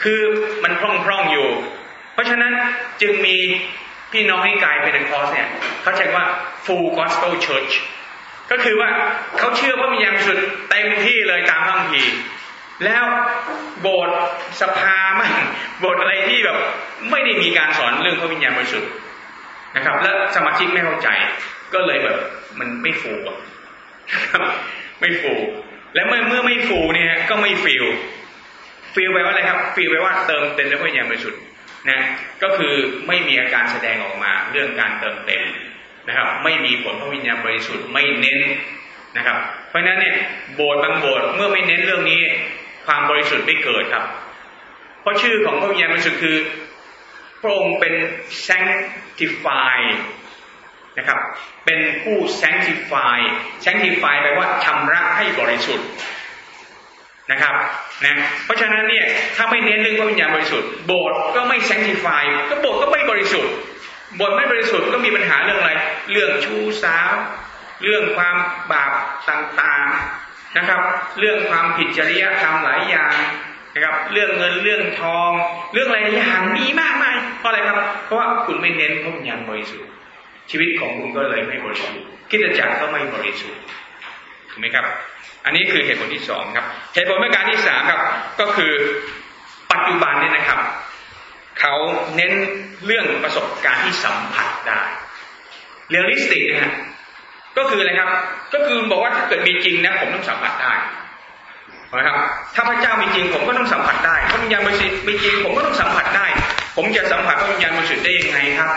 คือมันพร่องๆอยู่ เพราะฉะนั้นจึงมีพี่น้องที่กายเป็นคอสเนี่ยเขาใช้ว่า full gospel church ก็คือว่าเขาเชื่อว่ามีอย่างสุดเต็มที่เลยตามพระคัมภีร์แล้วโบสถ์สภามั่งโบสถ์อะไรที่แบบ ไม่ได้มีการสอนเรื่องพระวิญญาณบริสุทธิ์ นะครับ และสมาชิกไม่เข้าใจ ก็เลยแบบ มันไม่ full อะไม่ full และเมื่อเมื่อไม่ full เนี่ยก็ไม่ fill fill แปลว่าอะไรครับ fill แปลว่าเติมเต็มด้วยพระวิญญาณบริสุทธิ์นะก็คือไม่มีอาการแสดงออกมาเรื่องการเติมเต็มนะครับ ไม่มีผลพระวิญญาณบริสุทธิ์ไม่เน้นนะครับ เพราะฉะนั้นเนี่ยโบสถ์บางโบสถ์เมื่อไม่เน้นเรื่องนี้ความบริสุทธิ์ไม่เกิดครับ เพราะชื่อของพระวิญญาณบริสุทธิ์คือพระองค์เป็น sanctify นะครับ เป็นผู้ sanctify sanctify แปลว่าชำระให้บริสุทธิ์นะครับนะเพราะฉะนั้นเนี่ยถ้าไม่เน้นเรื่องพระวิญญาณบริสุทธิ์โบสถ์ก็ไม่ sanctify ก็โบสถ์ก็ไม่บริสุทธิ์โบสถ์ไม่บริสุทธิ์ก็มีปัญหาเรื่องอะไร เรื่องชู้สาว เรื่องความบาปต่างๆนะครับ เรื่องความผิดจริยธรรมหลายอย่าง นะครับเรื่องเงินเรื่องทอง เรื่องอะไรอย่างมีมากมายเพราะอะไรครับ เพราะว่าคุณไม่เน้นพระวิญญาณบริสุทธิ์ชีวิตของคุณก็เลยไม่บริสุทธิ์คิดจักรก็ไม่บริสุทธิ์ถูกไหมครับ อันนี้คือเหตุผลที่สองครับ เหตุผลประการที่สามครับก็คือปัจจุบันเนี่ยนะครับ เขาเน้นเรื่องประสบการณ์ที่สัมผัสได้ realistic นะฮะก็คืออะไรครับ ก็คือบอกว่าถ้าเกิดมีจริงนะผมต้องสัมผัสได้ นะครับ ถ้าพระเจ้ามีจริงผมก็ต้องสัมผัสได้พระวิญญาณบริสุทธิ์มีจริงผมก็ต้องสัมผัสได้ ผมจะสัมผัสพระวิญญาณบริสุทธิ์ได้ยังไงครับ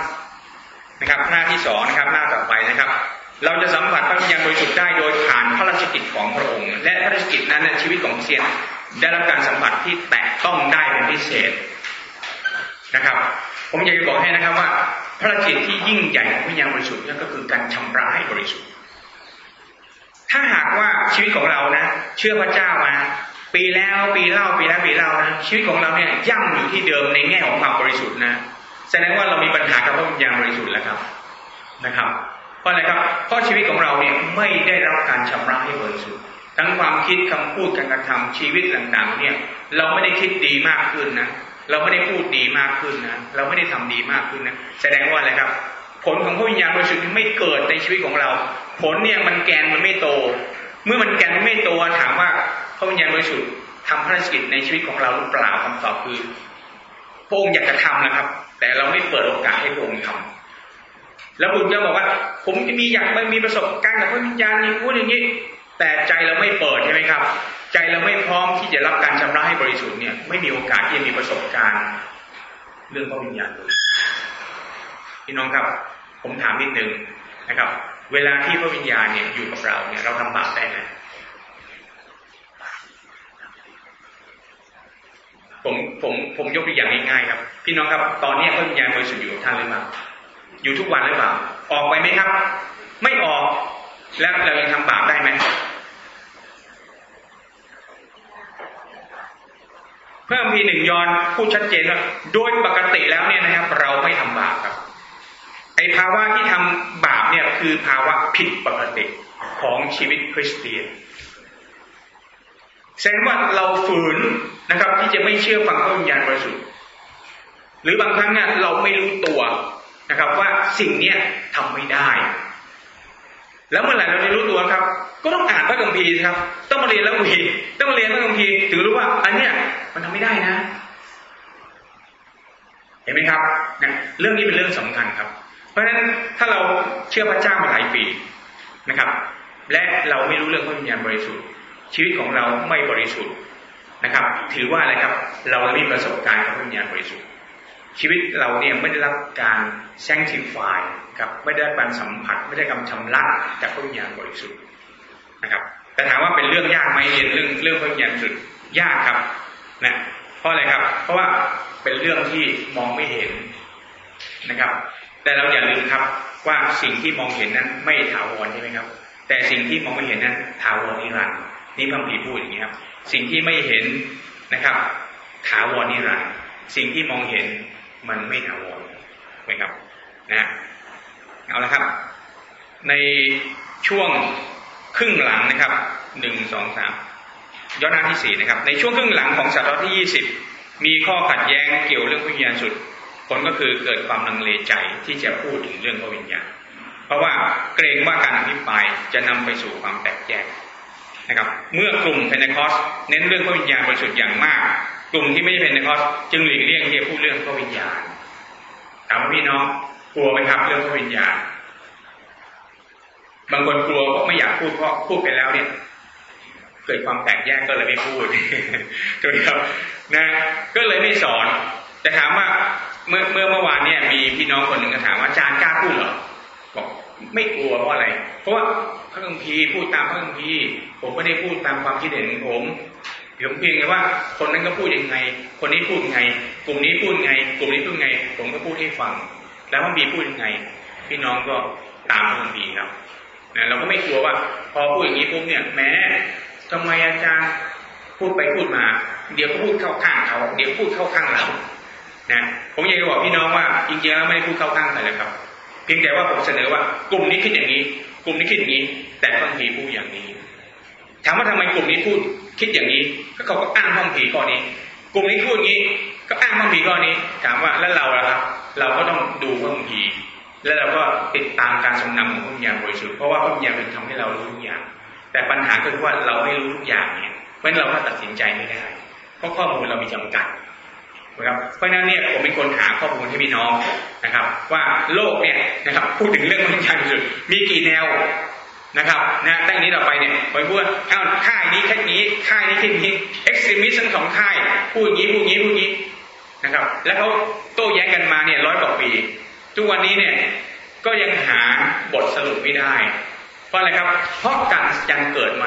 นะครับ หน้าที่สองนะครับ หน้าต่อไปนะครับ เราจะสัมผัสพระวิญญาณบริสุทธิ์ได้โดยผ่านพระราชกิจของพระองค์ และพระราชกิจนั้นชีวิตของคริสเตียนได้รับการสัมผัสที่แตะต้องได้เป็นพิเศษนะครับ ผมอยากจะบอกให้นะครับว่า พระราชกิจที่ยิ่งใหญ่ของพระวิญญาณบริสุทธิ์นั่นก็คือการชำระให้บริสุทธิ์ ถ้าหากว่าชีวิตของเรานะเชื่อพระเจ้ามา ปีแล้วปีเล่าปีแล้วปีเล่านะชีวิตของเราเนี่ยย่ำอยู่ที่เดิมในแง่ของความบริสุทธิ์นะแสดงว่าเรามีปัญหากับพระวิญญาณบริสุทธิ์แล้วครับนะครับ เพราะอะไรครับเพราะชีวิตของเราเนี่ยไม่ได้รับการชำระให้บริสุทธิ์ทั้งความคิดคำพูดการกระทำชีวิตต่างๆเนี่ย เราไม่ได้คิดดีมากขึ้นนะเราไม่ได้พูดดีมากขึ้นนะเราไม่ได้ทำดีมากขึ้นนะแสดงว่าอะไรครับ ผลของพระวิญญาณบริสุทธิ์ไม่เกิดในชีวิตของเรา ผลเนี่ยมันแกนมันไม่โต เมื่อมันแกนมันไม่โตถามว่าพระวิญญาณบริสุทธิ์ทำภารกิจในชีวิตของเราหรือเปล่าคำตอบคือพระองค์อยากจะทำนะครับ แต่เราไม่เปิดโอกาสให้พระองค์ทำแล้วคุณจะบอกว่า ผมจะมีอยากมันมีประสบการณ์กับพระวิญญาณอย่างนู้นอย่างนี้แต่ใจเราไม่เปิดใช่ไหมครับ ใจเราไม่พร้อมที่จะรับการชำระให้บริสุทธิ์เนี่ย ไม่มีโอกาสที่จะมีประสบการณ์ เรื่องพระวิญญาณเลยพี่น้องครับ ผมถามนิดนึงนะครับ เวลาที่พระวิญญาณเนี่ยอยู่กับเราเนี่ยเราทำบาปได้ไหมผมผมผมยกตัวอย่างง่ายๆครับ พี่น้องครับ ตอนนี้พระวิญญาณบริสุทธิ์อยู่กับท่านหรือเปล่าอยู่ทุกวันหรือเปล่าออกไปไหมครับ ไม่ออกแล้วเรายังทำบาปได้ไหมเพิ่มพีหนึ่งยอนพูดชัดเจนว่าโดยปกติแล้วเนี่ยนะครับ เราไม่ทำบาปครับ ไอภาวะที่ทำบาปเนี่ยคือภาวะผิดปกติของชีวิตคริสเตียนแสดงว่าเราฝืนนะครับ ที่จะไม่เชื่อฟังพระวิญญาณบริสุทธิ์หรือบางครั้งเนี่ยเราไม่รู้ตัวนะครับ ว่าสิ่งเนี้ยทำไม่ได้ แล้วเมื่อไหร่เราจะรู้ตัวครับ ก็ต้องอ่านพระคัมภีร์ครับ ต้องมาเรียนแล้ววีต้องมาเรียนพระคัมภีร์ถึงรู้ว่า อันเนี้ยมันทำไม่ได้นะ เห็นไหมครับนะเรื่องนี้เป็นเรื่องสำคัญครับ เพราะฉะนั้นถ้าเราเชื่อพระเจ้ามาหลายปีนะครับ และเราไม่รู้เรื่องพระวิญญาณบริสุทธิ์ ชีวิตของเราไม่บริสุทธิ์นะครับ ถือว่าอะไรครับ เราไม่มีประสบการณ์กับพระวิญญาณบริสุทธิ์ ชีวิตเราเนี่ยไม่ได้รับการ sanctify ครับไม่ได้การสัมผัสไม่ได้การชำระจากพระวิญญาณบริสุทธิ์นะครับแต่ถามว่าเป็นเรื่องยากไหมเรียนเรื่องเรื่องพระวิญญาณบริสุทธิ์ยากครับนะเพราะอะไรครับ เพราะว่าเป็นเรื่องที่มองไม่เห็นนะครับ แต่เราอย่าลืมครับว่าสิ่งที่มองเห็นนั้นไม่ถาวรใช่ไหมครับ แต่สิ่งที่มองไม่เห็นนั้นถาวรนิรันดร์นี่พระพีพูดอย่างนี้ครับ สิ่งที่ไม่เห็นนะครับถาวรนิรันดร์สิ่งที่มองเห็นมันไม่ถาวรไหมครับนะเอาละครับ ในช่วงครึ่งหลังนะครับหนึ่งสองสามย้อนหน้าที่สี่นะครับ ในช่วงครึ่งหลังของศตวรรษที่ยี่สิบมีข้อขัดแย้งเกี่ยวเรื่องวิญญาณบริสุทธิ์ ผลก็คือเกิดความลังเลใจที่จะพูดถึงเรื่องพระวิญญาณ เพราะว่าเกรงว่าการอภิปรายจะนำไปสู่ความแตกแยกนะครับ เมื่อกลุ่มเพนเทคอสเน้นเรื่องพระวิญญาณบริสุทธิ์อย่างมาก กลุ่มที่ไม่ใช่เพนเทคอสจึงหลีกเลี่ยงที่จะพูดเรื่องพระวิญญาณถามว่าพี่น้องกลัวไหมครับเรื่องพระวิญญาณ บางคนกลัวเพราะไม่อยากพูดเพราะพูดไปแล้วเนี่ยเกิดความแตกแยกก็เลยไม่พูดถูกไหมครับนะ ก็เลยไม่สอน แต่ถามว่า เมื่อเมื่อเมื่อวานเนี่ยมีพี่น้องคนหนึ่งก็ถามว่าอาจารย์กล้าพูดเหรอบอกไม่กลัวเพราะอะไร เพราะว่าพระคัมภีร์พูดตามพระคัมภีร์ผมไม่ได้พูดตามความคิดเห็นของผมผมเพียงแต่ว่า คนนั้นก็พูดยังไง คนนี้พูดยังไง กลุ่มนี้พูดยังไง กลุ่มนี้พูดยังไง ผมก็พูดให้ฟัง แล้วพระคัมภีร์พูดยังไง พี่น้องก็ตามพระคัมภีร์ครับนะเราก็ไม่กลัวว่า พอพูดอย่างนี้ปุ๊บเนี่ยแม้ทำไมอาจารย์พูดไปพูดมา เดี๋ยวก็พูดเข้าข้างเขา เดี๋ยวพูดเข้าข้างเรา นะผมอยากจะบอกพี่น้องว่าจริงๆแล้วไม่ได้พูดเข้าข้างใครเลยครับ เพียงแต่ว่าผมเสนอว่ากลุ่มนี้คิดอย่างนี้ กลุ่มนี้คิดอย่างนี้ แต่พระคัมภีพูดอย่างนี้ถามว่าทำไมกลุ่มนี้พูดคิดอย่างนี้ ก็เขาก็อ้างพระคัมภีข้อนี้ กลุ่มนี้พูดอย่างนี้ ก็อ้างพระคัมภีข้อนี้ ถามว่าแล้วเราล่ะครับ เราก็ต้องดูพระคัมภีแล้วเราก็ติดตามการทรงนำของพระวิญญาณบริสุทธิ์เพราะว่าพระวิญญาณเป็นทำให้เรารู้ทุกอย่าง แต่ปัญหาก็คือว่าเราไม่รู้ทุกอย่างเนี่ยเพราะฉะนั้นเราก็ตัดสินใจไม่ได้ เพราะข้อมูลเรามีจำกัด นะครับเพราะฉะนั้นเนี่ยผมเป็นคนหาข้อมูลให้พี่น้องนะครับ ว่าโลกเนี่ยนะครับพูดถึงเรื่องพระวิญญาณบริสุทธิ์มีกี่แนวนะครับนะตั้งนี้ต่อไปเนี่ยไปพูดว่าอ้าค่ายนี้แค่นี้ค่ายนี้แค่นี้ extremist ทั้งสองค่ายพูดอย่างนี้พูดอย่างนี้พูดอย่างนี้นะครับ แล้วเขาโต้แย้งกันมาเนี่ยร้อยกว่าปีทุกวันนี้เนี่ยก็ยังหาบทสรุปไม่ได้ เพราะอะไรครับ เพราะการอัศจรรย์ยังเกิดไหม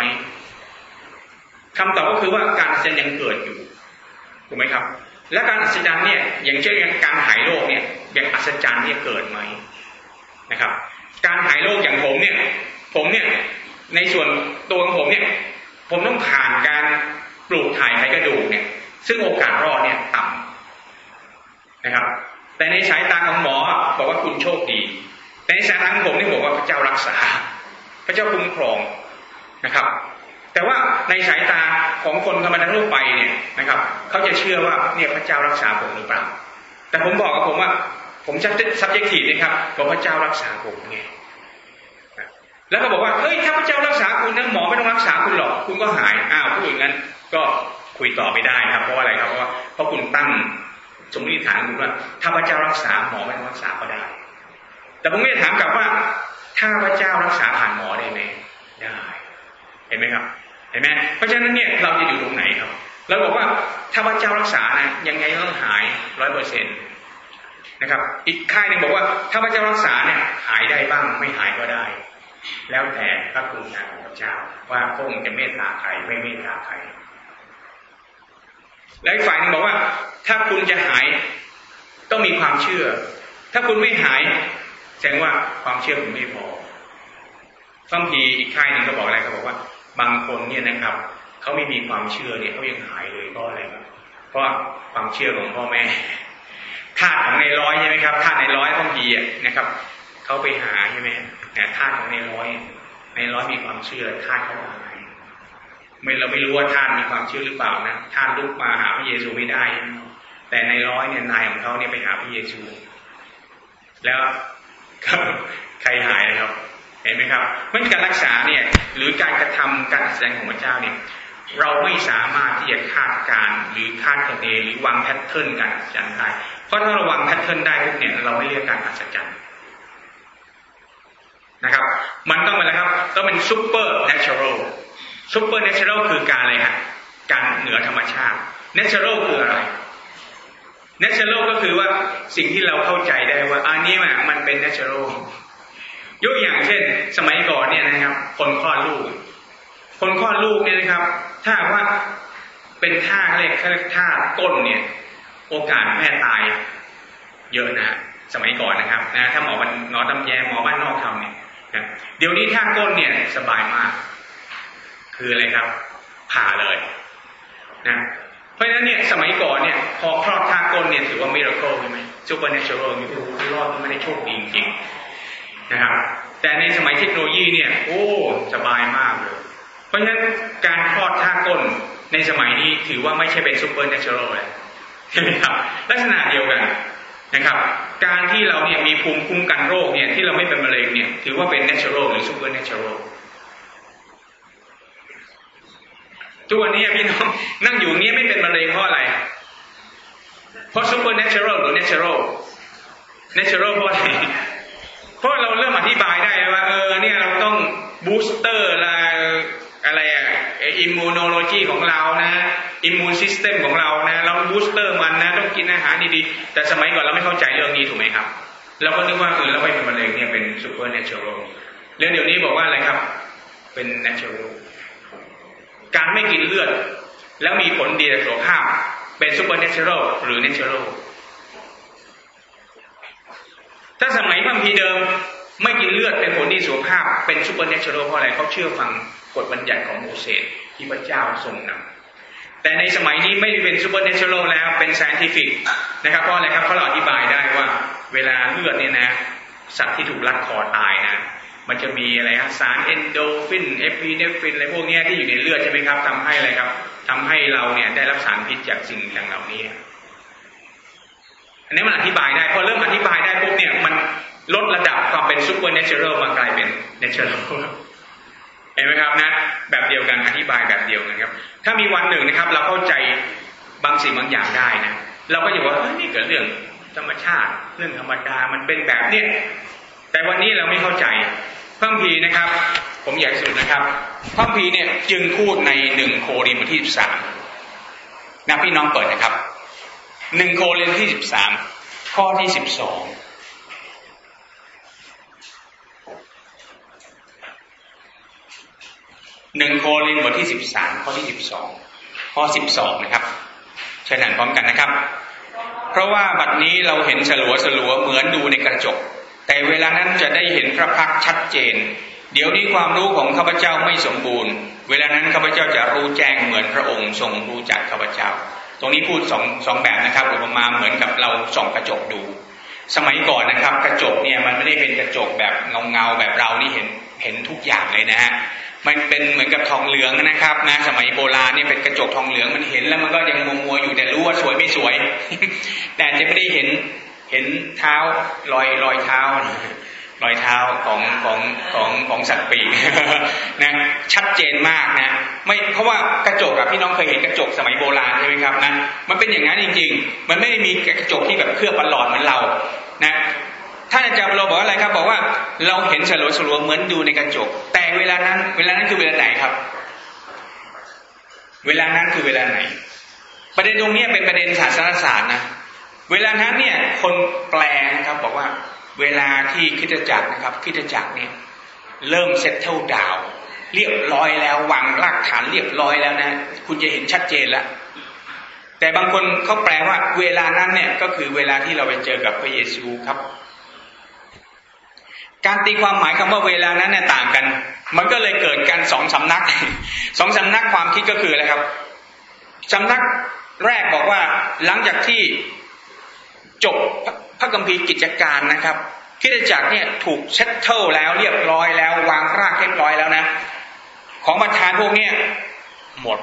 คำตอบก็คือว่าการอัศจรรย์ยังเกิดอยู่ถูกไหมครับ และการอัศจรรย์เนี่ยอย่างเช่นการหายโรคเนี่ยอย่างอัศจรรย์เนี่ยเกิดไหมนะครับ การหายโรคอย่างผมเนี่ย ผมเนี่ยในส่วนตัวของผมเนี่ย ผมต้องผ่านการปลูกถ่ายไขกระดูกเนี่ย ซึ่งโอกาสรอดเนี่ยต่ำนะครับ แต่ในสายตาของหมอบอกว่าคุณโชคดีแต่ในสายตาของผมนี่บอกว่าพระเจ้ารักษา พระเจ้าคุ้มครองนะครับ แต่ว่าในสายตาของคนธรรมดาทั่วไปเนี่ยนะครับเขาจะเชื่อว่าเนี่ยพระเจ้ารักษาผมหรือเปล่า แต่ผมบอกกับผมว่า ผมจะ subjective นะครับบอกพระเจ้ารักษาผมไงแล้วก็บอกว่าเฮ้ยถ้าพระเจ้ารักษาคุณนะหมอไม่ต้องรักษาคุณหรอกคุณก็หายอ้าวพูดอย่างนั้น ก็คุยต่อไม่ได้ครับ เพราะอะไรครับเพราะว่าเพราะคุณตั้งสมมติฐานคุณว่า ถ้าพระเจ้ารักษาหมอไม่ต้องรักษาก็ได้ แต่ผมไม่ได้ถามกลับว่า ถ้าพระเจ้ารักษาผ่านหมอได้ไหมได้ เห็นไหมครับ เห็นไหมเพราะฉะนั้นเนี่ยเราจะอยู่ตรงไหนครับเราบอกว่าถ้าพระเจ้ารักษานะยังไงต้องหายร้อยเปอร์เซ็นต์นะครับ อีกค่ายหนึ่งบอกว่า ถ้าพระเจ้ารักษาเนี่ยหายได้บ้างไม่หายก็ได้ แล้วแต่พระคุณงานของพระเจ้า ว่าพระองค์จะเมตตาใครไม่เมตตาใครแล้วอีกฝ่ายนึงบอกว่า ถ้าคุณจะหายต้องมีความเชื่อ ถ้าคุณไม่หายแสดงว่าความเชื่อคุณไม่พอบางทีอีกค่ายหนึ่งก็บอกอะไรเขาบอกว่า บางคนเนี่ยนะครับเขาไม่มีความเชื่อเนี่ยเขายังหายเลยเพราะอะไรครับเพราะความเชื่อของพ่อแม่ธาตุของในร้อยใช่ไหมครับธาตุในร้อยบางทีนะครับเขาไปหาใช่ไหมแต่ธาตุของในร้อย ในร้อยมีความเชื่อธาตุเขาหายไม่เราไม่รู้ว่าธาตุมีความเชื่อหรือเปล่านะธาตุลุกมาหาพระเยซูไม่ได้ แต่ในร้อยเนี่ยนายของเขาเนี่ยไปหาพระเยซู แล้วใครหายนะครับ เห็นไหมครับเพราะการรักษาเนี่ยหรือการกระทำการแสดงของพระเจ้าเนี่ยเราไม่สามารถที่จะคาดการณ์หรือคาดคะเนหรือวาง pattern การอัศจรรย์ได้เพราะถ้าเราวาง pattern ได้พวกเนี่ยเราไม่เรียกการอัศจรรย์นะครับ มันต้องเป็นอะไรครับต้องเป็น supernatural supernatural คือการอะไรฮะการเหนือธรรมชาติ natural คืออะไรเนเชอรัลก็คือว่าสิ่งที่เราเข้าใจได้ว่าอันนี้มันเป็นเนเชอรัล ยกอย่างเช่น สมัยก่อนเนี่ยนะครับ คนคลอดลูก คนคลอดลูกเนี่ยนะครับ ถ้าว่าเป็นท่าเรียกเขาเรียกท่าก้นเนี่ย โอกาสแม่ตาย เยอะนะสมัยก่อนนะครับนะถ้าหมอบ้านนอตำแยหมอบ้านนอกทำเนี่ยนะเดี๋ยวนี้ท่าก้นเนี่ยสบายมาก คืออะไรครับผ่าเลยนะเพราะฉะนั้นเนี่ยสมัยก่อนเนี่ยพอคลอดท่าก้นเนี่ยถือว่า miracle ใช่ไหม supernatural มีผู้รอดไม่ได้โชคดีจริง นะครับ แต่ในสมัยเทคโนโลยีเนี่ยโอ้สบายมากเลย เพราะฉะนั้นการคลอดท่าก้นในสมัยนี้ถือว่าไม่ใช่เป็น supernatural เลยใช่ไหมครับลักษณะเดียวกันนะครับ การที่เราเนี่ยมีภูมิคุ้มกันโรคเนี่ยที่เราไม่เป็นมะเร็งเนี่ยถือว่าเป็น natural หรือ supernaturalทุกวันนี้พี่น้องนั่งอยู่เนี้ยไม่เป็นมะเร็งเพราะอะไร เพราะ supernatural หรือ natural natural เพราะอะไร เพราะเราเริ่มอธิบายได้ว่า เออเนี่ยเราต้อง booster ละอะไรอะ immunology ของเรานะ immune system ของเรานะเรา booster มันนะต้องกินอาหารดีๆแต่สมัยก่อนเราไม่เข้าใจเรื่องนี้ถูกไหมครับเราก็นึกว่าเออเราไม่เป็นมะเร็งเนี่ยเป็น supernaturalแล้วเดี๋ยวนี้บอกว่าอะไรครับ เป็น natural การไม่กินเลือด แล้วมีผลดีต่อสุขภาพเป็น supernatural หรือ natural ถ้าสมัยพระคัมภีร์เดิมไม่กินเลือดเป็นผลดีสุขภาพ เป็น supernatural เพราะอะไรเขาเชื่อฟังกฎบัญญัติของโมเสสที่พระเจ้าทรงนำแต่ในสมัยนี้ไม่ได้เป็น supernatural แล้วเป็น scientific นะครับเพราะอะไรครับเขาอธิบายได้ว่า เวลาเลือดเนี่ยนะสัตว์ที่ถูกรัดคอตายนะ มันจะมีอะไรครับสาร endorphin epinephrine อะไรพวกนี้ที่อยู่ในเลือดใช่ไหมครับทำให้อะไรครับทำให้เราเนี่ยได้รับสารพิษจากสิ่งอย่างเหล่านี้ อันนี้มันอธิบายได้ พอเริ่มอธิบายได้ปุ๊บเนี่ย มันลดระดับความเป็น supernatural มากลายเป็น natural เห็นไหมครับนะ แบบเดียวกันอธิบายแบบเดียวกันครับ ถ้ามีวันหนึ่งนะครับ เราเข้าใจบางสิ่งบางอย่างได้นะเราก็จะว่าเฮ้ยนี่เกิดเรื่องธรรมชาติ เรื่องธรรมดามันเป็นแบบเนี้ยแต่วันนี้เราไม่เข้าใจพระพีนะครับ ผมอยากสุดนะครับพระพีเนี่ยจึงพูดในหนึ่งโครินธ์บทที่สามนะพี่น้องเปิดนะครับ หนึ่งโครินธ์ที่สิบสามข้อที่สิบสองหนึ่งโครินธ์บทที่สิบสามข้อที่สิบสองข้อสิบสองนะครับเชิญอ่านพร้อมกันนะครับ เพราะว่าบัดนี้เราเห็นฉลัวฉลัวเหมือนดูในกระจก แต่เวลานั้นจะได้เห็นพระพักชัดเจน เดี๋ยวนี้ความรู้ของข้าพเจ้าไม่สมบูรณ์ เวลานั้นข้าพเจ้าจะรู้แจ้งเหมือนพระองค์ทรงรู้จักข้าพเจ้า ตรงนี้พูดสองสองแบบนะครับอุปมาเหมือนกับเราส่องกระจกดู สมัยก่อนนะครับ กระจกเนี่ยมันไม่ได้เป็นกระจกแบบเงาเงาแบบเรานี่เห็นเห็นทุกอย่างเลยนะฮะมันเป็นเหมือนกับทองเหลืองนะครับนะสมัยโบราณเนี่ยเป็นกระจกทองเหลืองมันเห็นแล้วมันก็ยังมัวมัวอยู่แต่รู้ว่าสวยไม่สวย แต่จะไม่ได้เห็นเห็นเท้ารอยรอยเท้า รอยเท้าของของของของสัตว์ปีกนะชัดเจนมากนะไม่เพราะว่ากระจกอะพี่น้องเคยเห็นกระจกสมัยโบราณใช่ไหมครับนะมันเป็นอย่างนั้นจริง ๆ มันไม่ได้มีกระจกที่แบบเคลือบประหลอดเหมือนเรานะท่านอาจารย์เราบอกอะไรครับ บอกว่าเราเห็นสลัวสลัวเหมือนดูในกระจก แต่เวลานั้น เวลานั้นคือเวลาไหนครับ เวลานั้นคือเวลาไหน ประเด็นตรงนี้เป็นประเด็นศาสนศาสตร์นะเวลานั้นเนี่ยคนแปลครับบอกว่า เวลาที่คิดจักรนะครับคิดจักรเนี่ยเริ่มเซตเทิลดาว เรียบร้อยแล้ววางรากฐานเรียบร้อยแล้วนะ คุณจะเห็นชัดเจนแล้วแต่บางคนเขาแปลว่า เวลานั้นเนี่ยก็คือเวลาที่เราไปเจอกับพระเยซูครับ การตีความหมายคำว่าเวลานั้นเนี่ยต่างกัน มันก็เลยเกิดการสองสำนักสองสำนักความคิดก็คืออะไรครับสำนักแรกบอกว่าหลังจากที่จบ พระกัมภีกิจการนะครับคิดจักเนี่ยถูกเช็ดเทิลแล้วเรียบร้อยแล้ว วางรากเรียบร้อยแล้วนะ ของประธานพวกเนี้ยหมด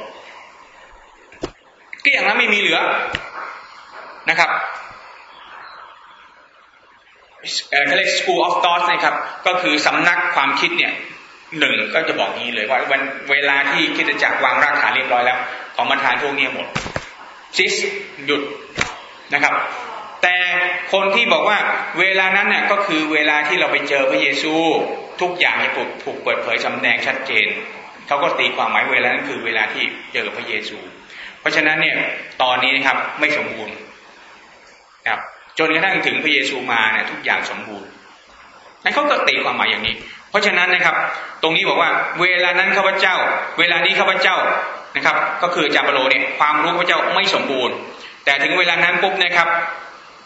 เกลี้ยงแล้วไม่มีเหลือนะครับเขาเรียก school of thought นะครับ ก็คือสำนักความคิดเนี่ยหนึ่งก็จะบอกงี้เลยว่าวันเวลาที่คิดจักวางรากฐานเรียบร้อยแล้ว ของประธานพวกนี้หมดซิสหยุดนะครับ แต่คนที่บอกว่าเวลานั้นเนี่ยก็คือเวลาที่เราไปเจอพระเยซู ทุกอย่างถูกถูกเปิดเผยจำแนงชัดเจนเขาก็ตีความหมายเวลานั้นคือเวลาที่เจอพระเยซู เพราะฉะนั้นเนี่ยตอนนี้นะครับไม่สมบูรณ์ครับจนกระทั่งถึงพระเยซูมาเนี่ยทุกอย่างสมบูรณ์นั่นเขาก็ตีความหมายอย่างนี้ เพราะฉะนั้นนะครับ ตรงนี้บอกว่า เวลานั้นข้าพเจ้า เวลานี้ข้าพเจ้านะครับ ก็คือจาบโลเนี่ยความรู้ข้าพเจ้าไม่สมบูรณ์ แต่ถึงเวลานั้นปุ๊บนะครับ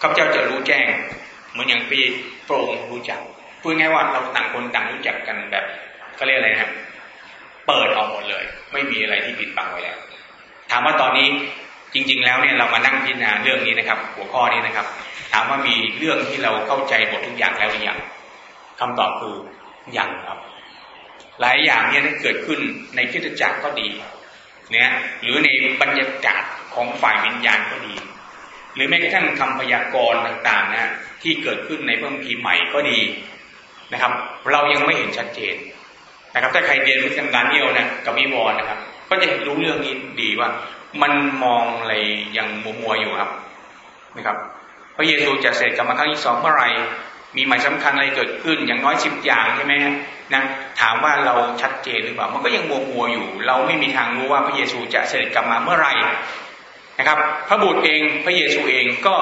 ข้าพเจ้าจะรู้แจ้ง เหมือนอย่างปีโปร่งรู้จักพูดง่ายว่าเราต่างคนต่างรู้จักกันแบบก็เรียกอะไรนะครับ เปิดออกหมดเลย ไม่มีอะไรที่ปิดบังไว้แล้ว ถามว่าตอนนี้จริง ๆ แล้วเนี่ยเรามานั่งพิจารณาเรื่องนี้นะครับ หัวข้อนี้นะครับ ถามว่ามีเรื่องที่เราเข้าใจหมดทุกอย่างแล้วหรือยังคำตอบคือยังครับ หลายอย่างเนี่ยเกิดขึ้นในคิดจักรก็ดีเนี่ยหรือในบรรยากาศของฝ่ายวิญญาณก็ดี หรือแม้กระทั่งคำพยากรณ์ต่างๆนะที่เกิดขึ้นในพระคัมภีร์ใหม่ก็ดีนะครับ เรายังไม่เห็นชัดเจนนะครับถ้าใครเรียนวิชาการเดียวนะกับวิวรนะครับ ก็จะรู้เรื่องนี้ดีว่า มันมองอะไรยังมัวมัวอยู่ครับนะครับพระเยซูจะเสร็จกลับมาครั้งที่สองเมื่อไรมีหมายสำคัญอะไรเกิดขึ้นอย่างน้อยสิบอย่างใช่ไหมนะถามว่าเราชัดเจนหรือเปล่า มันก็ยังมัวมัวอยู่ เราไม่มีทางรู้ว่าพระเยซูจะเสด็จกลับมาเมื่อไร นะครับ พระบุตรเองพระเยซูเองก็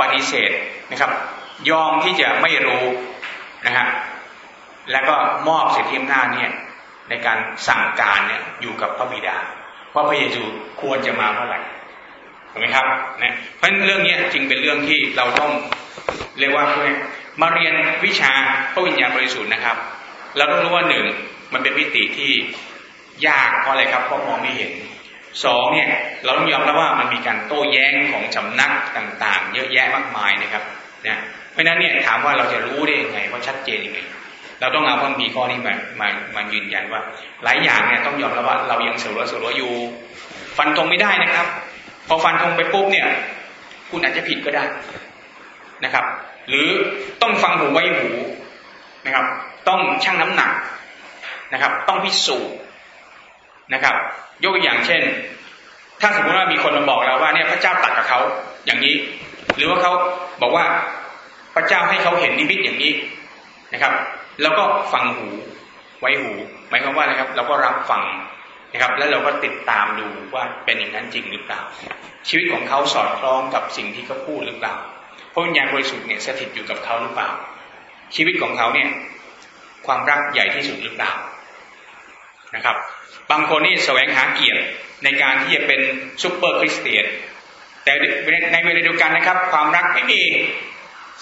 ปฏิเสธนะครับ ยอมที่จะไม่รู้นะฮะแล้วก็มอบสิทธิอำนาจเนี่ยในการสั่งการเนี่ยอยู่กับพระบิดาว่าพระเยซูควรจะมาเมื่อไหร่ถูกไหมครับนะเพราะฉะนั้นเรื่องนี้จึงเป็นเรื่องที่เราต้องเรียกว่ามาเรียนวิชาพระวิญญาณบริสุทธิ์นะครับ เราต้องรู้ว่าหนึ่งมันเป็นวิติที่ยากเพราะอะไรครับเพราะมองไม่เห็น สองเนี่ยเราต้องยอมรับว่ามันมีการโต้แย้งของสำนักต่างๆ เยอะแยะมากมายนะครับนะเพราะนั้นเนี่ยถามว่าเราจะรู้ได้ยังไงว่าชัดเจนยังไงเราต้องเอาพระมีข้อนี้มามามายืนยันว่า หลายอย่างเนี่ยต้องยอมรับว่าเรายังเสือเสืออยู่ ฟันธงไม่ได้นะครับ พอฟันธงไปปุ๊บเนี่ย คุณอาจจะผิดก็ได้นะครับ หรือต้องฟังหูไว้หูนะครับ ต้องชั่งน้ำหนักนะครับ ต้องพิสูจน์ นะครับ ยกอย่างเช่น ถ้าสมมติว่ามีคนมาบอกเราว่าเนี่ยพระเจ้าตัดกับเขาอย่างนี้ หรือว่าเขาบอกว่าพระเจ้าให้เขาเห็นนิมิตอย่างนี้นะครับ แล้วก็ฟังหูไว้หูหมายความว่าอะไรครับ เราก็รับฟังนะครับ แล้วเราก็ติดตามดูว่าเป็นอย่างนั้นจริงหรือเปล่า ชีวิตของเขาสอดคล้องกับสิ่งที่เขาพูดหรือเปล่าพระวิญญาณบริสุทธิ์เนี่ยสถิตอยู่กับเขาหรือเปล่า ชีวิตของเขาเนี่ย ความรักใหญ่ที่สุดหรือเปล่านะครับ บางคนนี่แสวงหาเกียรติในการที่จะเป็นซูเปอร์คริสเตียน แต่ในเวลาเดียวกันนะครับ ความรักไม่มี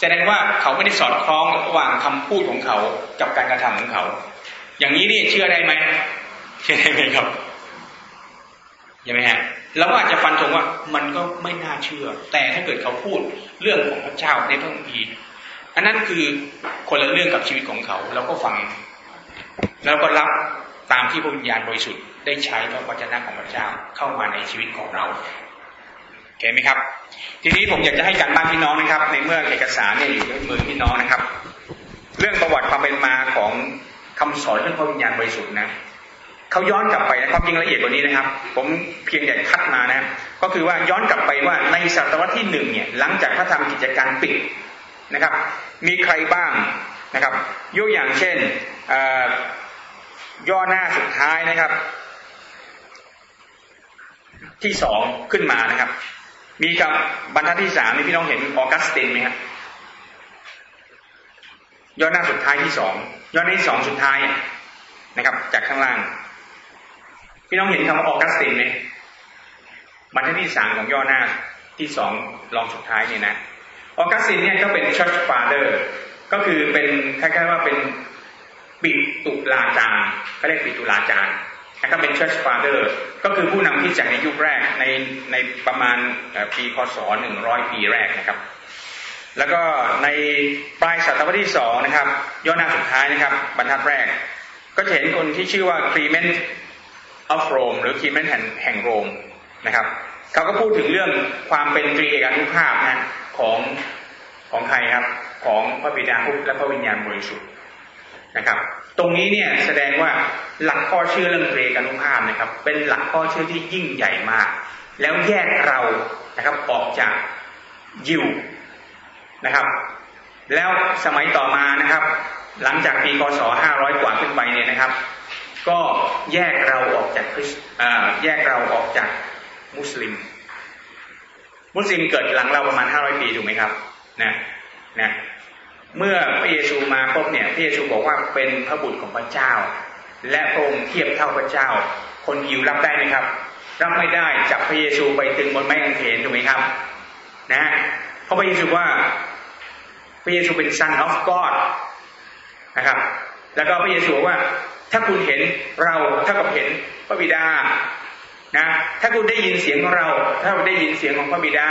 แสดงว่าเขาไม่ได้สอดคล้องระหว่างคำพูดของเขากับการกระทำของเขา อย่างนี้นี่เชื่อได้ไหมเชื่อได้ไหมครับใช่ไหมฮะเราอาจจะฟันธงว่ามันก็ไม่น่าเชื่อ แต่ถ้าเกิดเขาพูดเรื่องของพระเจ้าในพระคัมภีร์อันนั้นคือคนละเรื่องกับชีวิตของเขา เราก็ฟัง แล้วก็รับ ตามที่พระวิญญาณบริสุทธิ์ได้ใช้พระวจนะของพระเจ้าเข้ามาในชีวิตของเราเห็นไหมครับ ทีนี้ผมอยากจะให้การบ้านพี่น้องนะครับ ในเมื่อเอกสารเนี่ยอยู่ในมือพี่น้องนะครับ เรื่องประวัติความเป็นมาของคำสอนเรื่องพระวิญญาณบริสุทธิ์นะเขาย้อนกลับไปนะความจริงละเอียดกว่านี้นะครับ ผมเพียงแต่คัดมานะ ก็คือว่าย้อนกลับไปว่าในศตวรรษที่หนึ่งเนี่ย หลังจากพระธรรมกิจการปิดนะครับ มีใครบ้างนะครับยกอย่างเช่น ย่อหน้าสุดท้ายนะครับ ที่สองขึ้นมานะครับ มีกับบรรทัดที่สามนี่พี่น้องเห็นออกัสตินไหมครับย่อหน้าสุดท้ายที่สองย่อหน้าที่สองสุดท้ายนะครับ จากข้างล่าง พี่น้องเห็นคำว่าออกัสตินไหมบรรทัดที่สามของย่อหน้าที่สองรองสุดท้ายเนี่ยนะออกัสซินเนี่ยก็เป็น church father ก็คือเป็นคล้ายๆว่าเป็น ปิตุลาจารย์เขาเรียกปิตุลาจารย์แล้วก็เป็น church father ก็คือผู้นำที่จากในยุคแรกในในประมาณปีคศหนึ่งร้อยปีแรกนะครับ แล้วก็ในปลายศตวรรษที่สองนะครับย่อหน้าสุดท้ายนะครับ บรรทัดแรก ก็จะเห็นคนที่ชื่อว่า Clement of Rome หรือ Clement แห่งโรมนะครับเขาก็พูดถึงเรื่องความเป็นตรีเอกานุภาพนะของของใครครับของพระบิดาพุทธและพระวิญญาณบริสุทธิ์ นะครับ ตรงนี้เนี่ยแสดงว่าหลักข้อเชื่อเรื่องตรีเอกานุภาพนะครับ เป็นหลักข้อเชื่อที่ยิ่งใหญ่มาก แล้วแยกเรานะครับออกจากยิวนะครับ แล้วสมัยต่อมานะครับ หลังจากปีคศ500 กว่าขึ้นไปเนี่ยนะครับ ก็แยกเราออกจากคริสแยกเราออกจากมุสลิม มุสลิมเกิดหลังเราประมาณห้าร้อยปีถูกไหมครับนะนะ เมื่อพระเยซูมาพบเนี่ยพระเยซูบอกว่าเป็นพระบุตรของพระเจ้า และพระองค์เทียบเท่าพระเจ้า คนยิวรับได้ไหมครับ รับไม่ได้จับพระเยซูไปตึงบนไม้กางเขนถูกไหมครับ นะเพราะพระเยซูว่าพระเยซูเป็น son of God นะครับ แล้วก็พระเยซูบอกว่า ถ้าคุณเห็นเราเท่ากับเห็นพระบิดานะถ้าคุณได้ยินเสียงของเรา ถ้าเราได้ยินเสียงของพระบิดา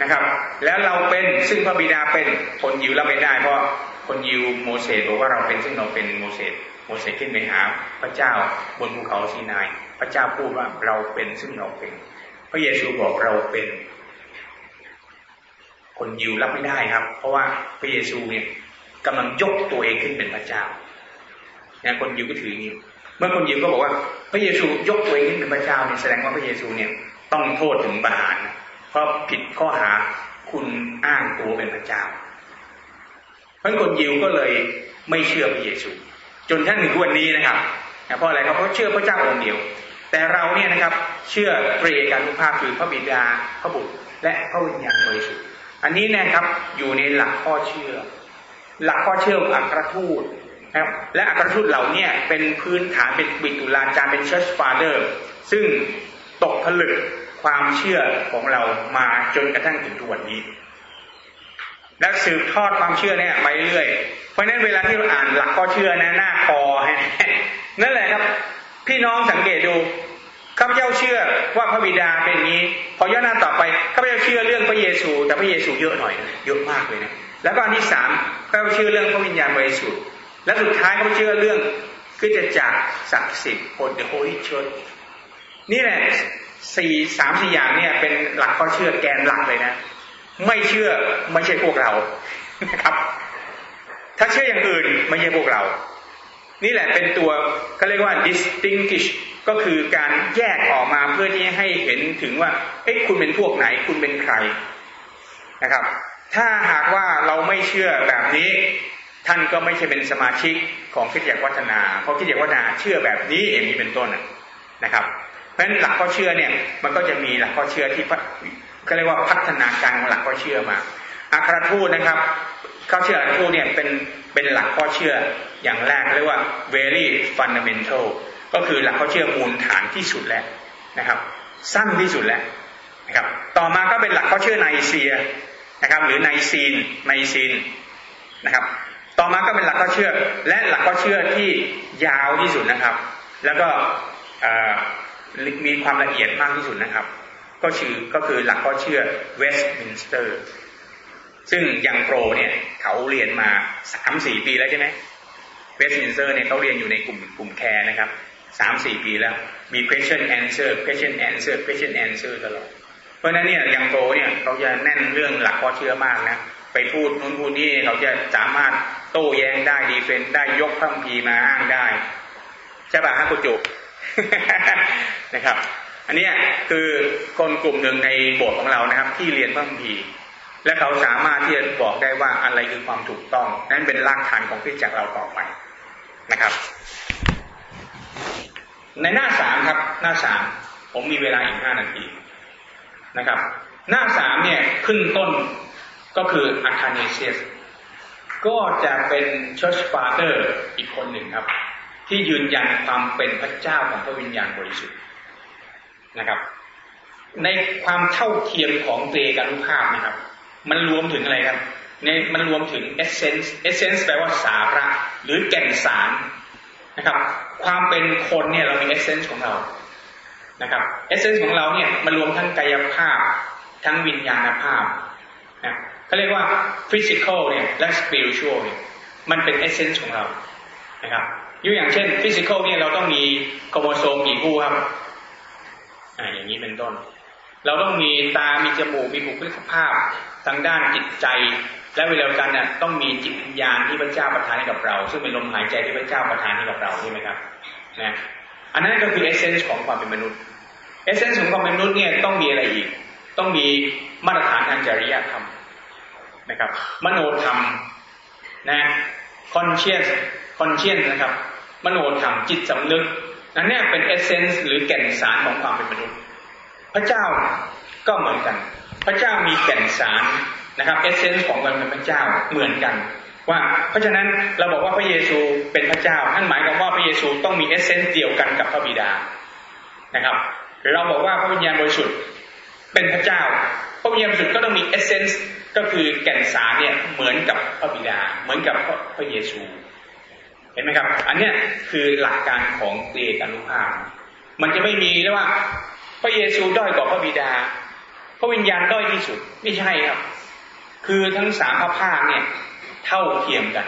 นะครับ แล้วเราเป็นซึ่งพระบิดาเป็นคนยิวเราไม่ได้ เพราะคนยิวโมเสสบอกว่าเราเป็นซึ่งเราเป็นโมเสสโมเสสขึ้นไปหาพระเจ้าบนภูเขาซีนาย พระเจ้าพูดว่าเราเป็นซึ่งเราเป็น พระเยซูบอกเราเป็น คนยิวรับไม่ได้ครับ เพราะว่าพระเยซูเนี่ยกำลังยกตัวเองขึ้นเป็นพระเจ้าเนี่ยคนยิวก็ถืออย่างนี้เมื่อคนยิวก็บอกว่า พระเยซูยกตัวเองขึ้นเป็นพระเจ้าเนี่ยแสดงว่าพระเยซูเนี่ยต้องโทษถึงประหาร เพราะผิดข้อหาคุณอ้างตัวเป็นพระเจ้าเพราะคนยิวก็เลยไม่เชื่อพระเยซู จนท่านถึงวันนี้นะครับเพราะอะไรครับเพราะเชื่อพระเจ้าองค์เดียว แต่เราเนี่ยนะครับเชื่อเตรการุภาพคือพระบิดาพระบุตร และพระวิญญาณบริสุทธิ์อันนี้นะครับอยู่ในหลักข้อเชื่อ หลักข้อเชื่ออัครทูตครับและอัครทูตเหล่านี้เป็นพื้นฐานเป็นบิตุลาจารย์เป็นเชิร์ชฟาเดอร์ ซึ่งตกผลึก ความเชื่อของเรามาจนกระทั่งถึงทุกวันนี้ และสืบทอดความเชื่อเนี่ยไปเรื่อยเพราะฉะนั้นเวลาที่เราอ่านหลักข้อเชื่อนะหน้าคอนั่นแหละครับ พี่น้องสังเกตดูข้าพเจ้าเชื่อว่าพระบิดาเป็นนี้ พอย่อหน้าต่อไปข้าพเจ้าเชื่อเรื่องพระเยซู แต่พระเยซูเยอะหน่อยเยอะมากเลยนะแล้วก็อันที่สามข้าพเจ้าเชื่อเรื่องพระวิญญาณบริสุทธิ์และสุดท้ายเขาเชื่อเรื่องคือจะจากศักดิ์สิทธิ์คนเดอะโฮลี่ชิร์นี่แหละ สี่สามสี่อย่างเนี่ย เป็นหลักข้อเชื่อแกนหลักเลยนะ ไม่เชื่อไม่ใช่พวกเรานะครับ ถ้าเชื่ออย่างอื่นไม่ใช่พวกเรา นี่แหละเป็นตัวเขาเรียกว่า distinguish ก็คือการแยกออกมาเพื่อที่ให้เห็นถึงว่า เอ๊ะคุณเป็นพวกไหน คุณเป็นใครนะครับ ถ้าหากว่าเราไม่เชื่อแบบนี้ ท่านก็ไม่ใช่เป็นสมาชิกของคิดจักวัฒนา เพราะคิดจักวัฒนาเชื่อแบบนี้อย่างนี้เป็นต้นนะครับ เพราะฉะนั้นหลักข้อเชื่อเนี่ยมันก็จะมีหลักข้อเชื่อที่ก็เรียกว่าพัฒนาการของหลักข้อเชื่อมาอัครทูตนะครับข้อเชื่ออัครทูตเนี่ยเป็นเป็นหลักข้อเชื่ออย่างแรกเรียกว่า very fundamental ก็คือหลักข้อเชื่อมูลฐานที่สุดแล้วนะครับ สั้นที่สุดแล้วนะครับต่อมาก็เป็นหลักข้อเชื่อไนเซียนะครับ หรือ Nicene Nicene นะครับ ต่อมาก็เป็นหลักข้อเชื่อ และหลักข้อเชื่อที่ยาวที่สุดนะครับ แล้วก็ มีความละเอียดมากที่สุดนะครับ ก็ชื่อก็คือหลักข้อเชื่อเวสต์มินสเตอร์ซึ่ง young pro เนี่ยเขาเรียนมาสามสี่ปีแล้วใช่ไหมเวสต์มินสเตอร์เนี่ยเขาเรียนอยู่ในกลุ่มกลุ่ม care นะครับสามสี่ปีแล้ว มี question answer question answer question answer ตลอด เพราะนั้นเนี่ย young pro เนี่ยเขาจะแน่นเรื่องหลักข้อเชื่อมากนะ ไปพูดนู้นพูดนี่เขาจะสามารถโต้แย้งได้ defend ได้ยกพระคัมภีร์มาอ้างได้ ใช่ป่ะฮะคุณจุ นะครับ อันนี้คือคนกลุ่มหนึ่งในโบสถ์ของเรานะครับ ที่เรียนพระคัมภีร์และเขาสามารถที่จะบอกได้ว่าอะไรคือความถูกต้องนั่นเป็นรากฐานของคริสตจักรเราต่อไปนะครับ ในหน้าสามครับ หน้าสามผมมีเวลาอีกห้านาทีนะครับ หน้าสามเนี่ยขึ้นต้นก็คืออาทานาเซียสก็จะเป็น church father อีกคนหนึ่งครับ ที่ยืนยันความเป็นพระเจ้าของพระวิญญาณบริสุทธิ์ นะครับ ในความเท่าเทียมของเตกานุภาพนะครับ มันรวมถึงอะไรครับในมันรวมถึง essence essence แปลว่าสาระ หรือแก่นสารนะครับ ความเป็นคนเนี่ยเรามี essence ของเรานะครับ essence ของเราเนี่ยมันรวมทั้งกายภาพ ทั้งวิญญาณภาพนะเขาเรียกว่า physical เนี่ยและ spiritual เนี่ยมันเป็น essence ของเรานะครับยกอย่างเช่น physical เนี่ยเราต้องมีโครโมโซมกี่คู่ครับ อ่าอย่างนี้เป็นต้น เราต้องมีตา มีจมูก มีบุคลิกภาพทางด้านจิตใจ และเวลากันเนี่ยต้องมีจิตวิญญาณที่พระเจ้าประทานให้กับเรา ซึ่งเป็นลมหายใจที่พระเจ้าประทานให้กับเราใช่ไหมครับนะอันนั้นก็คือ essence ของความเป็นมนุษย์ essence ของความเป็นมนุษย์เนี่ยต้องมีอะไรอีก ต้องมีมาตรฐานทางจริยธรรมนะครับ มโนธรรมนะ conscious conscious นะครับ มโนธรรมจิตสำนึก นั่นนี่เป็นเอเซนส์หรือแก่นสารของความเป็นมนุษย์ พระเจ้าก็เหมือนกัน พระเจ้ามีแก่นสารนะครับเอเซนส์ของความเป็นพระเจ้าเหมือนกัน ว่า เพราะฉะนั้นเราบอกว่าพระเยซูเป็นพระเจ้าท่านหมายความว่าพระเยซูต้องมีเอเซนส์เดียวกันกับพระบิดานะครับเราบอกว่าพระวิญญาณบริสุทธิ์เป็นพระเจ้า พระวิญญาณบริสุทธิ์ก็ต้องมีเอเซนส์ก็คือแก่นสารเนี่ยเหมือนกับพระบิดา เหมือนกับพระเยซู เห็นไหมครับ อันเนี้ยคือหลักการของเตกานุภาพ มันจะไม่มีเรียว่า พระเยซูด้อยกว่าพระบิดา พระวิญญาณด้อยที่สุด ไม่ใช่ครับ คือทั้งสามพระภาคเนี่ยเท่าเทียมกัน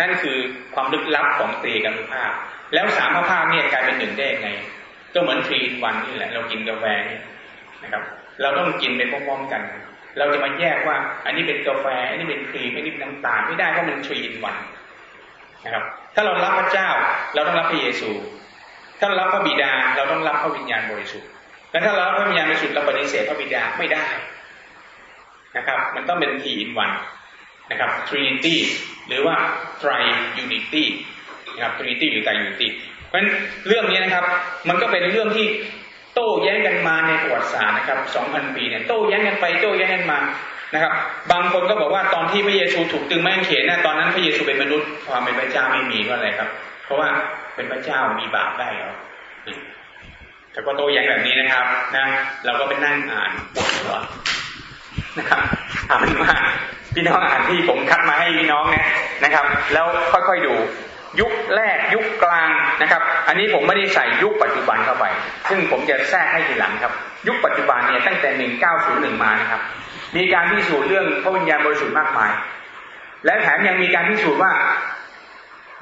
นั่นคือความลึกลับของเตกานุภาพ แล้วสามพระภาคเนี่ยกลายเป็นหนึ่งได้ยังไง ก็เหมือนทรีนวันนี่แหละ เรากินกาแฟนี่นะครับ เราต้องกินไปพร้อมๆกัน เราจะมาแยกว่า อันนี้เป็นกาแฟ อันนี้เป็นครีม อันนี้เป็นน้ำตาลไม่ได้เพราะมันทรีนวัน นะครับ ถ้าเรารับพระเจ้าเราต้องรับพระเยซู ถ้าเรารับพระบิดาเราต้องรับพระวิญญาณบริสุทธิ์และถ้าเรารับพระวิญญาณบริสุทธิ์เราปฏิเสธพระบิดาไม่ได้นะครับ มันต้องเป็นทีอินวันนะครับ Trinity หรือว่า Tri Unity นะครับ Trinity หรือ Tri Unity เพราะฉะนั้นเรื่องนี้นะครับ มันก็เป็นเรื่องที่โต้แย้งกันมาในประวัติศาสตร์นะครับ 2,000 ปีเนี่ยโต้แย้งกันไปโต้แย้งกันมา นะครับ บางคนก็บอกว่าตอนที่พระเยซูถูกตึงไม้กางเขนนะตอนนั้นพระเยซูเป็นมนุษย์ความเป็นพระเจ้าไม่มีก็อะไรครับ เพราะว่าเป็นพระเจ้ามีบาปได้เหรอแต่ก็โต้แย้งแบบนี้นะครับนะเราก็ไปนั่งอ่านปวดหัวนะครับถามว่าพี่น้องอ่านที่ผมคัดมาให้พี่น้องเนี่ยนะครับ แล้วค่อยๆดูยุคแรกยุคกลางนะครับ อันนี้ผมไม่ได้ใส่ยุคปัจจุบันเข้าไป ซึ่งผมจะแทรกให้ทีหลังครับ ยุคปัจจุบันเนี่ยตั้งแต่ 1901 มานะครับ มีการพิสูจน์เรื่องพระวิญญาณบริสุทธิ์มากมาย และแถมยังมีการพิสูจน์ว่า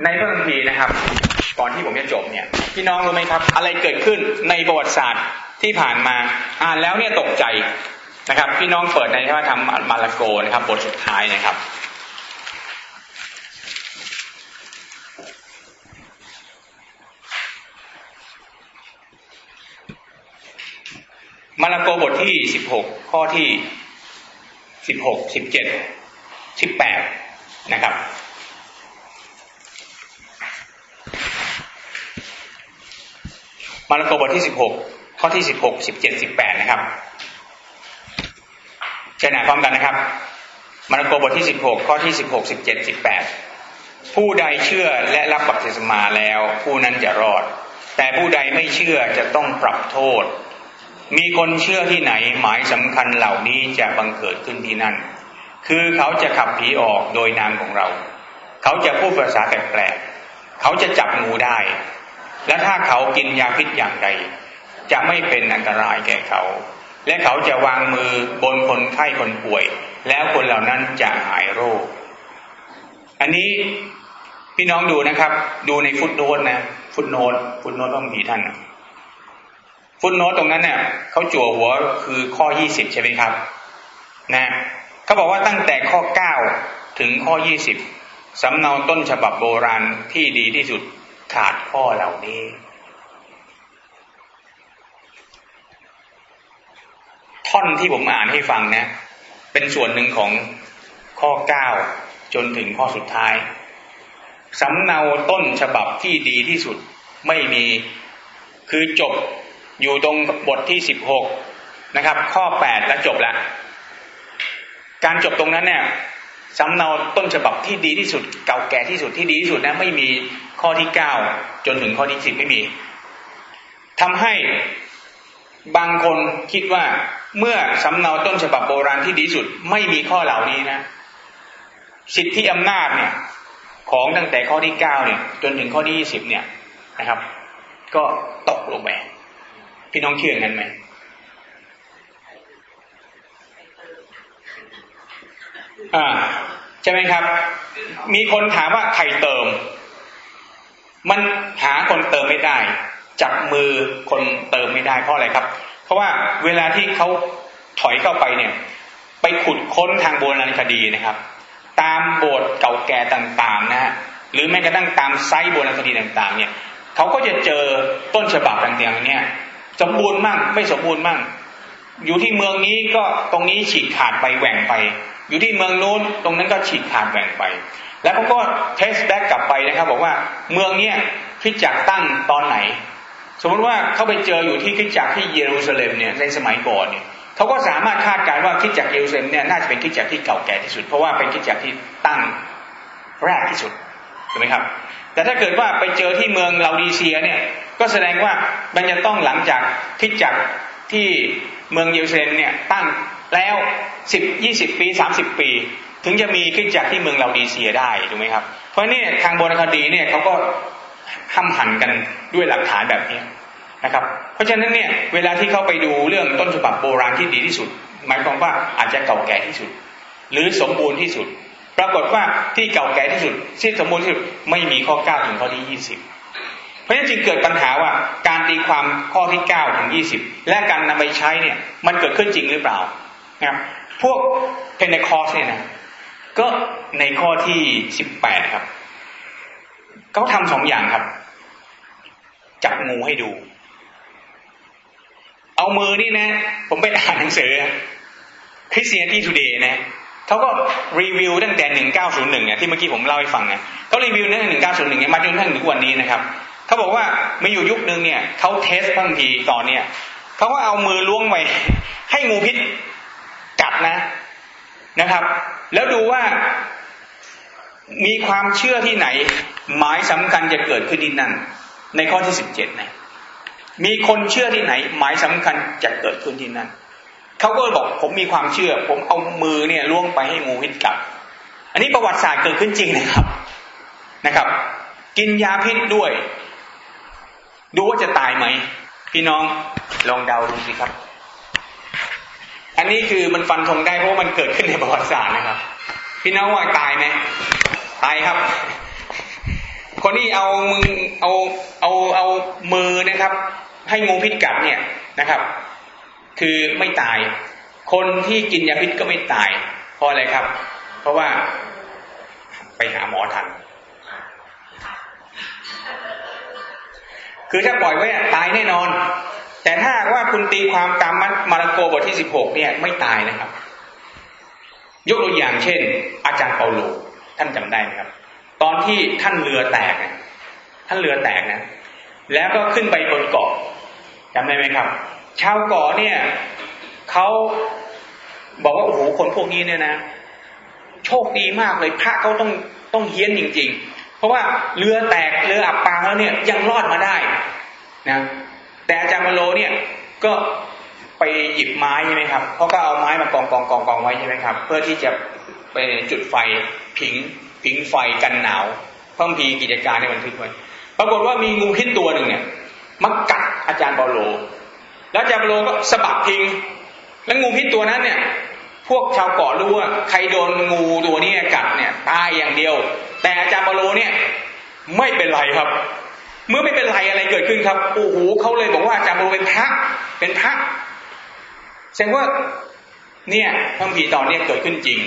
ในพระคัมภีร์นะครับ ก่อนที่ผมจะจบเนี่ยพี่น้องรู้ไหมครับ อะไรเกิดขึ้นในประวัติศาสตร์ที่ผ่านมาอ่านแล้วเนี่ยตกใจนะครับ พี่น้องเปิดในพระธรรมมาระโกนะครับ บทสุดท้ายนะครับมาระโกบทที่สิบหกข้อที่ สิบหกสิบเจ็ดสิบแปดนะครับ มาระโกบทที่สิบหกข้อที่สิบหกสิบเจ็ดสิบแปดนะครับเชิญอ่านพร้อมกันนะครับ มาระโกบทที่สิบหกข้อที่สิบหกสิบเจ็ดสิบแปดผู้ใดเชื่อและรับบัพติศมาแล้ว ผู้นั้นจะรอด แต่ผู้ใดไม่เชื่อจะต้องปรับโทษ มีคนเชื่อที่ไหนหมายสำคัญเหล่านี้จะบังเกิดขึ้นที่นั่น คือเขาจะขับผีออกโดยนามของเรา เขาจะพูดภาษาแปลกๆเขาจะจับงูได้ และถ้าเขากินยาพิษอย่างใด จะไม่เป็นอันตรายแก่เขา และเขาจะวางมือบนคนไข้คนป่วย แล้วคนเหล่านั้นจะหายโรค อันนี้พี่น้องดูนะครับ ดูในฟุตโนตนะ ฟุตโนตฟุตโนตต้องผีท่านนะ ฟุตโนตตรงนั้นเนี่ยเขาจั่วหัวคือข้อยี่สิบใช่ไหมครับนะเขาบอกว่าตั้งแต่ข้อเก้าถึงข้อยี่สิบสำเนาต้นฉบับโบราณที่ดีที่สุดขาดข้อเหล่านี้ ท่อนที่ผมอ่านให้ฟังนะ เป็นส่วนหนึ่งของข้อเก้าจนถึงข้อสุดท้าย สำเนาต้นฉบับที่ดีที่สุดไม่มีคือจบ อยู่ตรงบทที่สิบหกนะครับ ข้อแปดแล้วจบละ การจบตรงนั้นเนี่ยสำเนาต้นฉบับที่ดีที่สุด เก่าแก่ที่สุดที่ดีที่สุดนะไม่มีข้อที่เก้าจนถึงข้อที่สิบไม่มีทำให้บางคนคิดว่าเมื่อสำเนาต้นฉบับโบราณที่ดีสุดไม่มีข้อเหล่านี้นะ สิทธิอำนาจเนี่ย ของตั้งแต่ข้อที่เก้าเนี่ย จนถึงข้อที่ยี่สิบเนี่ยนะครับ ก็ตกลงไป พี่น้องเชื่อกันไหมอ่าใช่ไหมครับ มีคนถามว่าใครเติม มันหาคนเติมไม่ได้ จับมือคนเติมไม่ได้เพราะอะไรครับ เพราะว่าเวลาที่เขาถอยเข้าไปเนี่ย ไปขุดค้นทางโบราณคดีนะครับ ตามโบสถ์เก่าแก่ต่างๆนะฮะหรือแม้กระทั่งตามไซต์โบราณคดีต่าง ๆ เนี่ยเขาก็จะเจอต้นฉบับต่างๆเนี่ย สมบูรณ์มั่งไม่สมบูรณ์มั่ง อยู่ที่เมืองนี้ก็ตรงนี้ฉีกขาดไปแหว่งไป อยู่ที่เมืองโน้นตรงนั้นก็ฉีกขาดแหว่งไป แล้วเขาก็ trace back กลับไปนะครับ บอกว่าเมืองเนี้ยคริสตจักรตั้งตอนไหน สมมติว่าเขาไปเจออยู่ที่คริสตจักรที่เยรูซาเล็มเนี่ยในสมัยก่อนเนี่ยเขาก็สามารถคาดการณ์ว่าคริสตจักรเยรูซาเล็มเนี่ยน่าจะเป็นคริสตจักรที่เก่าแก่ที่สุด เพราะว่าเป็นคริสตจักรที่ตั้งแรกที่สุดถูกไหมครับ แต่ถ้าเกิดว่าไปเจอที่เมืองเลาดีเซียเนี่ยก็แสดงว่ามันจะต้องหลังจากคิดจักที่เมืองเยรูซาเล็มเนี่ยตั้งแล้วสิบยี่สิบปีสามสิบปี ถึงจะมีขึ้นจากที่เมืองลาวดีเซียได้ถูกไหมครับ เพราะนี่ทางโบราณคดีเนี่ยเขาก็ห้ำหันกันด้วยหลักฐานแบบนี้นะครับ เพราะฉะนั้นเนี่ยเวลาที่เขาไปดูเรื่องต้นฉบับโบราณที่ดีที่สุด หมายความว่าอาจจะเก่าแก่ที่สุด หรือสมบูรณ์ที่สุด ปรากฏว่าที่เก่าแก่ที่สุดที่สมบูรณ์ที่สุดไม่มีข้อ9ถึงข้อที่20เพราะฉะนั้นจึงเกิดปัญหาว่าการตีความข้อที่9ถึง20และการนำไปใช้เนี่ยมันเกิดขึ้นจริงหรือเปล่านะครับพวกเพนเนคอสเนี่ยนะก็ในข้อที่18ครับเขาทำสองอย่างครับ จับงูให้ดู เอามือนี่นะ ผมไปอ่านหนังสือคริสเตียนที่ทูเดย์นะ เขาก็รีวิวตั้งแต่ 1901เนี่ยที่เมื่อกี้ผมเล่าให้ฟังเนี่ยเขารีวิวตั้งแต่1901เนี่ยมาจนถึงทุกวันนี้นะครับเขาบอกว่ามีอยู่ยุคนึงเนี่ยเขาเทสบางทีตอนเนี่ยเขาก็เอามือล้วงไปให้งูพิษกัดนะนะครับ แล้วดูว่ามีความเชื่อที่ไหน หมายสำคัญจะเกิดขึ้นที่นั่น ในข้อที่สิบเจ็ดนะมีคนเชื่อที่ไหน หมายสำคัญจะเกิดขึ้นที่นั่น เขาก็บอกผมมีความเชื่อ ผมเอามือเนี่ยล่วงไปให้งูพิษกัด อันนี้ประวัติศาสตร์เกิดขึ้นจริงนะครับนะครับ กินยาพิษด้วย ดูว่าจะตายไหมพี่น้องลองเดาดูสิครับ อันนี้คือมันฟันธงได้เพราะมันเกิดขึ้นในประวัติศาสตร์นะครับ พี่น้องว่าตายไหมตายครับคนที่เอามือเอาเอาเอามือนะครับ ให้งูพิษกัดเนี่ยนะครับ คือไม่ตาย คนที่กินยาพิษก็ไม่ตาย เพราะอะไรครับ เพราะว่าไปหาหมอทัน คือถ้าปล่อยไว้ตายแน่นอน แต่ถ้าว่าคุณตีความตามมาระโกบทที่สิบหกเนี่ยไม่ตายนะครับ ยกตัวอย่างเช่น อาจารย์เปาโลท่านจำได้ไหมครับ ตอนที่ท่านเรือแตกท่านเรือแตกนะ แล้วก็ขึ้นไปบนเกาะจำได้ไหมครับ ชาวเกาะเนี่ยเขาบอกว่าโอ้โหคนพวกนี้เนี่ยนะ โชคดีมากเลยพระเขาต้องต้องเฮี้ยนจริง ๆ เพราะว่าเรือแตกเรืออับปางแล้วเนี่ยยังรอดมาได้นะแต่อาจารย์มโลเนี่ยก็ไปหยิบไม้ใช่ไหมครับเขาก็เอาไม้มากองกองกองกองไว้ใช่ไหมครับ เพื่อที่จะไปจุดไฟผิงผิงไฟกันหนาวเพิ่มพีกิจการในบันทึกไว้ปรากฏว่ามีงูพิษตัวหนึ่งเนี่ยมากัดอาจารย์เปาโล แล้วจารย์เปาโลก็สะบัดทิ้ง แล้วงูพิษตัวนั้นเนี่ย พวกชาวเกาะรู้ว่าใครโดนงูตัวนี้กัดเนี่ยตายอย่างเดียว แต่จารย์เปาโลเนี่ยไม่เป็นไรครับ เมื่อไม่เป็นไรอะไรเกิดขึ้นครับโอ้โหเขาเลยบอกว่าจารย์เปาโลเป็นพระเป็นพระแสดงว่าเนี่ยพระผีตอนนี้เกิดขึ้นจริง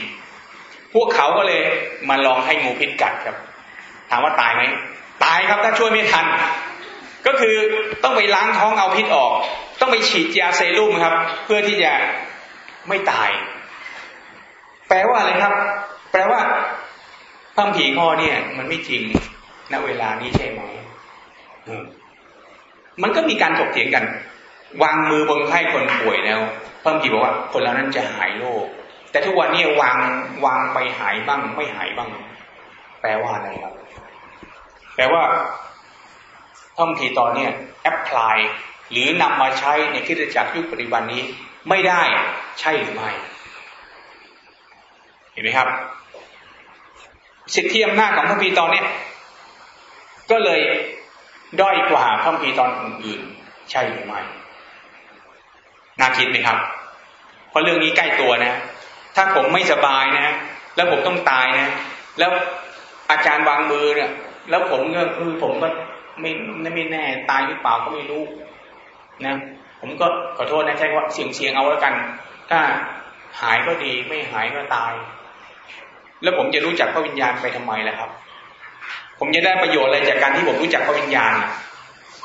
พวกเขาก็เลยมาลองให้งูพิษกัดครับ ถามว่าตายไหมตายครับถ้าช่วยไม่ทัน ก็คือต้องไปล้างท้องเอาพิษออก ต้องไปฉีดยาเซรุ่มครับ เพื่อที่จะไม่ตาย แปลว่าอะไรครับ แปลว่าพังผีข้อเนี่ย มันไม่จริงณเวลานี้ใช่ไหมมันก็มีการถกเถียงกัน วางมือบนไข้คนป่วยแล้วพังผีบอกว่า คนเรานั้นจะหายโรคแต่ทุกวันนี้วางวางไปหายบ้าง ไม่หายบ้าง แปลว่าอะไรครับ แปลว่าท่องทีตอนเนี้ยแอพพลาย หรือนำมาใช้ในคิดจักรยุคปัจจุบันนี้ไม่ได้ใช่หรือไม่เห็นไหมครับ สิทธิอำนาจของพระพีตอนนี้ก็เลยด้อยกว่าพระพีตอนอื่นๆใช่หรือไม่น่าคิดไหมครับ เพราะเรื่องนี้ใกล้ตัวนะ ถ้าผมไม่สบายนะ แล้วผมต้องตายนะ แล้วอาจารย์วางมือเนี่ย แล้วผมก็คือผมก็ไม่ไม่แน่ตายหรือเปล่าก็ไม่รู้ นะผมก็ขอโทษนะใช่ว่าเสียงเสียงเอาแล้วกัน ถ้าหายก็ดีไม่หายก็ตาย แล้วผมจะรู้จักพระวิญญาณไปทำไมล่ะครับ ผมจะได้ประโยชน์อะไรจากการที่ผมรู้จักพระวิญญาณ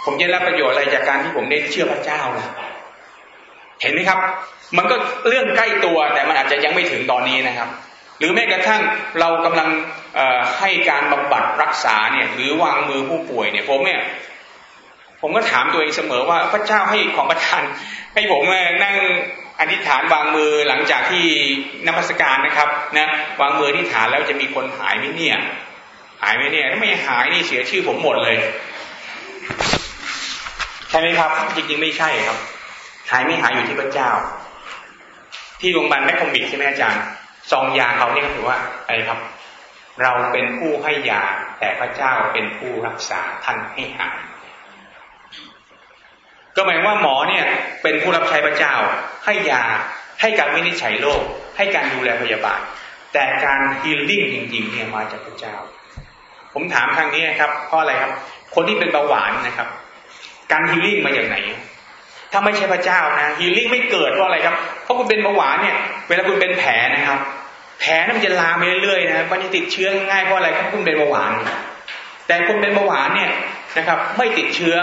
ผมจะได้ประโยชน์อะไรจากการที่ผมได้เชื่อพระเจ้าล่ะเห็นไหมครับ มันก็เรื่องใกล้ตัวแต่มันอาจจะยังไม่ถึงตอนนี้นะครับ หรือแม้กระทั่งเรากำลังให้การบำบัดรักษาเนี่ยหรือวางมือผู้ป่วยเนี่ยผมเนี่ย ผมก็ถามตัวเองเสมอว่าพระเจ้าให้ของประทาน ให้ผมนั่งอธิษฐานวางมือหลังจากที่นมัสการนะครับนะวางมืออธิษฐานแล้วจะมีคนหายไหมเนี่ย หายไหมเนี่ยถ้าไม่หายนี่เสียชื่อผมหมดเลย ใช่ไหมครับ จริงๆไม่ใช่ครับ หายไม่หายอยู่ที่พระเจ้า ที่โรงพยาบาลแมคคอมบิกใช่ไหมอาจารย์ซองยาเขานี่ก็ถือว่าอะไรครับ เราเป็นผู้ให้ยาแต่พระเจ้าเป็นผู้รักษาท่านให้หาย ก็หมายว่าหมอเนี่ยเป็นผู้รับใช้พระเจ้า ให้ยาให้การวินิจฉัยโรคให้การดูแลพยาบาล แต่การฮีลลิ่งจริงๆเนี่ยมาจากพระเจ้า ผมถามทางนี้ครับเพราะอะไรครับ คนที่เป็นเบาหวานนะครับ การฮีลลิ่งมาจากไหน ถ้าไม่ใช่พระเจ้านะฮีลลิ่งไม่เกิดเพราะอะไรครับเพราะคุณเป็นเบาหวานเนี่ยเวลาคุณเป็นแผลนะครับ แผลนั้นมันจะลามไปเรื่อยๆนะมันจะติดเชื้อง่ายเพราะอะไรเพราะคุณเป็นเบาหวาน แต่คนเป็นเบาหวานเนี่ยนะครับ ไม่ติดเชื้อ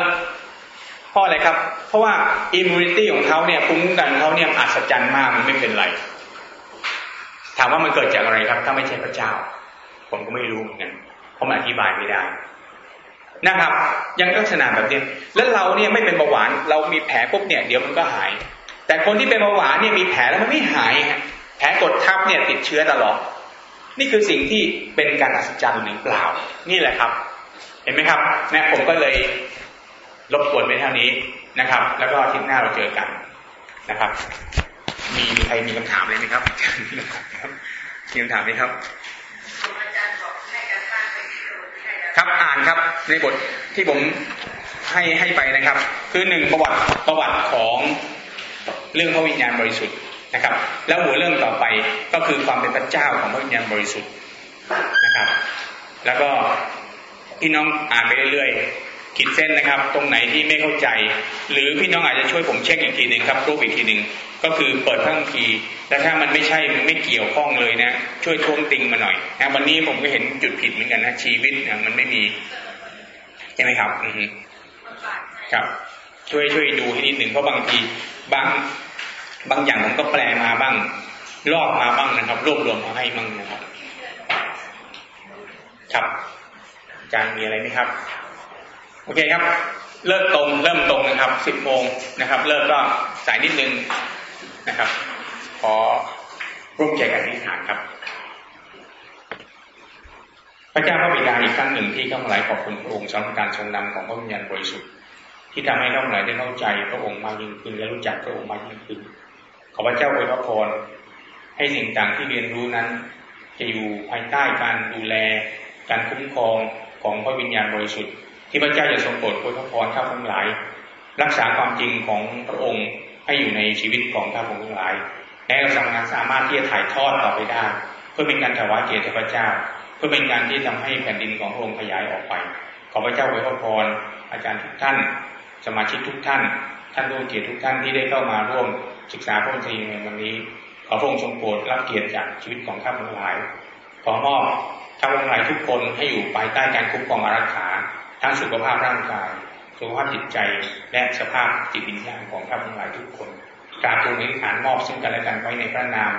เพราะอะไรครับ เพราะว่า immunity ของเขาเนี่ยภูมิคุ้มกันของเขาเนี่ยอัศจรรย์มากมันไม่เป็นไร ถามว่ามันเกิดจากอะไรครับ ถ้าไม่ใช่พระเจ้า ผมก็ไม่รู้เหมือนกันเพราะมันอธิบายไม่ได้นะครับ ยังลักษณะแบบนี้แล้วเราเนี่ยไม่เป็นเบาหวาน เรามีแผลปุ๊บเนี่ย เดี๋ยวมันก็หาย แต่คนที่เป็นเบาหวานเนี่ยมีแผลแล้วมันไม่หายฮะแผลกดทับเนี่ยติดเชื้อตลอด นี่คือสิ่งที่เป็นการอัศจรรย์หรือเปล่า นี่แหละครับ เห็นไหมครับนะผมก็เลย รบกวนไปเท่านี้นะครับ แล้วก็อาทิตย์หน้าเราเจอกันนะครับ มีใครมีคำถามเลยไหมครับมีคำถามไหมครับ ครับอ่านครับในบทที่ผมให้ให้ไปนะครับ คือหนึ่งประวัติประวัติของเรื่องพระวิญญาณบริสุทธิ์นะครับ แล้วหัวเรื่องต่อไปก็คือความเป็นพระเจ้าของพระวิญญาณบริสุทธิ์นะครับ แล้วก็พี่น้องอ่านไปเรื่อย ขีดเส้นนะครับ ตรงไหนที่ไม่เข้าใจ หรือพี่น้องอาจจะช่วยผมเช็คอีกทีหนึ่งครับรูปอีกทีหนึ่งก็คือเปิดพังคีแต่ถ้ามันไม่ใช่มันไม่เกี่ยวข้องเลยนะ ช่วยทวงติงมาหน่อยนะวันนี้ผมก็เห็นจุดผิดเหมือนกันนะชีวิตนะมันไม่มีใช่ไหมครับ อืครับ ช่วยช่วยดูให้นิดหนึ่งเพราะบางทีบางบางอย่างผมก็แปลมาบ้าง ลอกมาบ้างนะครับ รวบรวมมาให้บ้างนะครับ ครับอาจารย์มีอะไรไหมครับ โอเคครับ เลิกตรงเริ่มตรงนะครับสิบโมงนะครับ เลิกก็สายนิดนึงนะครับ ขอร่วมใจกันที่ฐานครับ พระเจ้าพระบิดาอีกครั้งหนึ่งที่ข้าพเจ้าขอบคุณพระองค์สำหรับการทรงนำของพระวิญญาณบริสุทธิ์ที่ทำให้ข้าพเจ้าได้เข้าใจพระองค์มากยิ่งขึ้นและรู้จักพระองค์มากยิ่งขึ้น ขอพระเจ้าอวยพรให้สิ่งต่างที่เรียนรู้นั้น จะอยู่ภายใต้การดูแล การคุ้มครองของพระวิญญาณบริสุทธิ์ ที่พระเจ้าจะทรงโปรดพระพรข้าพงหลาย รักษาความจริงของพระองค์ให้อยู่ในชีวิตของข้าพงหลายและเราสามารถสามารถที่จะถ่ายทอดต่อไปได้ เพื่อเป็นการถวายเกียรติพระเจ้า เพื่อเป็นการที่ทำให้แผ่นดินของพระองค์ขยายออกไป ขอพระเจ้าไว้พระพรอาจารย์ทุกท่าน สมาชิกทุกท่าน ท่านผู้เกียรติทุกท่านที่ได้เข้ามาร่วมศึกษาพระคัมภีร์ในวันนี้ ขอพระองค์ทรงโปรดรับเกียรติจากชีวิตของข้าพงหลาย ขอมอบข้าพงหลายทุกคนให้อยู่ภายใต้การคุ้มครองอารักขา ทั้งสุขภาพร่างกาย สุขภาพจิตใจและสภาพจิตวิญญาณของท่าพเจ้าทุกคนการทูลนิฐานมอบซึ่งกันและกันไว้ในพระนาม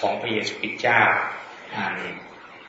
ของพระเยซูคริสต์เจ้าอาเมน